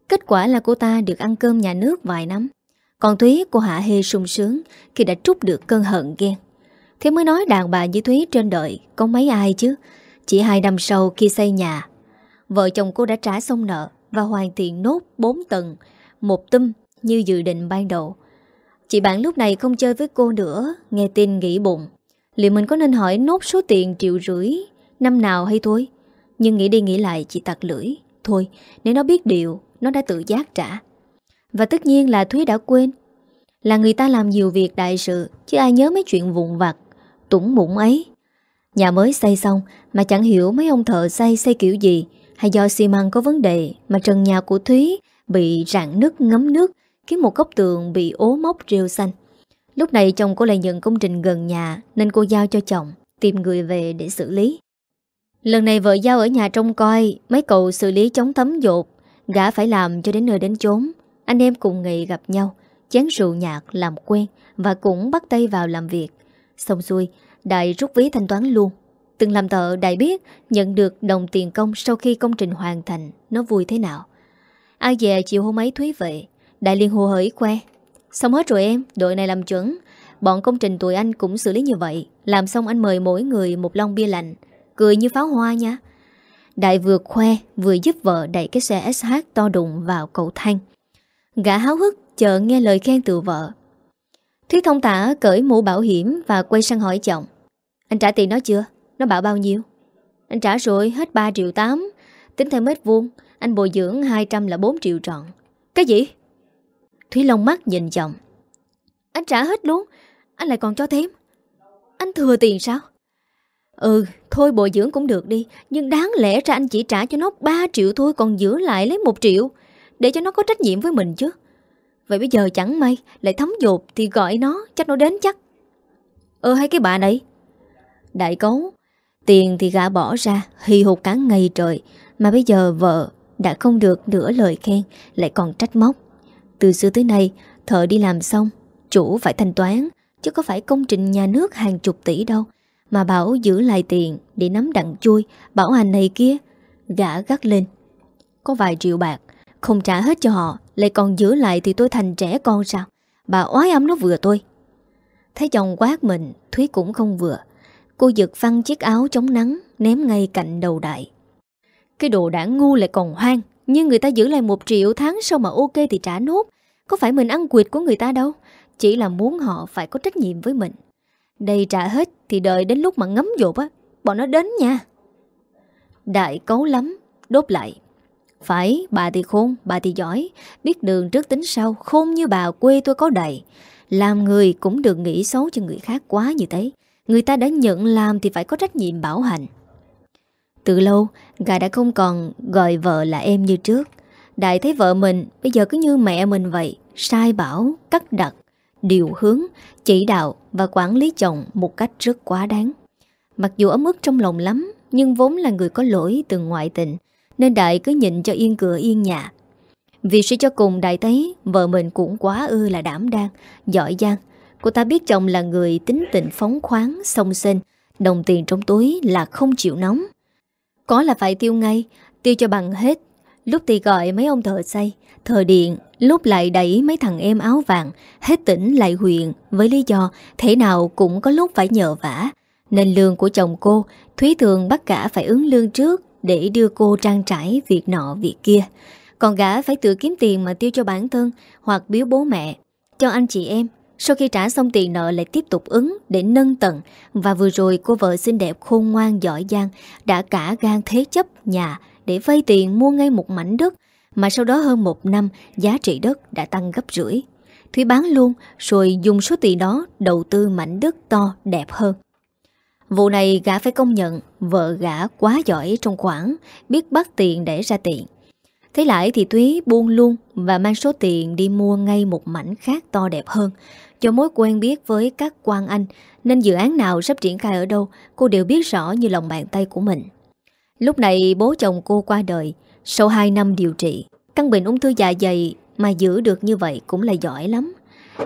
Kết quả là cô ta được ăn cơm nhà nước vài năm. Còn Thúy, cô Hạ Hê sung sướng Khi đã trút được cơn hận ghen. Thế mới nói đàn bà như Thúy trên đời Có mấy ai chứ? Chỉ hai năm sau khi xây nhà, Vợ chồng cô đã trả xong nợ Và hoàn thiện nốt 4 tầng, Một tâm như dự định ban đầu. Chị bạn lúc này không chơi với cô nữa, Nghe tin nghĩ bụng. Liệu mình có nên hỏi nốt số tiền triệu rưỡi Năm nào hay thôi? Nhưng nghĩ đi nghĩ lại, chị tặc lưỡi. Thôi, Nếu nó biết điều nó đã tự giác trả. Và tất nhiên là Thúy đã quên. Là người ta làm nhiều việc đại sự, Chứ ai nhớ mấy chuyện vụn vặt, Tủng mụn ấy. Nhà mới xây xong, Mà chẳng hiểu mấy ông thợ xây xây kiểu gì, Hay do xi măng có vấn đề Mà trần nhà của Thúy bị rạn nứt, ngấm nước, Khiến một góc tường bị ố mốc rêu xanh. Lúc này chồng cô lại nhận công trình gần nhà, Nên cô giao cho chồng, Tìm người về để xử lý. Lần này vợ giao ở nhà trông coi, Mấy cậu xử lý chống thấm dột Gã phải làm cho đến nơi đến chốn. Anh em cùng nghị gặp nhau Chén rượu nhạc làm quen Và cũng bắt tay vào làm việc. Xong xuôi Đại rút ví thanh toán luôn. Từng làm thợ Đại biết nhận được đồng tiền công Sau khi công trình hoàn thành Nó vui thế nào. Ai về chiều hôm ấy Thúy vậy, Đại liên hồ hởi khoe. Xong hết rồi em, đội này làm chuẩn. Bọn công trình tụi anh cũng xử lý như vậy. Làm xong anh mời mỗi người một lon bia lạnh. Cười như pháo hoa nha. Đại vừa khoe, vừa giúp vợ đẩy cái xe SH to đùng vào cầu thang. Gã háo hức chờ nghe lời khen từ vợ. Thúy thông tả cởi mũ bảo hiểm và quay sang hỏi chồng. Anh trả tiền nó chưa? Nó bảo bao nhiêu? Anh trả rồi, hết 3 triệu 8 Tính theo mét vuông, Anh bồi dưỡng 200 là 4 triệu trọn. Cái gì? Thúy Long mắt nhìn chồng. Anh trả hết luôn, Anh lại còn cho thêm. Anh thừa tiền sao? Ừ thôi bồi dưỡng cũng được đi. Nhưng đáng lẽ ra anh chỉ trả cho nó 3 triệu thôi Còn giữ lại lấy 1 triệu. Để cho nó có trách nhiệm với mình chứ. Vậy bây giờ chẳng may Lại thấm dột thì gọi nó chắc nó đến chắc. Ờ hay cái bà này. Đại cấu Tiền thì gã bỏ ra Hì hụt cả ngày trời. Mà bây giờ vợ đã không được nửa lời khen Lại còn trách móc. Từ xưa tới nay, thợ đi làm xong, chủ phải thanh toán, chứ có phải công trình nhà nước hàng chục tỷ đâu. Mà bảo giữ lại tiền để nắm đặng chui, bảo hành này kia. Gã gắt lên. Có vài triệu bạc, không trả hết cho họ, lại còn giữ lại thì tôi thành trẻ con sao? Bà oái ấm nó vừa tôi. Thấy chồng quát mình, Thúy cũng không vừa. Cô giật văng chiếc áo chống nắng, ném ngay cạnh đầu đại. Cái đồ đã ngu lại còn hoang, nhưng người ta giữ lại một triệu tháng sau mà ok thì trả nốt Có phải mình ăn quyệt của người ta đâu Chỉ là muốn họ phải có trách nhiệm với mình Đây trả hết thì đợi đến lúc mà ngấm dột á Bọn nó đến nha. Đại cấu lắm Đốt lại. Phải bà thì khôn bà thì giỏi. Biết đường trước tính sau Khôn như bà quê tôi có đầy. Làm người cũng đừng nghĩ xấu cho người khác quá như thế. Người ta đã nhận làm thì phải có trách nhiệm bảo hành. Từ lâu, gà đã không còn gọi vợ là em như trước. Đại thấy vợ mình bây giờ cứ như mẹ mình vậy, sai bảo, cắt đặt, điều hướng, chỉ đạo và quản lý chồng một cách rất quá đáng. Mặc dù ấm ức trong lòng lắm, nhưng vốn là người có lỗi từ ngoại tình, nên Đại cứ nhịn cho yên cửa yên nhà. Vì suy cho cùng Đại thấy vợ mình cũng quá ư là đảm đang, giỏi giang. Cô ta biết chồng là người tính tình phóng khoáng, song sinh, đồng tiền trong túi là không chịu nóng. Có là phải tiêu ngay Tiêu cho bằng hết Lúc thì gọi mấy ông thợ xây Thợ điện Lúc lại đẩy mấy thằng em áo vàng, Hết tỉnh lại huyện Với lý do Thế nào cũng có lúc phải nhờ vả. Nên lương của chồng cô, Thúy thường bắt cả phải ứng lương trước Để đưa cô trang trải việc nọ việc kia. Còn gã phải tự kiếm tiền mà tiêu cho bản thân Hoặc biếu bố mẹ. Cho anh chị em, sau khi trả xong tiền nợ lại tiếp tục ứng để nâng tầng. Và vừa rồi cô vợ xinh đẹp khôn ngoan giỏi giang Đã cả gan thế chấp nhà để vay tiền mua ngay một mảnh đất mà sau đó hơn một năm, giá trị đất đã tăng gấp rưỡi. Thúy bán luôn, rồi dùng số tiền đó đầu tư mảnh đất to, đẹp hơn. Vụ này gã phải công nhận, vợ gã quá giỏi trong khoản, Biết bắt tiền để ra tiền. Thế lại thì Thúy buông luôn và mang số tiền đi mua ngay một mảnh khác to đẹp hơn. Cho mối quen biết với các quan anh, Nên dự án nào sắp triển khai ở đâu, Cô đều biết rõ như lòng bàn tay của mình. Lúc này bố chồng cô qua đời sau 2 năm điều trị, Căn bệnh ung thư dạ dày Mà giữ được như vậy cũng là giỏi lắm.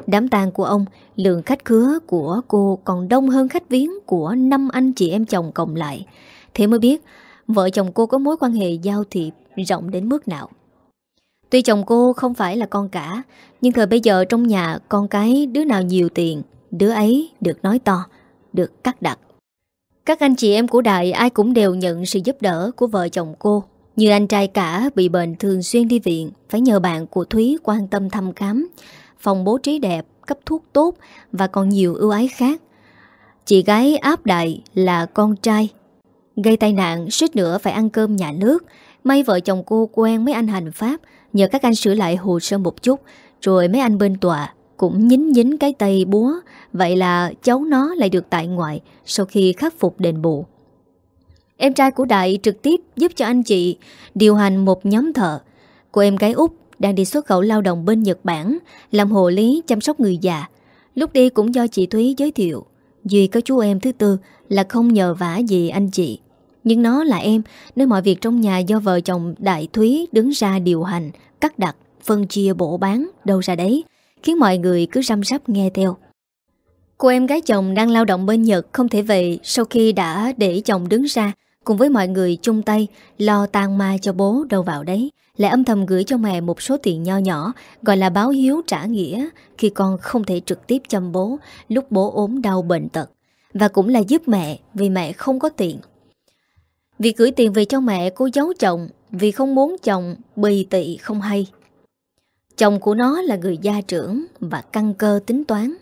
Đám tang của ông, Lượng khách khứa của cô còn đông hơn khách viếng Của năm anh chị em chồng cộng lại. Thế mới biết, Vợ chồng cô có mối quan hệ giao thiệp Rộng đến mức nào. Tuy chồng cô không phải là con cả, Nhưng thời bây giờ trong nhà con cái đứa nào nhiều tiền, Đứa ấy được nói to, Được cắt đặt. Các anh chị em của Đại ai cũng đều nhận sự giúp đỡ của vợ chồng cô. Như anh trai cả bị bệnh thường xuyên đi viện Phải nhờ bạn của Thúy quan tâm thăm khám Phòng bố trí đẹp, cấp thuốc tốt Và còn nhiều ưu ái khác. Chị gái áp đại là con trai. Gây tai nạn suýt nữa phải ăn cơm nhà nước. May vợ chồng cô quen mấy anh hành pháp Nhờ các anh sửa lại hồ sơ một chút. Rồi mấy anh bên tòa Cũng nhính nhính cái tay búa. Vậy là cháu nó lại được tại ngoại Sau khi khắc phục đền bù. Em trai của Đại trực tiếp giúp cho anh chị Điều hành một nhóm thợ. Cô em gái út đang đi xuất khẩu lao động bên Nhật Bản Làm hộ lý chăm sóc người già. Lúc đi cũng do chị Thúy giới thiệu. Duy có chú em thứ tư Là không nhờ vả gì anh chị. Nhưng nó là em Nên mọi việc trong nhà do vợ chồng Đại Thúy Đứng ra điều hành, cắt đặt Phân chia bổ bán, đâu ra đấy Khiến mọi người cứ răm rắp nghe theo. Cô em gái chồng đang lao động bên Nhật Không thể về sau khi đã để chồng đứng ra. Cùng với mọi người chung tay, Lo tang ma cho bố đâu vào đấy, Lại âm thầm gửi cho mẹ một số tiền nho nhỏ, Gọi là báo hiếu trả nghĩa, Khi con không thể trực tiếp chăm bố, Lúc bố ốm đau bệnh tật. Và cũng là giúp mẹ, Vì mẹ không có tiền. Vì gửi tiền về cho mẹ, cô giấu chồng, Vì không muốn chồng, bì tị không hay. Chồng của nó là người gia trưởng Và căn cơ tính toán.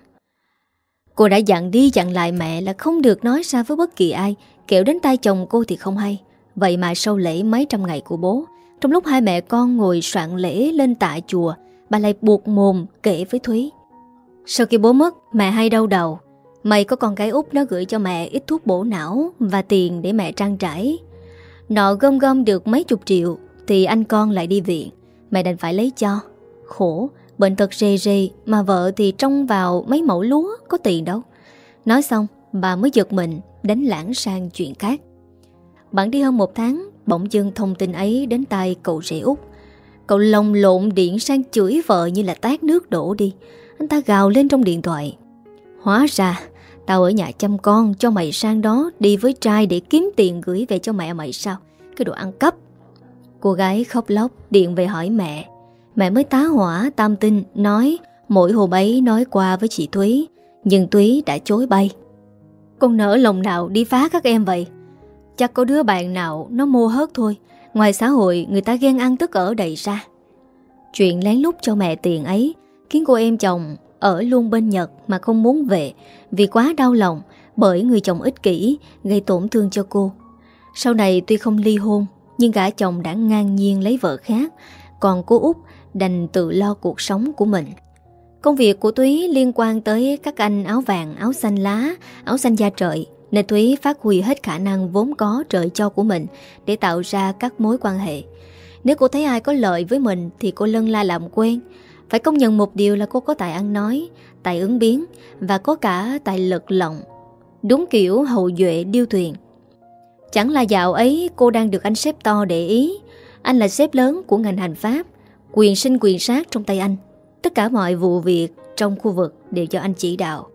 Cô đã dặn đi dặn lại mẹ là không được nói ra với bất kỳ ai Kẹo đến tay chồng cô thì không hay. Vậy mà sau lễ mấy trăm ngày của bố, Trong lúc hai mẹ con ngồi soạn lễ lên tạ chùa, Bà lại buộc mồm kể với Thúy. Sau khi bố mất, Mẹ hay đau đầu. Mày có con gái út nó gửi cho mẹ ít thuốc bổ não Và tiền để mẹ trang trải. Nọ gom gom được mấy chục triệu, Thì anh con lại đi viện. Mẹ đành phải lấy cho. Khổ, Bệnh tật rề rề Mà vợ thì trông vào mấy mẫu lúa Có tiền đâu. Nói xong bà mới giật mình, Đánh lãng sang chuyện khác. Bạn đi hơn một tháng, Bỗng dưng thông tin ấy đến tay cậu rể út. Cậu lồng lộn điện sang chửi vợ như là tát nước đổ đi. Anh ta gào lên trong điện thoại. Hóa ra, Tao ở nhà chăm con, cho mày sang đó Đi với trai để kiếm tiền gửi về cho mẹ mày sao? Cái đồ ăn cắp. Cô gái khóc lóc điện về hỏi mẹ. Mẹ mới tá hỏa, tam tin, Nói, mỗi hôm ấy nói qua với chị Thúy, Nhưng Thúy đã chối bay con nỡ lòng nào đi phá các em vậy? Chắc có đứa bạn nào nó mua hớt thôi. Ngoài xã hội, người ta ghen ăn tức ở đầy ra. Chuyện lén lút cho mẹ tiền ấy Khiến cô em chồng ở luôn bên Nhật mà không muốn về Vì quá đau lòng bởi người chồng ích kỷ gây tổn thương cho cô. Sau này tuy không ly hôn, Nhưng gã chồng đã ngang nhiên lấy vợ khác, Còn cô út đành tự lo cuộc sống của mình. Công việc của Túy liên quan tới các anh áo vàng, áo xanh lá, áo xanh da trời Nên Túy phát huy hết khả năng vốn có trời cho của mình Để tạo ra các mối quan hệ. Nếu cô thấy ai có lợi với mình Thì cô lân la làm quen. Phải công nhận một điều là cô có tài ăn nói Tài ứng biến Và có cả tài lực lộng Đúng kiểu hậu duệ điêu thuyền. Chẳng là dạo ấy cô đang được anh sếp to để ý. Anh là sếp lớn của ngành hành pháp Quyền sinh quyền sát trong tay anh. Tất cả mọi vụ việc trong khu vực đều do anh chỉ đạo.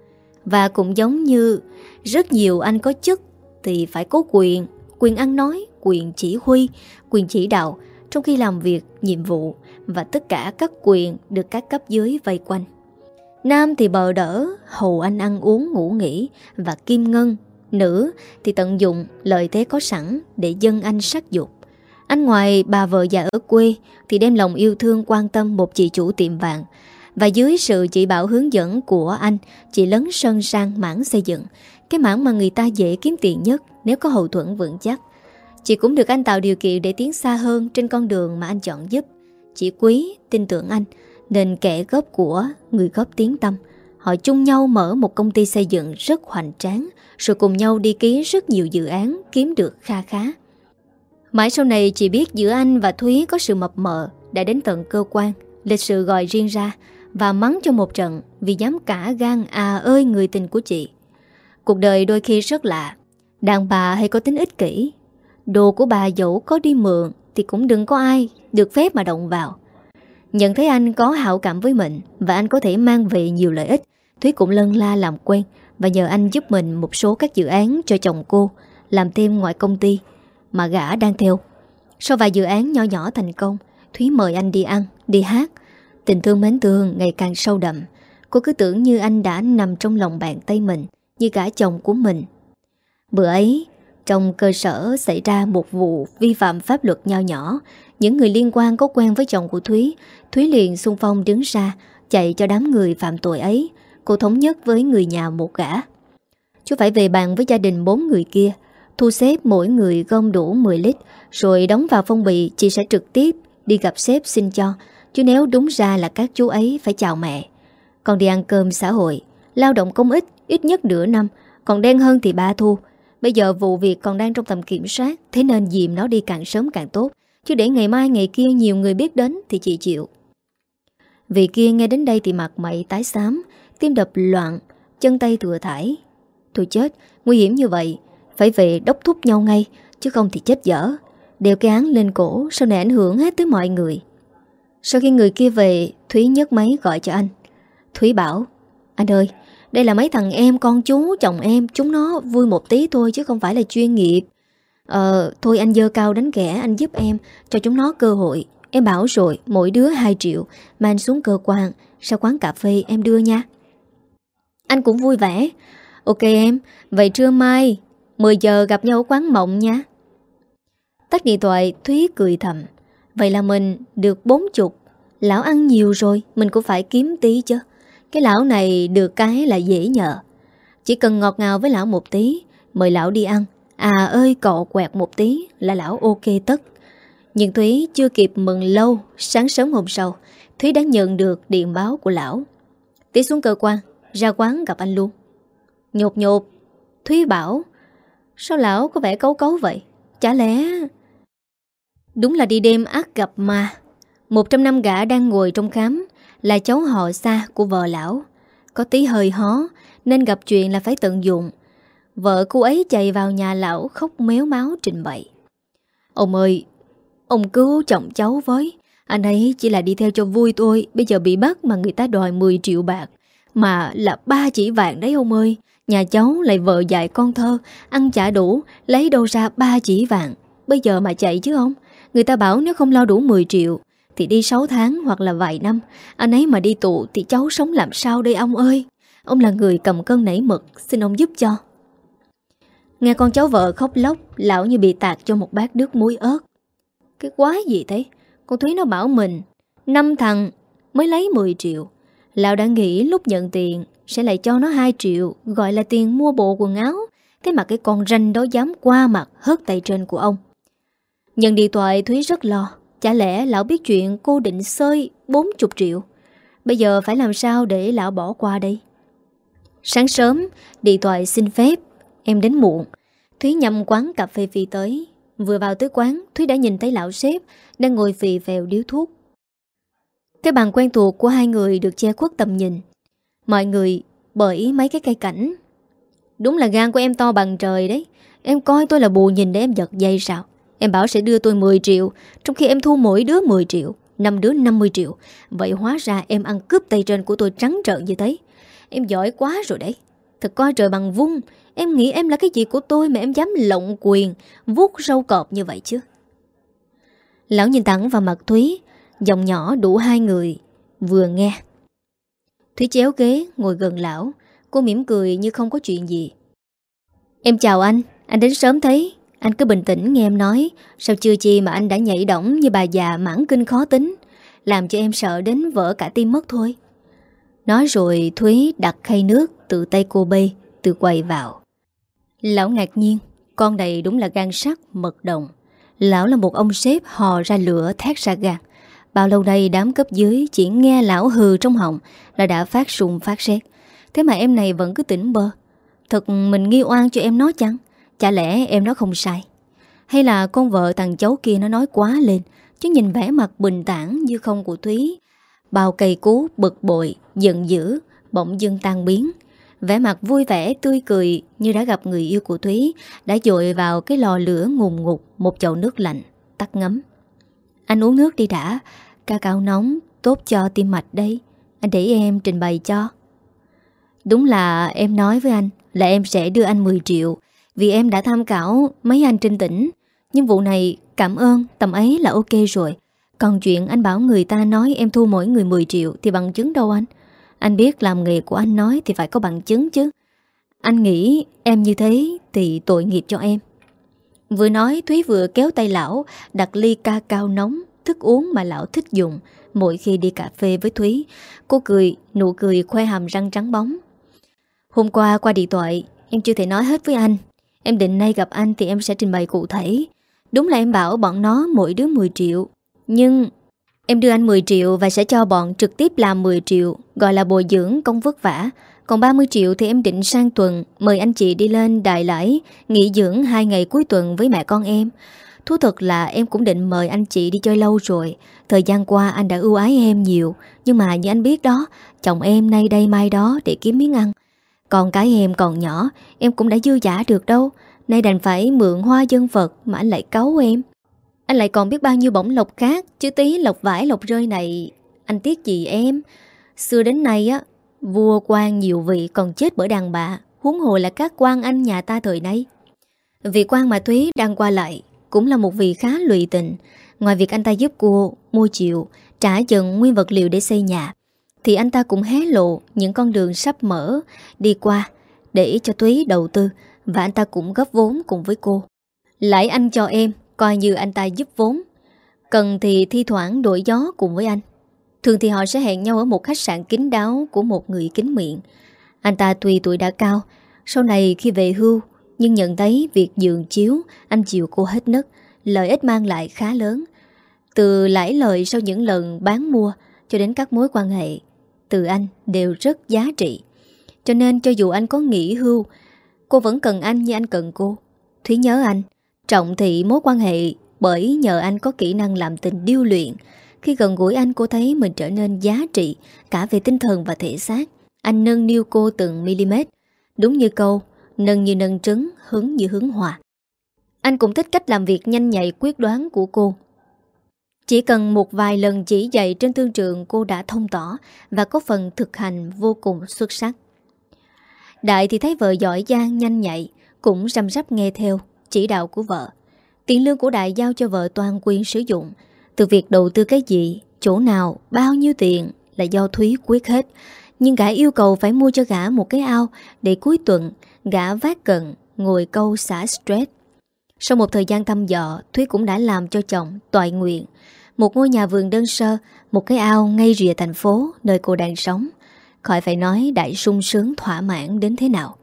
Và cũng giống như rất nhiều anh có chức thì phải có quyền, quyền ăn nói, quyền chỉ huy, quyền chỉ đạo trong khi làm việc, nhiệm vụ và tất cả các quyền được các cấp dưới vây quanh. Nam thì bờ đỡ, hầu anh ăn uống ngủ nghỉ và kim ngân. Nữ thì tận dụng lợi thế có sẵn để dân anh sắc dục. Anh ngoài bà vợ già ở quê thì đem lòng yêu thương quan tâm một chị chủ tiệm vàng. Và dưới sự chỉ bảo hướng dẫn của anh, chị lấn sân sang mảng xây dựng. Cái mảng mà người ta dễ kiếm tiền nhất nếu có hậu thuẫn vững chắc. Chị cũng được anh tạo điều kiện để tiến xa hơn trên con đường mà anh chọn giúp. Chị quý, tin tưởng anh, nên kẻ góp của, người góp tiếng tâm. Họ chung nhau mở một công ty xây dựng rất hoành tráng, rồi cùng nhau đi ký rất nhiều dự án kiếm được kha khá. Mãi sau này chị biết giữa anh và Thúy có sự mập mờ đã đến tận cơ quan, lịch sự gọi riêng ra và mắng cho một trận vì dám cả gan à ơi người tình của chị. Cuộc đời đôi khi rất lạ, đàn bà hay có tính ích kỷ. Đồ của bà dẫu có đi mượn thì cũng đừng có ai được phép mà động vào. Nhận thấy anh có hảo cảm với mình và anh có thể mang về nhiều lợi ích, Thúy cũng lân la làm quen và nhờ anh giúp mình một số các dự án cho chồng cô, làm thêm ngoài công ty mà gã đang theo. Sau vài dự án nhỏ nhỏ thành công, Thúy mời anh đi ăn, đi hát. Tình thương mến thương ngày càng sâu đậm. Cô cứ tưởng như anh đã nằm trong lòng bàn tay mình, như cả chồng của mình. Bữa ấy, trong cơ sở xảy ra một vụ vi phạm pháp luật nho nhỏ. Những người liên quan có quen với chồng của Thúy. Thúy liền xung phong đứng ra, chạy cho đám người phạm tội ấy. Cô thống nhất với người nhà một gã. Chú phải về bàn với gia đình bốn người kia Thu xếp mỗi người gom đủ 10 lít Rồi đóng vào phong bì Chị sẽ trực tiếp đi gặp sếp xin cho. Chứ nếu đúng ra là các chú ấy phải chào mẹ. Còn đi ăn cơm xã hội Lao động công ích ít nhất nửa năm Còn đen hơn thì ba thu. Bây giờ vụ việc còn đang trong tầm kiểm soát Thế nên dìm nó đi càng sớm càng tốt. Chứ để ngày mai ngày kia nhiều người biết đến Thì chị chịu. Vị kia nghe đến đây thì mặt mày tái xám Tim đập loạn Chân tay thừa thải. Thôi chết, nguy hiểm như vậy. Phải về đốc thúc nhau ngay, Chứ không thì chết dở. Đeo cái án lên cổ Sau này ảnh hưởng hết tới mọi người? Sau khi người kia về, Thúy nhấc máy gọi cho anh. Thúy bảo, Anh ơi, đây là mấy thằng em, con chú, chồng em, Chúng nó vui một tí thôi chứ không phải là chuyên nghiệp. Ờ thôi anh dơ cao đánh kẻ, Anh giúp em, cho chúng nó cơ hội. Em bảo rồi, mỗi đứa 2 triệu Mang xuống cơ quan, Sau quán cà phê em đưa nha. Anh cũng vui vẻ. Ok em, Vậy trưa mai 10 giờ gặp nhau quán mộng nha. Tắt điện thoại, Thúy cười thầm. Vậy là mình được bốn chục. Lão ăn nhiều rồi, Mình cũng phải kiếm tí chứ. Cái lão này được cái là dễ nhờ. Chỉ cần ngọt ngào với lão một tí, Mời lão đi ăn. À ơi, cọ quẹt một tí Là lão ok tất. Nhưng Thúy chưa kịp mừng lâu, Sáng sớm hôm sau, Thúy đã nhận được điện báo của lão. Tí xuống cơ quan, Ra quán gặp anh luôn. Nhột nhột, Thúy bảo Sao lão có vẻ cấu cấu vậy? Chả lẽ Đúng là đi đêm ác gặp mà. Một trong năm gã đang ngồi trong khám Là cháu họ xa của vợ lão. Có tí hơi hó, Nên gặp chuyện là phải tận dụng. Vợ cô ấy chạy vào nhà lão Khóc méo máu trình bày. Ông ơi, Ông cứu chồng cháu với. Anh ấy chỉ là đi theo cho vui thôi, Bây giờ bị bắt mà người ta đòi 10 triệu bạc. Mà là ba chỉ vàng đấy ông ơi. Nhà cháu lại vợ dạy con thơ, Ăn chả đủ, Lấy đâu ra ba chỉ vàng. Bây giờ mà chạy chứ không Người ta bảo nếu không lo đủ 10 triệu Thì đi 6 tháng hoặc là vài năm. Anh ấy mà đi tù thì cháu sống làm sao đây ông ơi? Ông là người cầm cân nảy mực Xin ông giúp cho. Nghe con cháu vợ khóc lóc, Lão như bị tạt cho một bát nước muối ớt. Cái quá gì thế? Con Thúy nó bảo mình, năm thằng mới lấy 10 triệu. Lão đã nghĩ lúc nhận tiền sẽ lại cho nó 2 triệu, Gọi là tiền mua bộ quần áo. Thế mà cái con ranh đó dám qua mặt Hớt tay trên của ông. Nhận điện thoại, Thúy rất lo. Chả lẽ lão biết chuyện cô định xơi 40 triệu? Bây giờ phải làm sao để lão bỏ qua đây? Sáng sớm, Điện thoại xin phép. Em đến muộn. Thúy nhầm quán cà phê phi tới. Vừa vào tới quán, Thúy đã nhìn thấy lão sếp Đang ngồi phì vèo điếu thuốc. Cái bàn quen thuộc của hai người Được che khuất tầm nhìn. Mọi người bởi mấy cái cây cảnh. Đúng là gan của em to bằng trời đấy. Em coi tôi là bù nhìn để em giật dây sao? Em bảo sẽ đưa tôi 10 triệu, Trong khi em thu mỗi đứa 10 triệu, năm đứa 50 triệu. Vậy hóa ra em ăn cướp tay trên của tôi trắng trợn như thế. Em giỏi quá rồi đấy. Thật coi trời bằng vung. Em nghĩ em là cái gì của tôi mà em dám lộng quyền, Vuốt râu cọp như vậy chứ? Lão nhìn thẳng vào mặt Thúy, Giọng nhỏ đủ hai người, Vừa nghe. Thúy chéo ghế, ngồi gần lão. Cô mỉm cười như không có chuyện gì. Em chào anh Anh đến sớm thấy. Anh cứ bình tĩnh nghe em nói. Sao chưa chi mà anh đã nhảy động như bà già mãn kinh khó tính? Làm cho em sợ đến vỡ cả tim mất thôi. Nói rồi Thúy đặt khay nước từ tay cô bê, Từ quầy vào. Lão ngạc nhiên, Con này đúng là gan sắc mật đồng. Lão là một ông sếp hò ra lửa thét ra gan Bao lâu nay đám cấp dưới Chỉ nghe lão hừ trong họng Là đã phát sùng phát xét Thế mà em này vẫn cứ tỉnh bơ. Thật mình nghi oan cho em nó chăng? Chả lẽ em nó không sai? Hay là con vợ thằng cháu kia nó nói quá lên Chứ nhìn vẻ mặt bình tản như không của Thúy. Bao cây cú, bực bội, giận dữ Bỗng dưng tan biến. Vẻ mặt vui vẻ, tươi cười Như đã gặp người yêu của Thúy Đã dội vào cái lò lửa ngùng ngục Một chậu nước lạnh, tắt ngấm. Anh uống nước đi đã Ca cao nóng, tốt cho tim mạch đấy. Anh để em trình bày cho. Đúng là em nói với anh Là em sẽ đưa anh 10 triệu vì em đã tham khảo mấy anh trên tỉnh. Nhưng vụ này cảm ơn Tầm ấy là ok rồi. Còn chuyện anh bảo người ta nói em thu mỗi người 10 triệu Thì bằng chứng đâu anh? Anh biết làm nghề của anh nói Thì phải có bằng chứng chứ. Anh nghĩ em như thế Thì tội nghiệp cho em. Vừa nói Thúy vừa kéo tay lão Đặt ly ca cao nóng. Thức uống mà lão thích dùng Mỗi khi đi cà phê với Thúy. Cô cười, nụ cười khoe hàm răng trắng bóng. Hôm qua qua điện thoại Em chưa thể nói hết với anh. Em định nay gặp anh thì em sẽ trình bày cụ thể. Đúng là em bảo bọn nó mỗi đứa 10 triệu. Nhưng Em đưa anh 10 triệu và sẽ cho bọn trực tiếp làm 10 triệu Gọi là bồi dưỡng công vất vả. Còn 30 triệu thì em định sang tuần Mời anh chị đi lên Đại Lãi Nghỉ dưỡng hai ngày cuối tuần với mẹ con em. Thú thật là em cũng định mời anh chị đi chơi lâu rồi. Thời gian qua anh đã ưu ái em nhiều. Nhưng mà như anh biết đó, Chồng em nay đây mai đó để kiếm miếng ăn. Còn cái em còn nhỏ, Em cũng đã dư giả được đâu. Nay đành phải mượn hoa dân Phật Mà anh lại cấu em. Anh lại còn biết bao nhiêu bổng lộc khác, Chứ tí lộc vải lộc rơi này. Anh tiếc gì em? Xưa đến nay á, Vua quan nhiều vị còn chết bởi đàn bà. Huống hồ là các quan anh nhà ta thời nay. Vị quan mà Thúy đang qua lại cũng là một vị khá lụy tình. Ngoài việc anh ta giúp cô mua chịu Trả dần nguyên vật liệu để xây nhà, Thì anh ta cũng hé lộ Những con đường sắp mở Đi qua Để cho túy đầu tư, và anh ta cũng góp vốn cùng với cô. Lãi anh cho em, Coi như anh ta giúp vốn. Cần thì thi thoảng đổi gió cùng với anh. Thường thì họ sẽ hẹn nhau ở một khách sạn kín đáo Của một người kính miệng. Anh ta tuy tuổi đã cao, Sau này khi về hưu nhưng nhận thấy việc dường chiếu, Anh chịu cô hết nấc, Lợi ích mang lại khá lớn. Từ lãi lợi sau những lần bán mua Cho đến các mối quan hệ, Từ anh đều rất giá trị. Cho nên cho dù anh có nghỉ hưu, Cô vẫn cần anh như anh cần cô. Thúy nhớ anh, Trọng thị mối quan hệ Bởi nhờ anh có kỹ năng làm tình điêu luyện. Khi gần gũi anh, cô thấy mình trở nên giá trị Cả về tinh thần và thể xác. Anh nâng niu cô từng mm Đúng như câu Nâng như nâng trứng Hứng như hứng hòa. Anh cũng thích cách làm việc nhanh nhạy quyết đoán của cô. Chỉ cần một vài lần chỉ dạy trên thương trường cô đã thông tỏ và có phần thực hành vô cùng xuất sắc. Đại thì thấy vợ giỏi giang nhanh nhạy Cũng răm rắp nghe theo Chỉ đạo của vợ. Tiền lương của Đại giao cho vợ toàn quyền sử dụng. Từ việc đầu tư cái gì Chỗ nào, bao nhiêu tiền Là do Thúy quyết hết. Nhưng gã yêu cầu phải mua cho gã một cái ao Để cuối tuần gã vác cận, Ngồi câu xả stress. Sau một thời gian thăm dò, Thúy cũng đã làm cho chồng toại nguyện. Một ngôi nhà vườn đơn sơ, Một cái ao ngay rìa thành phố Nơi cô đang sống. Khỏi phải nói đại sung sướng thỏa mãn đến thế nào.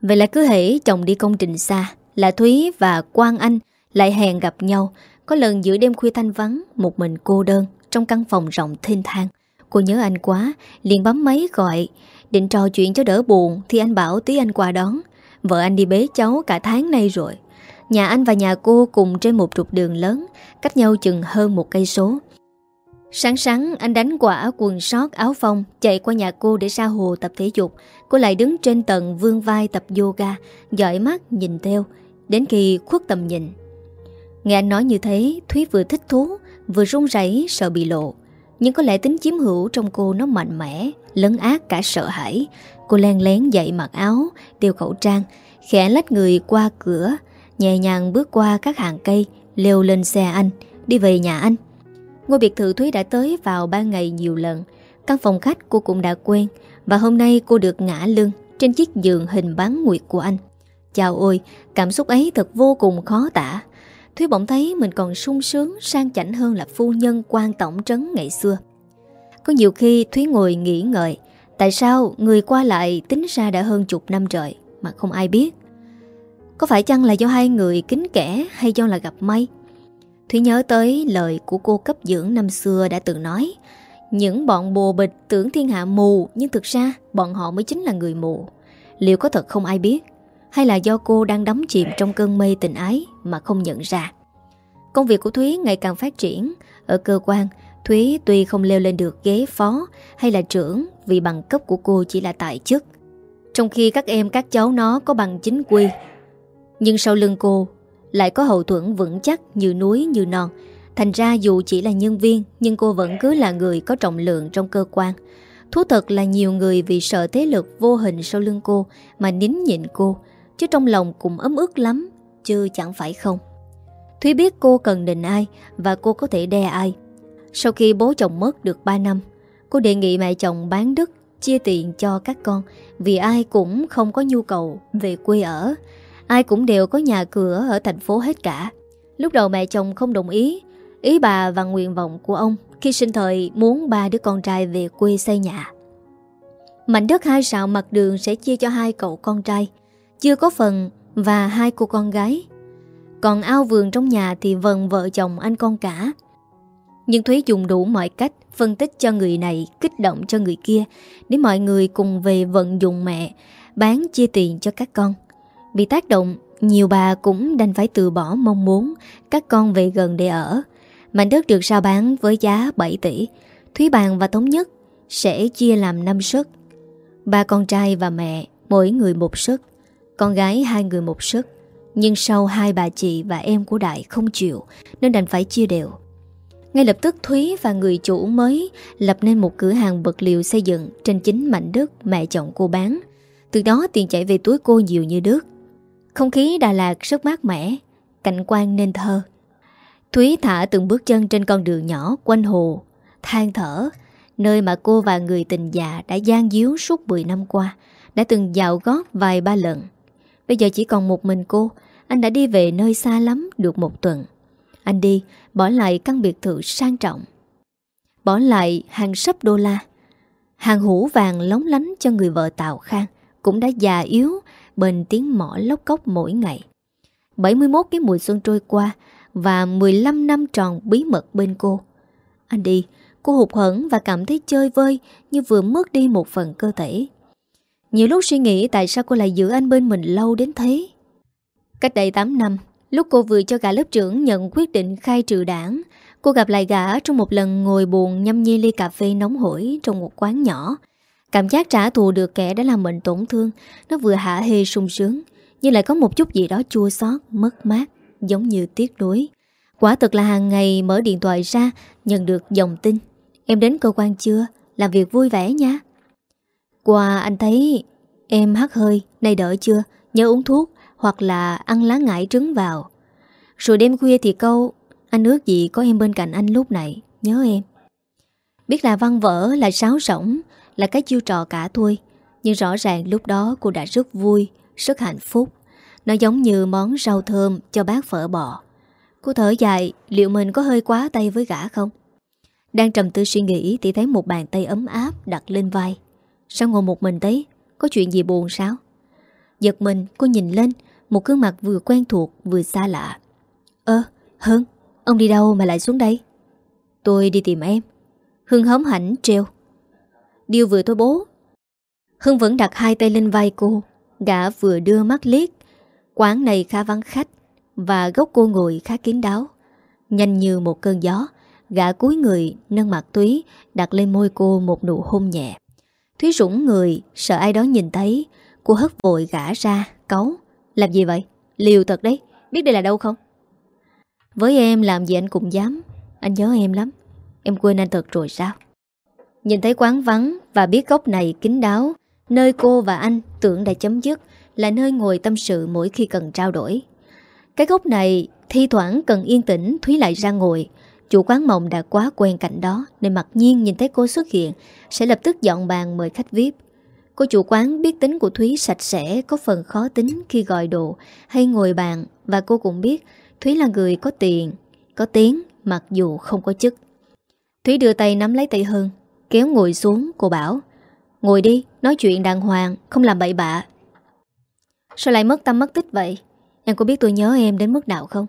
Vậy là cứ hễ chồng đi công trình xa, Là Thúy và Quang Anh Lại hẹn gặp nhau. Có lần giữa đêm khuya thanh vắng, Một mình cô đơn Trong căn phòng rộng thênh thang. Cô nhớ anh quá, liền bấm máy gọi. Định trò chuyện cho đỡ buồn Thì anh bảo tí anh qua đón. Vợ anh đi bế cháu cả tháng nay rồi. Nhà anh và nhà cô cùng trên một trục đường lớn, Cách nhau chừng hơn một cây số. Sáng sáng, anh đánh quả quần sót áo phông Chạy qua nhà cô để ra hồ tập thể dục. Cô lại đứng trên tầng vương vai tập yoga, Dõi mắt, nhìn theo. Đến khi khuất tầm nhìn, Nghe anh nói như thế, Thúy vừa thích thú, Vừa run rẩy, sợ bị lộ. Nhưng có lẽ tính chiếm hữu trong cô nó mạnh mẽ, Lấn ác cả sợ hãi. Cô len lén dậy mặc áo, Đeo khẩu trang, Khẽ lách người qua cửa, Nhẹ nhàng bước qua các hàng cây, Leo lên xe anh, Đi về nhà anh. Ngôi biệt thự Thúy đã tới vào ban ngày nhiều lần. Căn phòng khách cô cũng đã quen, Và hôm nay cô được ngã lưng Trên chiếc giường hình bán nguyệt của anh. Chào ôi, Cảm xúc ấy thật vô cùng khó tả. Thúy bỗng thấy mình còn sung sướng, Sang chảnh hơn là phu nhân quan tổng trấn ngày xưa. Có nhiều khi Thúy ngồi nghĩ ngợi, Tại sao người qua lại tính ra đã hơn chục năm trời Mà không ai biết? Có phải chăng là do hai người kính kẻ Hay do là gặp may? Thúy nhớ tới lời của cô cấp dưỡng năm xưa đã từng nói, Những bọn bồ bịch tưởng thiên hạ mù, Nhưng thực ra bọn họ mới chính là người mù. Liệu có thật không ai biết? Hay là do cô đang đắm chìm trong cơn mây tình ái? Mà không nhận ra. Công việc của Thúy ngày càng phát triển. Ở cơ quan, Thúy tuy không leo lên được ghế phó Hay là trưởng Vì bằng cấp của cô chỉ là tại chức. Trong khi các em, các cháu nó có bằng chính quy. Nhưng sau lưng cô lại có hậu thuẫn vững chắc như núi, như non. Thành ra dù chỉ là nhân viên, Nhưng cô vẫn cứ là người có trọng lượng trong cơ quan. Thú thật là nhiều người vì sợ thế lực vô hình sau lưng cô Mà nín nhịn cô, Chứ trong lòng cũng ấm ức lắm. Chứ chẳng phải không? Thúy biết cô cần định ai Và cô có thể đe ai. Sau khi bố chồng mất được 3 năm, Cô đề nghị mẹ chồng bán đất, Chia tiền cho các con Vì ai cũng không có nhu cầu về quê ở. Ai cũng đều có nhà cửa ở thành phố hết cả. Lúc đầu mẹ chồng không đồng ý Ý bà và nguyện vọng của ông Khi sinh thời muốn ba đứa con trai về quê xây nhà. Mảnh đất hai sạo mặt đường sẽ chia cho hai cậu con trai. Chưa có phần và hai cô con gái. Còn ao vườn trong nhà thì vần vợ chồng anh con cả. Nhưng Thúy dùng đủ mọi cách phân tích cho người này, kích động cho người kia để mọi người cùng về vận dụng mẹ, bán chia tiền cho các con. Bị tác động, nhiều bà cũng đành phải từ bỏ mong muốn các con về gần để ở. Mảnh đất được sao bán với giá 7 tỷ. Thúy Bàn và Thống Nhất sẽ chia làm 5 suất. Ba con trai và mẹ mỗi người một suất, con gái hai người một sức Nhưng sau hai bà chị và em của Đại không chịu nên đành phải chia đều. Ngay lập tức Thúy và người chủ mới lập nên một cửa hàng vật liệu xây dựng trên chính mảnh đất mẹ chồng cô bán. Từ đó tiền chảy về túi cô nhiều như đứt Không khí Đà Lạt rất mát mẻ, cảnh quan nên thơ. Thúy thả từng bước chân trên con đường nhỏ quanh hồ, than thở, nơi mà cô và người tình già đã gian díu suốt 10 năm qua, đã từng dạo gót vài ba lần. Bây giờ chỉ còn một mình cô, anh đã đi về nơi xa lắm được một tuần. Anh đi, bỏ lại căn biệt thự sang trọng. Bỏ lại hàng sấp đô la. Hàng hũ vàng lóng lánh cho người vợ Tào Khang cũng đã già yếu bền tiếng mỏ lóc cốc mỗi ngày. 71 cái mùa xuân trôi qua và 15 năm tròn bí mật bên cô. Anh đi, cô hụt hẫng và cảm thấy chơi vơi như vừa mất đi một phần cơ thể. Nhiều lúc suy nghĩ tại sao cô lại giữ anh bên mình lâu đến thế. Cách đây 8 năm, lúc cô vừa cho cả lớp trưởng nhận quyết định khai trừ đảng, cô gặp lại gã trong một lần ngồi buồn nhâm nhi ly cà phê nóng hổi trong một quán nhỏ. Cảm giác trả thù được kẻ đã làm mình tổn thương, nó vừa hạ hê sung sướng, nhưng lại có một chút gì đó chua xót, mất mát, giống như tiếc nuối. Quả thực là hàng ngày mở điện thoại ra, nhận được dòng tin. Em đến cơ quan chưa? Làm việc vui vẻ nha. Qua anh thấy em hắt hơi, nay đỡ chưa? Nhớ uống thuốc hoặc là ăn lá ngải trứng vào. Rồi đêm khuya thì câu, anh ước gì có em bên cạnh anh lúc này, nhớ em. Biết là văn vỡ, là sáo rỗng, là cái chiêu trò cả thôi. Nhưng rõ ràng lúc đó cô đã rất vui, rất hạnh phúc. Nó giống như món rau thơm cho bác phở bò. Cô thở dài, liệu mình có hơi quá tay với gã không? Đang trầm tư suy nghĩ thì thấy một bàn tay ấm áp đặt lên vai. Sao ngồi một mình đấy? Có chuyện gì buồn sao? Giật mình, cô nhìn lên, Một gương mặt vừa quen thuộc, vừa xa lạ. Ơ, Hưng, Ông đi đâu mà lại xuống đây? Tôi đi tìm em. Hưng hóm hảnh treo Điều vừa thôi bố, Hưng vẫn đặt hai tay lên vai cô. Gã vừa đưa mắt liếc, Quán này khá vắng khách, Và gốc cô ngồi khá kín đáo. Nhanh như một cơn gió, Gã cúi người, nâng mặt Túy, Đặt lên môi cô một nụ hôn nhẹ. Thúy rủng người, Sợ ai đó nhìn thấy. Cô hất vội gã ra Cấu Làm gì vậy? Liều thật đấy. Biết đây là đâu không? Với em làm gì anh cũng dám. Anh nhớ em lắm. Em quên anh thật rồi sao? Nhìn thấy quán vắng Và biết góc này kín đáo, Nơi cô và anh tưởng đã chấm dứt Là nơi ngồi tâm sự mỗi khi cần trao đổi. Cái góc này Thi thoảng cần yên tĩnh, Thúy lại ra ngồi. Chủ quán mộng đã quá quen cảnh đó Nên mặc nhiên nhìn thấy cô xuất hiện, Sẽ lập tức dọn bàn mời khách VIP Cô chủ quán biết tính của Thúy sạch sẽ, Có phần khó tính khi gọi đồ, Hay ngồi bàn, Và cô cũng biết Thúy là người có tiền, Có tiếng, mặc dù không có chức. Thúy đưa tay nắm lấy tay Hưng, Kéo ngồi xuống, cô bảo, Ngồi đi, nói chuyện đàng hoàng, Không làm bậy bạ. Sao lại mất tâm mất tích vậy? Em có biết tôi nhớ em đến mức nào không?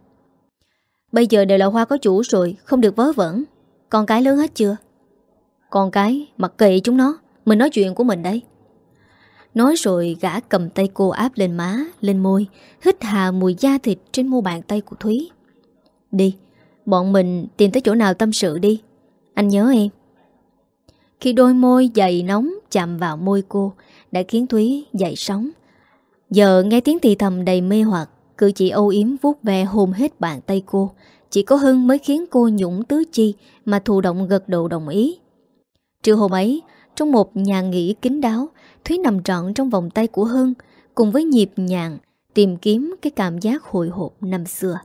Bây giờ đều là hoa có chủ rồi, Không được vớ vẩn. Con cái lớn hết chưa? Con cái, mặc kệ chúng nó. Mình nói chuyện của mình đây. Nói rồi gã cầm tay cô áp lên má, Lên môi, Hít hà mùi da thịt trên mu bàn tay của Thúy. Đi, Bọn mình tìm tới chỗ nào tâm sự đi. Anh nhớ em. Khi đôi môi dày nóng chạm vào môi cô, Đã khiến Thúy dậy sóng. Giờ nghe tiếng thì thầm đầy mê hoặc. Cử chỉ âu yếm vuốt ve hôn hết bàn tay cô. Chỉ có Hưng mới khiến cô nhũng tứ chi Mà thụ động gật đầu đồng ý. Trưa hôm ấy, Trong một nhà nghỉ kín đáo, Thúy nằm trọn trong vòng tay của Hưng, Cùng với nhịp nhàng, Tìm kiếm cái cảm giác hồi hộp năm xưa.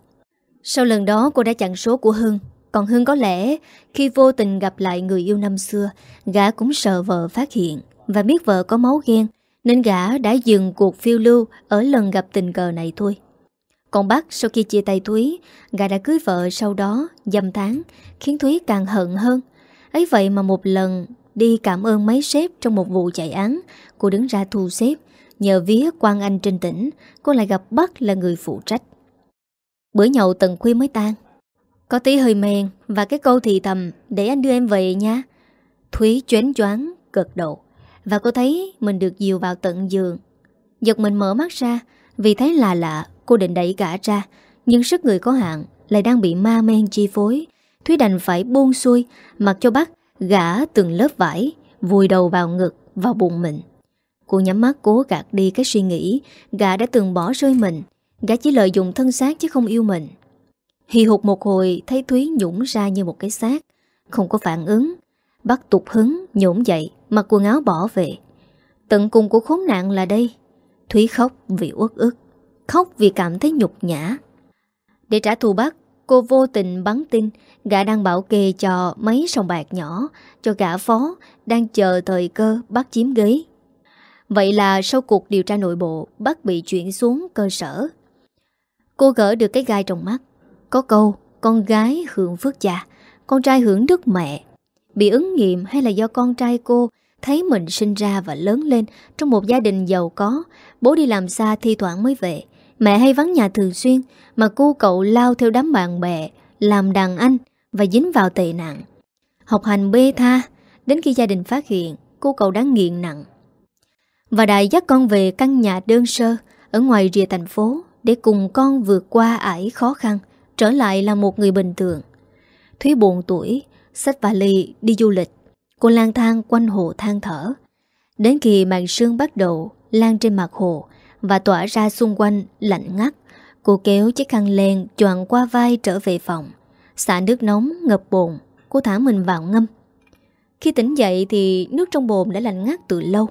Sau lần đó, cô đã chặn số của Hưng. Còn Hưng có lẽ, Khi vô tình gặp lại người yêu năm xưa, Gã cũng sợ vợ phát hiện Và biết vợ có máu ghen, Nên gã đã dừng cuộc phiêu lưu Ở lần gặp tình cờ này thôi còn bác sau khi chia tay Thúy, Gã đã cưới vợ sau đó dầm tháng, Khiến Thúy càng hận hơn. Ấy vậy mà một lần đi cảm ơn mấy sếp trong một vụ chạy án, Cô đứng ra thu xếp. Nhờ vía quan anh trên tỉnh, Cô lại gặp Bắc là người phụ trách. Bữa nhậu tận khuya mới tan. Có tí hơi men Và cái câu thị thầm, Để anh đưa em về nha. Thúy choáng choáng, gật đầu. Và cô thấy mình được dìu vào tận giường. Giật mình mở mắt ra, Vì thấy là lạ cô định đẩy gã ra Nhưng sức người có hạn Lại đang bị ma men chi phối. Thúy đành phải buông xuôi Mặc cho bác gã từng lớp vải Vùi đầu vào ngực, vào bụng mình. Cô nhắm mắt cố gạt đi cái suy nghĩ Gã đã từng bỏ rơi mình. Gã chỉ lợi dụng thân xác chứ không yêu mình. Hì hụt một hồi Thấy Thúy nhũng ra như một cái xác Không có phản ứng. Bắt tục hứng, nhổn dậy Mặc quần áo bỏ về. Tận cùng của khốn nạn là đây. Thúy khóc vì uất ức. Khóc vì cảm thấy nhục nhã. Để trả thù bác, Cô vô tình bắn tin Gã đang bảo kê cho mấy sòng bạc nhỏ Cho gã phó Đang chờ thời cơ bắt chiếm ghế. Vậy là sau cuộc điều tra nội bộ bác bị chuyển xuống cơ sở. Cô gỡ được cái gai trong mắt. Có câu Con gái hưởng phước cha Con trai hưởng đức mẹ. Bị ứng nghiệm hay là do con trai cô Thấy mình sinh ra và lớn lên Trong một gia đình giàu có Bố đi làm xa thi thoảng mới về. Mẹ hay vắng nhà thường xuyên, Mà cô cậu lao theo đám bạn bè, Làm đàn anh Và dính vào tệ nạn. Học hành bê tha, Đến khi gia đình phát hiện, Cô cậu đã nghiện nặng. Và Đại dắt con về căn nhà đơn sơ Ở ngoài rìa thành phố Để cùng con vượt qua ải khó khăn, Trở lại là một người bình thường. Thúy buồn tuổi, Xách vali đi du lịch. Cô lang thang quanh hồ than thở. Đến khi màn sương bắt đầu Lan trên mặt hồ và tỏa ra xung quanh, lạnh ngắt. Cô kéo chiếc khăn len choàng qua vai trở về phòng. Xả nước nóng ngập bồn, Cô thả mình vào ngâm. Khi tỉnh dậy thì nước trong bồn đã lạnh ngắt từ lâu.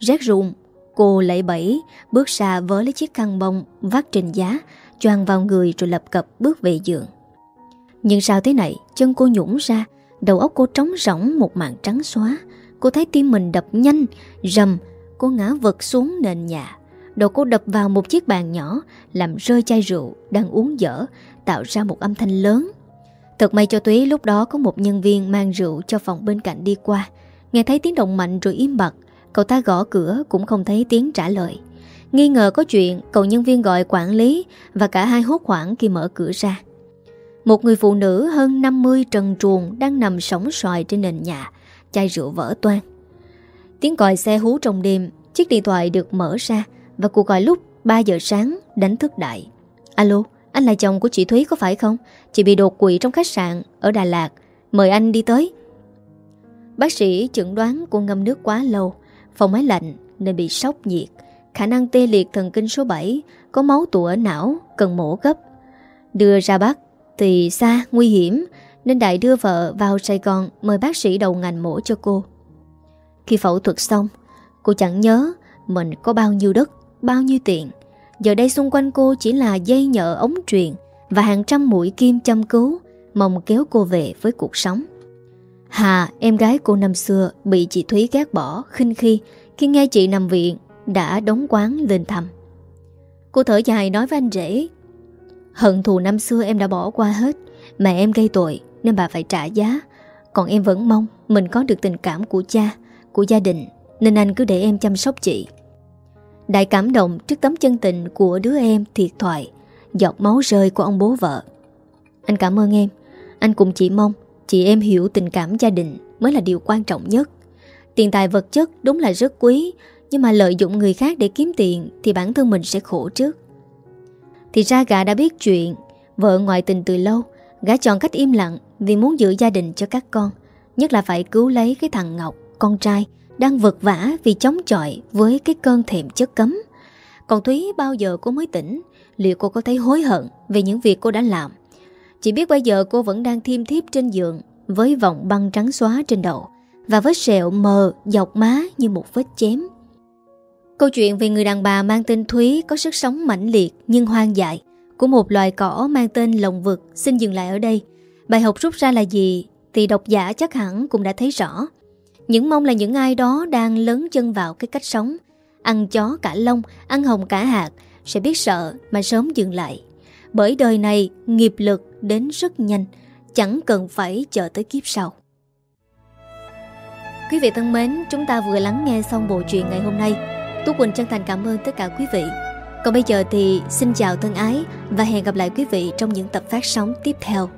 Rét rụng Cô lấy bẫy Bước ra vớ lấy chiếc khăn bông Vắt trên giá, choàng vào người rồi lập cập bước về giường. Nhưng sao thế này? Chân cô nhũng ra, Đầu óc cô trống rỗng một màn trắng xóa. Cô thấy tim mình đập nhanh, Rầm, Cô ngã vật xuống nền nhà. Đầu cô đập vào một chiếc bàn nhỏ Làm rơi chai rượu đang uống dở Tạo ra một âm thanh lớn. Thật may cho Túy lúc đó có một nhân viên Mang rượu cho phòng bên cạnh đi qua. Nghe thấy tiếng động mạnh rồi im bặt Cậu ta gõ cửa cũng không thấy tiếng trả lời. Nghi ngờ có chuyện Cậu nhân viên gọi quản lý Và cả hai hốt hoảng khi mở cửa ra. Một người phụ nữ hơn 50 trần truồng đang nằm sóng xoài trên nền nhà, chai rượu vỡ toan. Tiếng còi xe hú trong đêm, chiếc điện thoại được mở ra và cuộc gọi lúc 3 giờ sáng đánh thức đại. Alo, anh là chồng của chị Thúy có phải không? Chị bị đột quỵ trong khách sạn ở Đà Lạt. Mời anh đi tới. Bác sĩ chẩn đoán cô ngâm nước quá lâu, phòng máy lạnh nên bị sốc nhiệt. Khả năng tê liệt thần kinh số 7, có máu tụ ở não, cần mổ gấp. Đưa ra bác thì xa, nguy hiểm Nên Đại đưa vợ vào Sài Gòn Mời bác sĩ đầu ngành mổ cho cô Khi phẫu thuật xong Cô chẳng nhớ mình có bao nhiêu đất Bao nhiêu tiền. Giờ đây xung quanh cô chỉ là dây nhợ ống truyền Và hàng trăm mũi kim châm cứu Mong kéo cô về với cuộc sống. Hà, em gái cô năm xưa Bị chị Thúy ghét bỏ, khinh khi. Khi nghe chị nằm viện Đã đóng quán lên thăm. Cô thở dài nói với anh rể Hận thù năm xưa em đã bỏ qua hết Mẹ em gây tội Nên bà phải trả giá. Còn em vẫn mong Mình có được tình cảm của cha Của gia đình Nên anh cứ để em chăm sóc chị. Đại cảm động trước tấm chân tình của đứa em thiệt thoại Giọt máu rơi của ông bố vợ. Anh cảm ơn em. Anh cũng chỉ mong Chị em hiểu tình cảm gia đình Mới là điều quan trọng nhất. Tiền tài vật chất đúng là rất quý, Nhưng mà lợi dụng người khác để kiếm tiền Thì bản thân mình sẽ khổ trước. Thì ra gã đã biết chuyện, Vợ ngoại tình từ lâu, Gã chọn cách im lặng Vì muốn giữ gia đình cho các con, Nhất là phải cứu lấy cái thằng Ngọc, Con trai đang vật vã vì chống chọi Với cái cơn thèm chất cấm. Còn Thúy bao giờ cô mới tỉnh? Liệu cô có thấy hối hận Về những việc cô đã làm? Chỉ biết bây giờ cô vẫn đang thiêm thiếp trên giường, Với vòng băng trắng xóa trên đầu Và vết sẹo mờ, dọc má như một vết chém. Câu chuyện về người đàn bà mang tên Thúy có sức sống mãnh liệt nhưng hoang dại của một loài cỏ mang tên lồng vực. Xin dừng lại ở đây. Bài học rút ra là gì thì độc giả chắc hẳn cũng đã thấy rõ. Những mong là những ai đó đang lớn chân vào cái cách sống, ăn chó cả lông, ăn hồng cả hạt sẽ biết sợ mà sớm dừng lại. Bởi đời này nghiệp lực đến rất nhanh, chẳng cần phải chờ tới kiếp sau. Quý vị thân mến, chúng ta vừa lắng nghe xong bộ truyện ngày hôm nay Tú Quỳnh chân thành cảm ơn tất cả quý vị. Còn bây giờ thì xin chào thân ái và hẹn gặp lại quý vị trong những tập phát sóng tiếp theo.